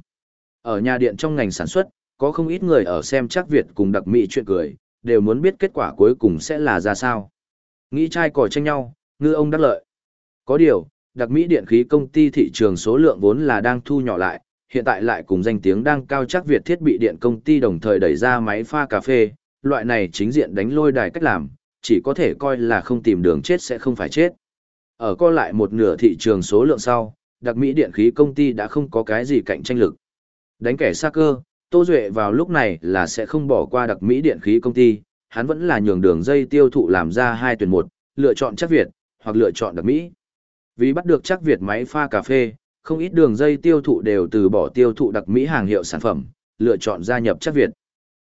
A: Ở nhà điện trong ngành sản xuất, có không ít người ở xem chắc Việt cùng đặc Mỹ chuyện cười, đều muốn biết kết quả cuối cùng sẽ là ra sao. Nghĩ trai còi tranh nhau, ngư ông đắc lợi. Có điều, đặc Mỹ điện khí công ty thị trường số lượng vốn là đang thu nhỏ lại, hiện tại lại cùng danh tiếng đang cao chắc Việt thiết bị điện công ty đồng thời đẩy ra máy pha cà phê, loại này chính diện đánh lôi đài cách làm, chỉ có thể coi là không tìm đường chết sẽ không phải chết. Ở co lại một nửa thị trường số lượng sau, đặc Mỹ điện khí công ty đã không có cái gì cạnh tranh lực. Đánh kẻ xa cơ, Tô Duệ vào lúc này là sẽ không bỏ qua đặc Mỹ điện khí công ty, hắn vẫn là nhường đường dây tiêu thụ làm ra hai tuyển một, lựa chọn chắc Việt, hoặc lựa chọn đặc Mỹ. Vì bắt được chắc Việt máy pha cà phê, không ít đường dây tiêu thụ đều từ bỏ tiêu thụ đặc Mỹ hàng hiệu sản phẩm, lựa chọn gia nhập chắc Việt.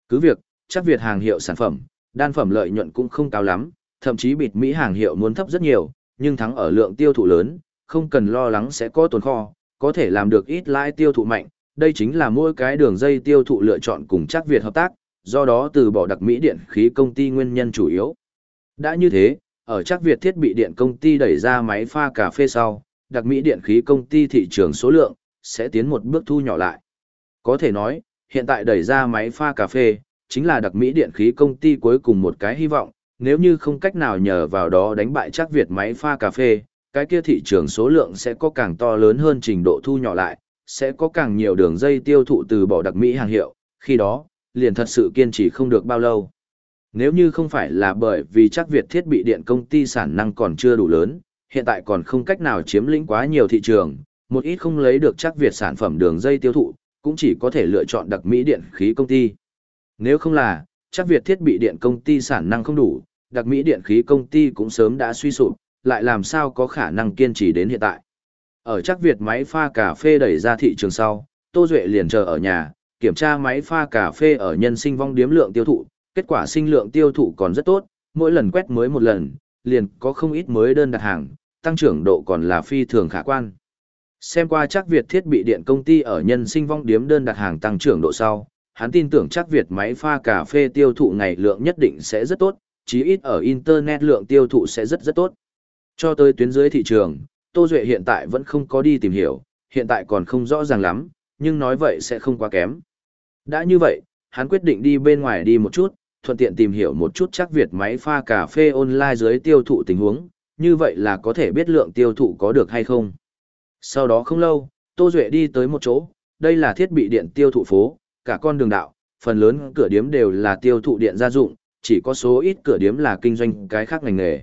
A: Cứ việc, chắc Việt hàng hiệu sản phẩm, đan phẩm lợi nhuận cũng không cao lắm, thậm chí bịt Mỹ hàng hiệu muốn thấp rất nhiều, nhưng thắng ở lượng tiêu thụ lớn, không cần lo lắng sẽ có tồn kho, có thể làm được ít lãi tiêu thụ mạnh, đây chính là mỗi cái đường dây tiêu thụ lựa chọn cùng chắc Việt hợp tác, do đó từ bỏ đặc Mỹ điện khí công ty nguyên nhân chủ yếu. Đã như thế, ở chắc Việt thiết bị điện công ty đẩy ra máy pha cà phê sau, đặc Mỹ điện khí công ty thị trường số lượng, sẽ tiến một bước thu nhỏ lại. Có thể nói, hiện tại đẩy ra máy pha cà phê, chính là đặc Mỹ điện khí công ty cuối cùng một cái hy vọng, nếu như không cách nào nhờ vào đó đánh bại chắc Việt máy pha cà phê, cái kia thị trường số lượng sẽ có càng to lớn hơn trình độ thu nhỏ lại, sẽ có càng nhiều đường dây tiêu thụ từ bỏ đặc Mỹ hàng hiệu, khi đó, liền thật sự kiên trì không được bao lâu. Nếu như không phải là bởi vì chắc Việt thiết bị điện công ty sản năng còn chưa đủ lớn, hiện tại còn không cách nào chiếm lĩnh quá nhiều thị trường, một ít không lấy được chắc Việt sản phẩm đường dây tiêu thụ, cũng chỉ có thể lựa chọn đặc Mỹ điện khí công ty. Nếu không là, chắc Việt thiết bị điện công ty sản năng không đủ, đặc Mỹ điện khí công ty cũng sớm đã suy sụp, lại làm sao có khả năng kiên trì đến hiện tại. Ở chắc Việt máy pha cà phê đẩy ra thị trường sau, Tô Duệ liền chờ ở nhà, kiểm tra máy pha cà phê ở nhân sinh vong điếm lượng tiêu thụ, kết quả sinh lượng tiêu thụ còn rất tốt, mỗi lần quét mới một lần, liền có không ít mới đơn đặt hàng, tăng trưởng độ còn là phi thường khả quan. Xem qua chắc Việt thiết bị điện công ty ở nhân sinh vong điếm đơn đặt hàng tăng trưởng độ sau, hắn tin tưởng chắc Việt máy pha cà phê tiêu thụ ngày lượng nhất định sẽ rất tốt, chí ít ở Internet lượng tiêu thụ sẽ rất rất tốt. Cho tới tuyến dưới thị trường, Tô Duệ hiện tại vẫn không có đi tìm hiểu, hiện tại còn không rõ ràng lắm, nhưng nói vậy sẽ không quá kém. Đã như vậy, hắn quyết định đi bên ngoài đi một chút, thuận tiện tìm hiểu một chút chắc Việt máy pha cà phê online dưới tiêu thụ tình huống, như vậy là có thể biết lượng tiêu thụ có được hay không. Sau đó không lâu, Tô Duệ đi tới một chỗ, đây là thiết bị điện tiêu thụ phố, cả con đường đạo, phần lớn cửa điếm đều là tiêu thụ điện gia dụng, chỉ có số ít cửa điếm là kinh doanh cái khác ngành nghề.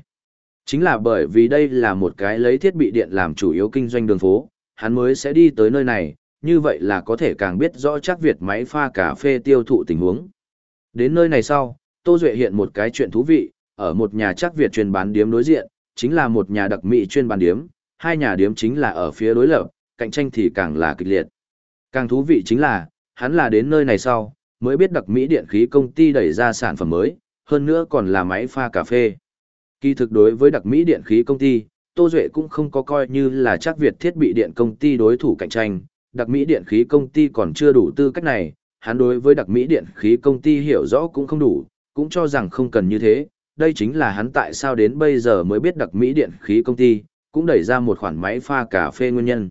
A: Chính là bởi vì đây là một cái lấy thiết bị điện làm chủ yếu kinh doanh đường phố, hắn mới sẽ đi tới nơi này, như vậy là có thể càng biết rõ chắc Việt máy pha cà phê tiêu thụ tình huống. Đến nơi này sau, Tô Duệ hiện một cái chuyện thú vị, ở một nhà chắc Việt chuyên bán điếm đối diện, chính là một nhà đặc mỹ chuyên bán điếm, hai nhà điếm chính là ở phía đối lập, cạnh tranh thì càng là kịch liệt. Càng thú vị chính là, hắn là đến nơi này sau, mới biết đặc mỹ điện khí công ty đẩy ra sản phẩm mới, hơn nữa còn là máy pha cà phê. Kỳ thực đối với đặc mỹ điện khí công ty, Tô Duệ cũng không có coi như là chắc Việt thiết bị điện công ty đối thủ cạnh tranh, đặc mỹ điện khí công ty còn chưa đủ tư cách này, hắn đối với đặc mỹ điện khí công ty hiểu rõ cũng không đủ, cũng cho rằng không cần như thế, đây chính là hắn tại sao đến bây giờ mới biết đặc mỹ điện khí công ty, cũng đẩy ra một khoản máy pha cà phê nguyên nhân.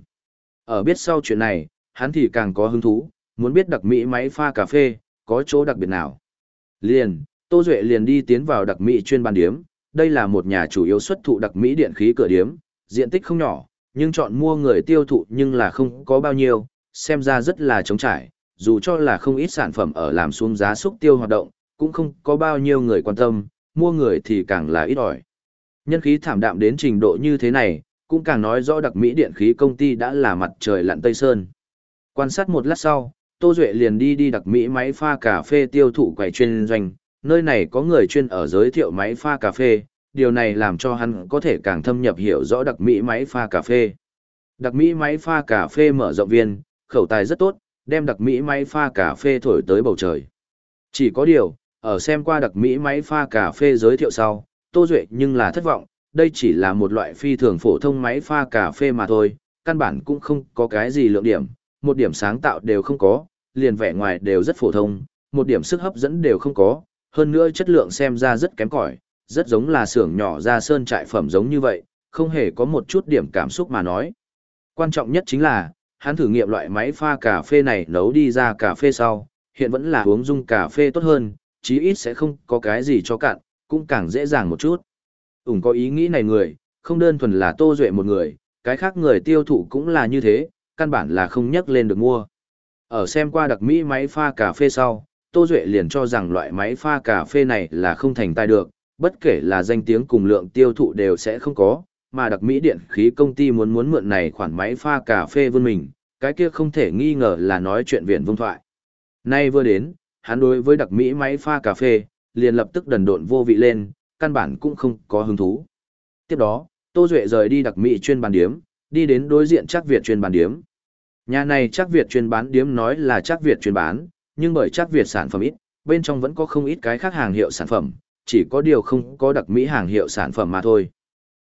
A: Ở biết sau chuyện này, hắn thì càng có hứng thú, muốn biết đặc mỹ máy pha cà phê, có chỗ đặc biệt nào. Liền, Tô Duệ liền đi tiến vào đặc mỹ chuyên ban điếm, đây là một nhà chủ yếu xuất thụ đặc mỹ điện khí cửa điếm, diện tích không nhỏ, nhưng chọn mua người tiêu thụ nhưng là không có bao nhiêu, xem ra rất là trống trải, dù cho là không ít sản phẩm ở làm xuống giá xúc tiêu hoạt động, cũng không có bao nhiêu người quan tâm, mua người thì càng là ít ỏi. Nhân khí thảm đạm đến trình độ như thế này, cũng càng nói rõ đặc mỹ điện khí công ty đã là mặt trời lặn Tây Sơn. Quan sát một lát sau, Tô Duệ liền đi đi đặc mỹ máy pha cà phê tiêu thụ quầy chuyên doanh, nơi này có người chuyên ở giới thiệu máy pha cà phê, điều này làm cho hắn có thể càng thâm nhập hiểu rõ đặc mỹ máy pha cà phê. Đặc mỹ máy pha cà phê mở rộng viên, khẩu tài rất tốt, đem đặc mỹ máy pha cà phê thổi tới bầu trời. Chỉ có điều, ở xem qua đặc mỹ máy pha cà phê giới thiệu sau, Tô Duệ nhưng là thất vọng, đây chỉ là một loại phi thường phổ thông máy pha cà phê mà thôi, căn bản cũng không có cái gì lượng điểm, một điểm sáng tạo đều không có, liền vẻ ngoài đều rất phổ thông, một điểm sức hấp dẫn đều không có, hơn nữa chất lượng xem ra rất kém cỏi, rất giống là xưởng nhỏ ra sơn trại phẩm giống như vậy, không hề có một chút điểm cảm xúc mà nói. Quan trọng nhất chính là, hắn thử nghiệm loại máy pha cà phê này nấu đi ra cà phê sau, hiện vẫn là uống dung cà phê tốt hơn, chí ít sẽ không có cái gì cho cạn, cũng càng dễ dàng một chút. Ủng có ý nghĩ này người, không đơn thuần là tô duệ một người, cái khác người tiêu thụ cũng là như thế, căn bản là không nhắc lên được mua. Ở xem qua đặc mỹ máy pha cà phê sau, Tô Duệ liền cho rằng loại máy pha cà phê này là không thành tài được, bất kể là danh tiếng cùng lượng tiêu thụ đều sẽ không có, mà đặc mỹ điện khí công ty muốn muốn mượn này khoản máy pha cà phê vươn mình, cái kia không thể nghi ngờ là nói chuyện viện vông thoại. Nay vừa đến, hắn đối với đặc mỹ máy pha cà phê, liền lập tức đần độn vô vị lên, căn bản cũng không có hứng thú. Tiếp đó, Tô Duệ rời đi đặc mỹ chuyên bàn điếm, đi đến đối diện chắc Việt chuyên bán điếm. Nhà này chắc Việt chuyên bán điếm nói là chắc Việt chuyên bán, nhưng bởi chắc Việt sản phẩm ít, bên trong vẫn có không ít cái khác hàng hiệu sản phẩm, chỉ có điều không có đặc mỹ hàng hiệu sản phẩm mà thôi.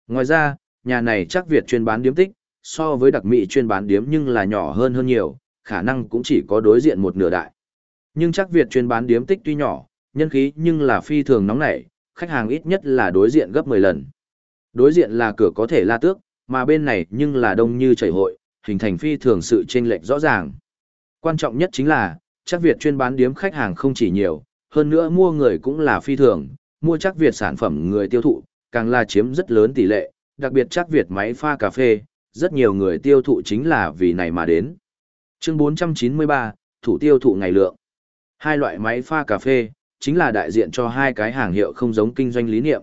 A: Ngoài ra, nhà này chắc Việt chuyên bán điếm tích, so với đặc mỹ chuyên bán điếm nhưng là nhỏ hơn hơn nhiều, khả năng cũng chỉ có đối diện một nửa đại. Nhưng chắc Việt chuyên bán điếm tích tuy nhỏ, nhân khí nhưng là phi thường nóng nảy, khách hàng ít nhất là đối diện gấp 10 lần. Đối diện là cửa có thể la tước, mà bên này nhưng là đông như chảy hội, hình thành phi thường sự chênh lệch rõ ràng. Quan trọng nhất chính là, chắc Việt chuyên bán điếm khách hàng không chỉ nhiều, hơn nữa mua người cũng là phi thường, mua chắc Việt sản phẩm người tiêu thụ, càng là chiếm rất lớn tỷ lệ, đặc biệt chắc Việt máy pha cà phê, rất nhiều người tiêu thụ chính là vì này mà đến. Chương 493, thủ tiêu thụ ngày lượng. Hai loại máy pha cà phê, chính là đại diện cho hai cái hàng hiệu không giống kinh doanh lý niệm.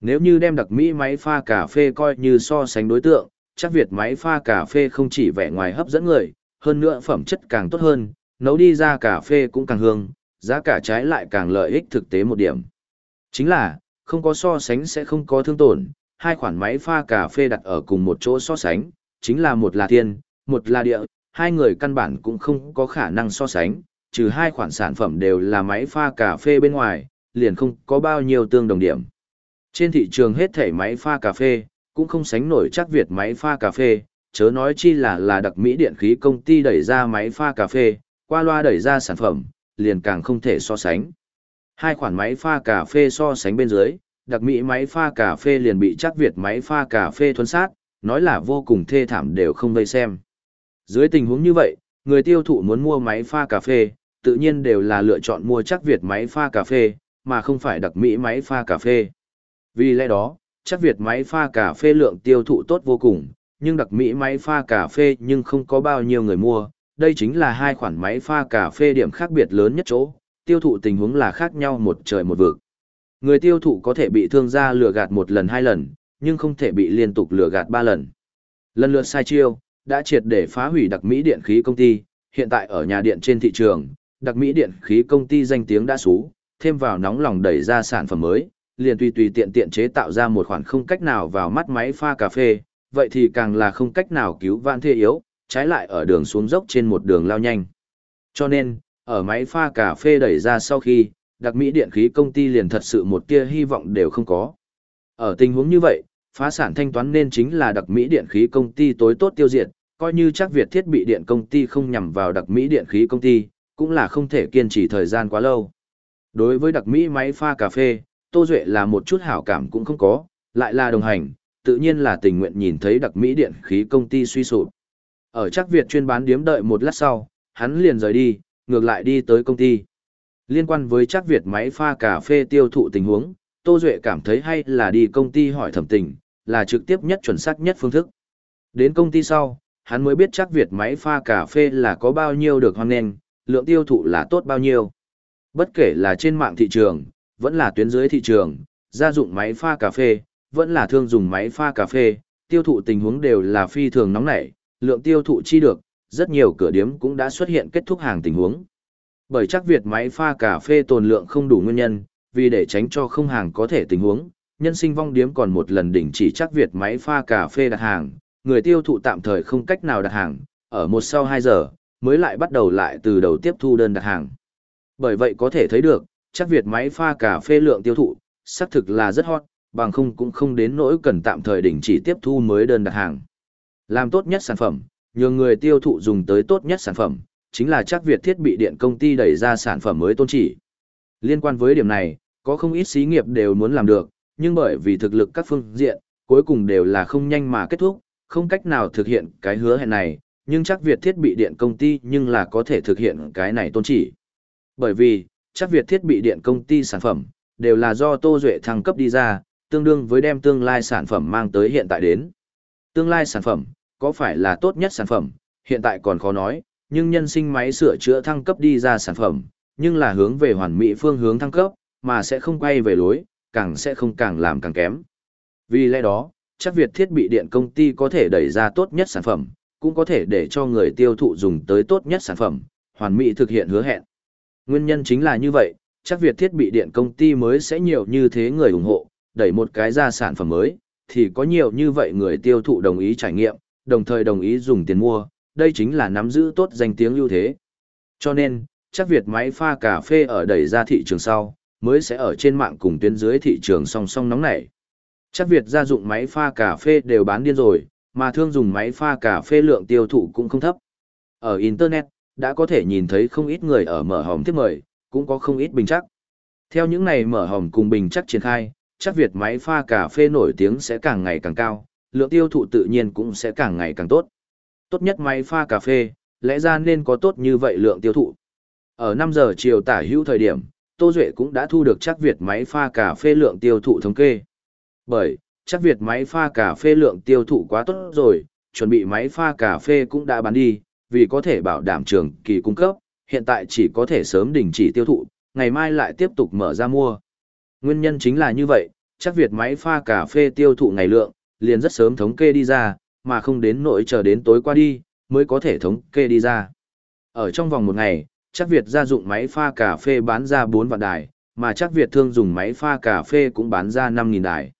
A: Nếu như đem đặc Mỹ máy pha cà phê coi như so sánh đối tượng, chắc Việt máy pha cà phê không chỉ vẻ ngoài hấp dẫn người, hơn nữa phẩm chất càng tốt hơn, nấu đi ra cà phê cũng càng hương, giá cả trái lại càng lợi ích thực tế một điểm. Chính là, không có so sánh sẽ không có thương tổn, hai khoản máy pha cà phê đặt ở cùng một chỗ so sánh, chính là một là thiên, một là địa, hai người căn bản cũng không có khả năng so sánh, trừ hai khoản sản phẩm đều là máy pha cà phê bên ngoài, liền không có bao nhiêu tương đồng điểm. Trên thị trường hết thể máy pha cà phê, cũng không sánh nổi chắc Việt máy pha cà phê, chớ nói chi là là đặc Mỹ điện khí công ty đẩy ra máy pha cà phê, qua loa đẩy ra sản phẩm, liền càng không thể so sánh. Hai khoản máy pha cà phê so sánh bên dưới, đặc Mỹ máy pha cà phê liền bị chắc Việt máy pha cà phê thuấn sát, nói là vô cùng thê thảm đều không vây xem. Dưới tình huống như vậy, người tiêu thụ muốn mua máy pha cà phê, tự nhiên đều là lựa chọn mua chắc Việt máy pha cà phê, mà không phải đặc Mỹ máy pha cà phê. Vì lẽ đó, chắc Việt máy pha cà phê lượng tiêu thụ tốt vô cùng, nhưng đặc Mỹ máy pha cà phê nhưng không có bao nhiêu người mua. Đây chính là hai khoản máy pha cà phê điểm khác biệt lớn nhất chỗ, tiêu thụ tình huống là khác nhau một trời một vực. Người tiêu thụ có thể bị thương gia lừa gạt một lần hai lần, nhưng không thể bị liên tục lừa gạt ba lần. Lần lượt sai chiêu, đã triệt để phá hủy đặc Mỹ điện khí công ty, hiện tại ở nhà điện trên thị trường, đặc Mỹ điện khí công ty danh tiếng đã xú, thêm vào nóng lòng đẩy ra sản phẩm mới, liền tùy tùy tiện tiện chế tạo ra một khoản không cách nào vào mắt máy pha cà phê, vậy thì càng là không cách nào cứu vãn thê yếu, trái lại ở đường xuống dốc trên một đường lao nhanh. Cho nên, ở máy pha cà phê đẩy ra sau khi, đặc Mỹ điện khí công ty liền thật sự một tia hy vọng đều không có. Ở tình huống như vậy, phá sản thanh toán nên chính là đặc Mỹ điện khí công ty tối tốt tiêu diệt, coi như chắc Việt thiết bị điện công ty không nhằm vào đặc Mỹ điện khí công ty, cũng là không thể kiên trì thời gian quá lâu. Đối với đặc Mỹ máy pha cà phê, Tô Duệ là một chút hảo cảm cũng không có, lại là đồng hành, tự nhiên là tình nguyện nhìn thấy đặc Mỹ điện khí công ty suy sụp. Ở chắc Việt chuyên bán điếm đợi một lát sau, hắn liền rời đi, ngược lại đi tới công ty. Liên quan với chắc Việt máy pha cà phê tiêu thụ tình huống, Tô Duệ cảm thấy hay là đi công ty hỏi thẩm tình, là trực tiếp nhất chuẩn xác nhất phương thức. Đến công ty sau, hắn mới biết chắc Việt máy pha cà phê là có bao nhiêu được hoan nghênh, lượng tiêu thụ là tốt bao nhiêu. Bất kể là trên mạng thị trường, vẫn là tuyến dưới thị trường, gia dụng máy pha cà phê, vẫn là thương dùng máy pha cà phê, tiêu thụ tình huống đều là phi thường nóng nảy, lượng tiêu thụ chi được, rất nhiều cửa điếm cũng đã xuất hiện kết thúc hàng tình huống. Bởi chắc Việt máy pha cà phê tồn lượng không đủ nguyên nhân, vì để tránh cho không hàng có thể tình huống, nhân sinh vong điếm còn một lần đỉnh chỉ chắc Việt máy pha cà phê đặt hàng, người tiêu thụ tạm thời không cách nào đặt hàng, ở một sau 2 giờ, mới lại bắt đầu lại từ đầu tiếp thu đơn đặt hàng. Bởi vậy có thể thấy được, chắc Việt máy pha cà phê lượng tiêu thụ, xác thực là rất hot, bằng không cũng không đến nỗi cần tạm thời đỉnh chỉ tiếp thu mới đơn đặt hàng. Làm tốt nhất sản phẩm, nhường người tiêu thụ dùng tới tốt nhất sản phẩm, chính là chắc Việt thiết bị điện công ty đẩy ra sản phẩm mới tôn chỉ. Liên quan với điểm này, có không ít xí nghiệp đều muốn làm được, nhưng bởi vì thực lực các phương diện, cuối cùng đều là không nhanh mà kết thúc, không cách nào thực hiện cái hứa hẹn này, nhưng chắc Việt thiết bị điện công ty nhưng là có thể thực hiện cái này tôn chỉ. Bởi vì, chắc Việt thiết bị điện công ty sản phẩm, đều là do Tô Duệ thăng cấp đi ra, tương đương với đem tương lai sản phẩm mang tới hiện tại đến. Tương lai sản phẩm, có phải là tốt nhất sản phẩm, hiện tại còn khó nói, nhưng nhân sinh máy sửa chữa thăng cấp đi ra sản phẩm, nhưng là hướng về hoàn mỹ phương hướng thăng cấp, mà sẽ không quay về lối, càng sẽ không càng làm càng kém. Vì lẽ đó, chắc Việt thiết bị điện công ty có thể đẩy ra tốt nhất sản phẩm, cũng có thể để cho người tiêu thụ dùng tới tốt nhất sản phẩm, hoàn mỹ thực hiện hứa hẹn. Nguyên nhân chính là như vậy, chắc Việt thiết bị điện công ty mới sẽ nhiều như thế người ủng hộ, đẩy một cái ra sản phẩm mới, thì có nhiều như vậy người tiêu thụ đồng ý trải nghiệm, đồng thời đồng ý dùng tiền mua, đây chính là nắm giữ tốt danh tiếng ưu thế. Cho nên, chắc Việt máy pha cà phê ở đẩy ra thị trường sau, mới sẽ ở trên mạng cùng tuyến dưới thị trường song song nóng nảy. Chắc Việt gia dụng máy pha cà phê đều bán điên rồi, mà thương dùng máy pha cà phê lượng tiêu thụ cũng không thấp. Ở Internet, đã có thể nhìn thấy không ít người ở mở hòm tiếp mời, cũng có không ít bình chắc. Theo những này mở hòm cùng bình chắc triển khai, chắc Việt máy pha cà phê nổi tiếng sẽ càng ngày càng cao, lượng tiêu thụ tự nhiên cũng sẽ càng ngày càng tốt. Tốt nhất máy pha cà phê, lẽ ra nên có tốt như vậy lượng tiêu thụ. Ở 5 giờ chiều tả hữu thời điểm, Tô Duệ cũng đã thu được chắc Việt máy pha cà phê lượng tiêu thụ thống kê. Bởi, chắc Việt máy pha cà phê lượng tiêu thụ quá tốt rồi, chuẩn bị máy pha cà phê cũng đã bán đi, vì có thể bảo đảm trường kỳ cung cấp, hiện tại chỉ có thể sớm đình chỉ tiêu thụ, ngày mai lại tiếp tục mở ra mua. Nguyên nhân chính là như vậy, chắc Việt máy pha cà phê tiêu thụ ngày lượng, liền rất sớm thống kê đi ra, mà không đến nỗi chờ đến tối qua đi, mới có thể thống kê đi ra. Ở trong vòng một ngày, chắc Việt gia dụng máy pha cà phê bán ra 4 vạn đài, mà chắc Việt thương dùng máy pha cà phê cũng bán ra 5.000 đài.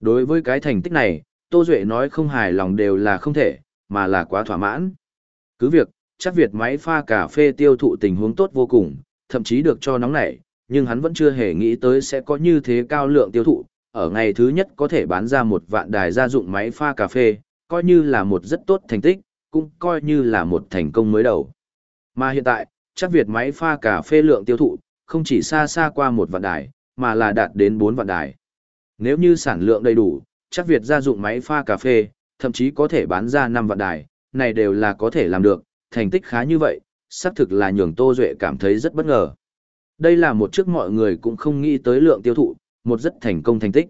A: Đối với cái thành tích này, Tô Duệ nói không hài lòng đều là không thể, mà là quá thỏa mãn. Cứ việc, chắc Việt máy pha cà phê tiêu thụ tình huống tốt vô cùng, thậm chí được cho nóng nảy, nhưng hắn vẫn chưa hề nghĩ tới sẽ có như thế cao lượng tiêu thụ, ở ngày thứ nhất có thể bán ra một vạn đài gia dụng máy pha cà phê, coi như là một rất tốt thành tích, cũng coi như là một thành công mới đầu. Mà hiện tại, chắc Việt máy pha cà phê lượng tiêu thụ, không chỉ xa xa qua một vạn đài, mà là đạt đến 4 vạn đài. Nếu như sản lượng đầy đủ, chắc Việt gia dụng máy pha cà phê, thậm chí có thể bán ra 5 vạn đài, này đều là có thể làm được, thành tích khá như vậy, xác thực là nhường Tô Duệ cảm thấy rất bất ngờ. Đây là một trước mọi người cũng không nghĩ tới lượng tiêu thụ, một rất thành công thành tích.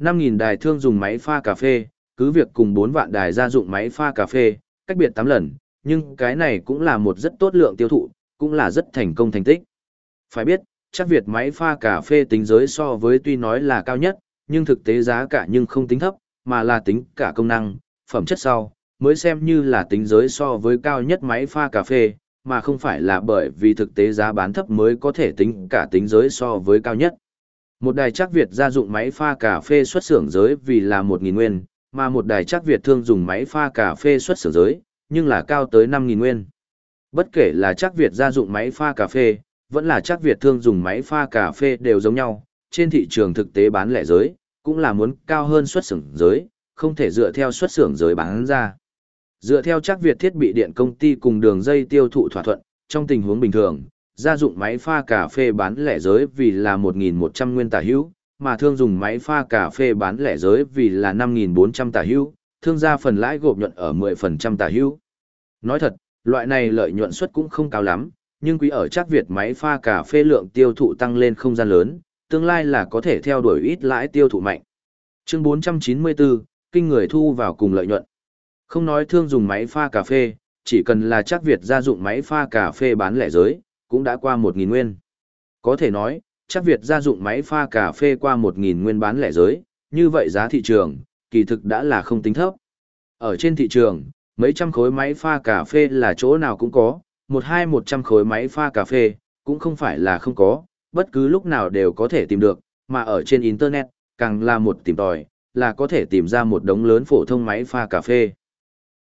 A: 5.000 đài thương dùng máy pha cà phê, cứ việc cùng 4 vạn đài gia dụng máy pha cà phê, cách biệt 8 lần, nhưng cái này cũng là một rất tốt lượng tiêu thụ, cũng là rất thành công thành tích. Phải biết, chắc Việt máy pha cà phê tính giới so với tuy nói là cao nhất, nhưng thực tế giá cả nhưng không tính thấp, mà là tính cả công năng, phẩm chất sau, mới xem như là tính giới so với cao nhất máy pha cà phê, mà không phải là bởi vì thực tế giá bán thấp mới có thể tính cả tính giới so với cao nhất. Một đài chắc Việt gia dụng máy pha cà phê xuất xưởng giới vì là 1.000 nguyên, mà một đài chắc Việt thương dùng máy pha cà phê xuất xưởng giới, nhưng là cao tới 5.000 nguyên. Bất kể là chắc Việt gia dụng máy pha cà phê, vẫn là chắc Việt thương dùng máy pha cà phê đều giống nhau, trên thị trường thực tế bán lẻ giới, cũng là muốn cao hơn xuất xưởng giới, không thể dựa theo xuất xưởng giới bán ra. Dựa theo chắc Việt thiết bị điện công ty cùng đường dây tiêu thụ thỏa thuận, trong tình huống bình thường, gia dụng máy pha cà phê bán lẻ giới vì là 1.100 nguyên tả hữu, mà thương dùng máy pha cà phê bán lẻ giới vì là 5.400 tả hữu, thương gia phần lãi gộp nhuận ở 10% tả hữu. Nói thật, loại này lợi nhuận suất cũng không cao lắm, nhưng quý ở chắc Việt máy pha cà phê lượng tiêu thụ tăng lên không gian lớn, tương lai là có thể theo đuổi ít lãi tiêu thụ mạnh. Chương 494, kinh người thu vào cùng lợi nhuận. Không nói thương dùng máy pha cà phê, chỉ cần là chắc Việt gia dụng máy pha cà phê bán lẻ giới, cũng đã qua 1.000 nguyên. Có thể nói, chắc Việt gia dụng máy pha cà phê qua 1.000 nguyên bán lẻ giới, như vậy giá thị trường, kỳ thực đã là không tính thấp. Ở trên thị trường, mấy trăm khối máy pha cà phê là chỗ nào cũng có, một hai một trăm khối máy pha cà phê, cũng không phải là không có, bất cứ lúc nào đều có thể tìm được, mà ở trên Internet, càng là một tìm tòi, là có thể tìm ra một đống lớn phổ thông máy pha cà phê.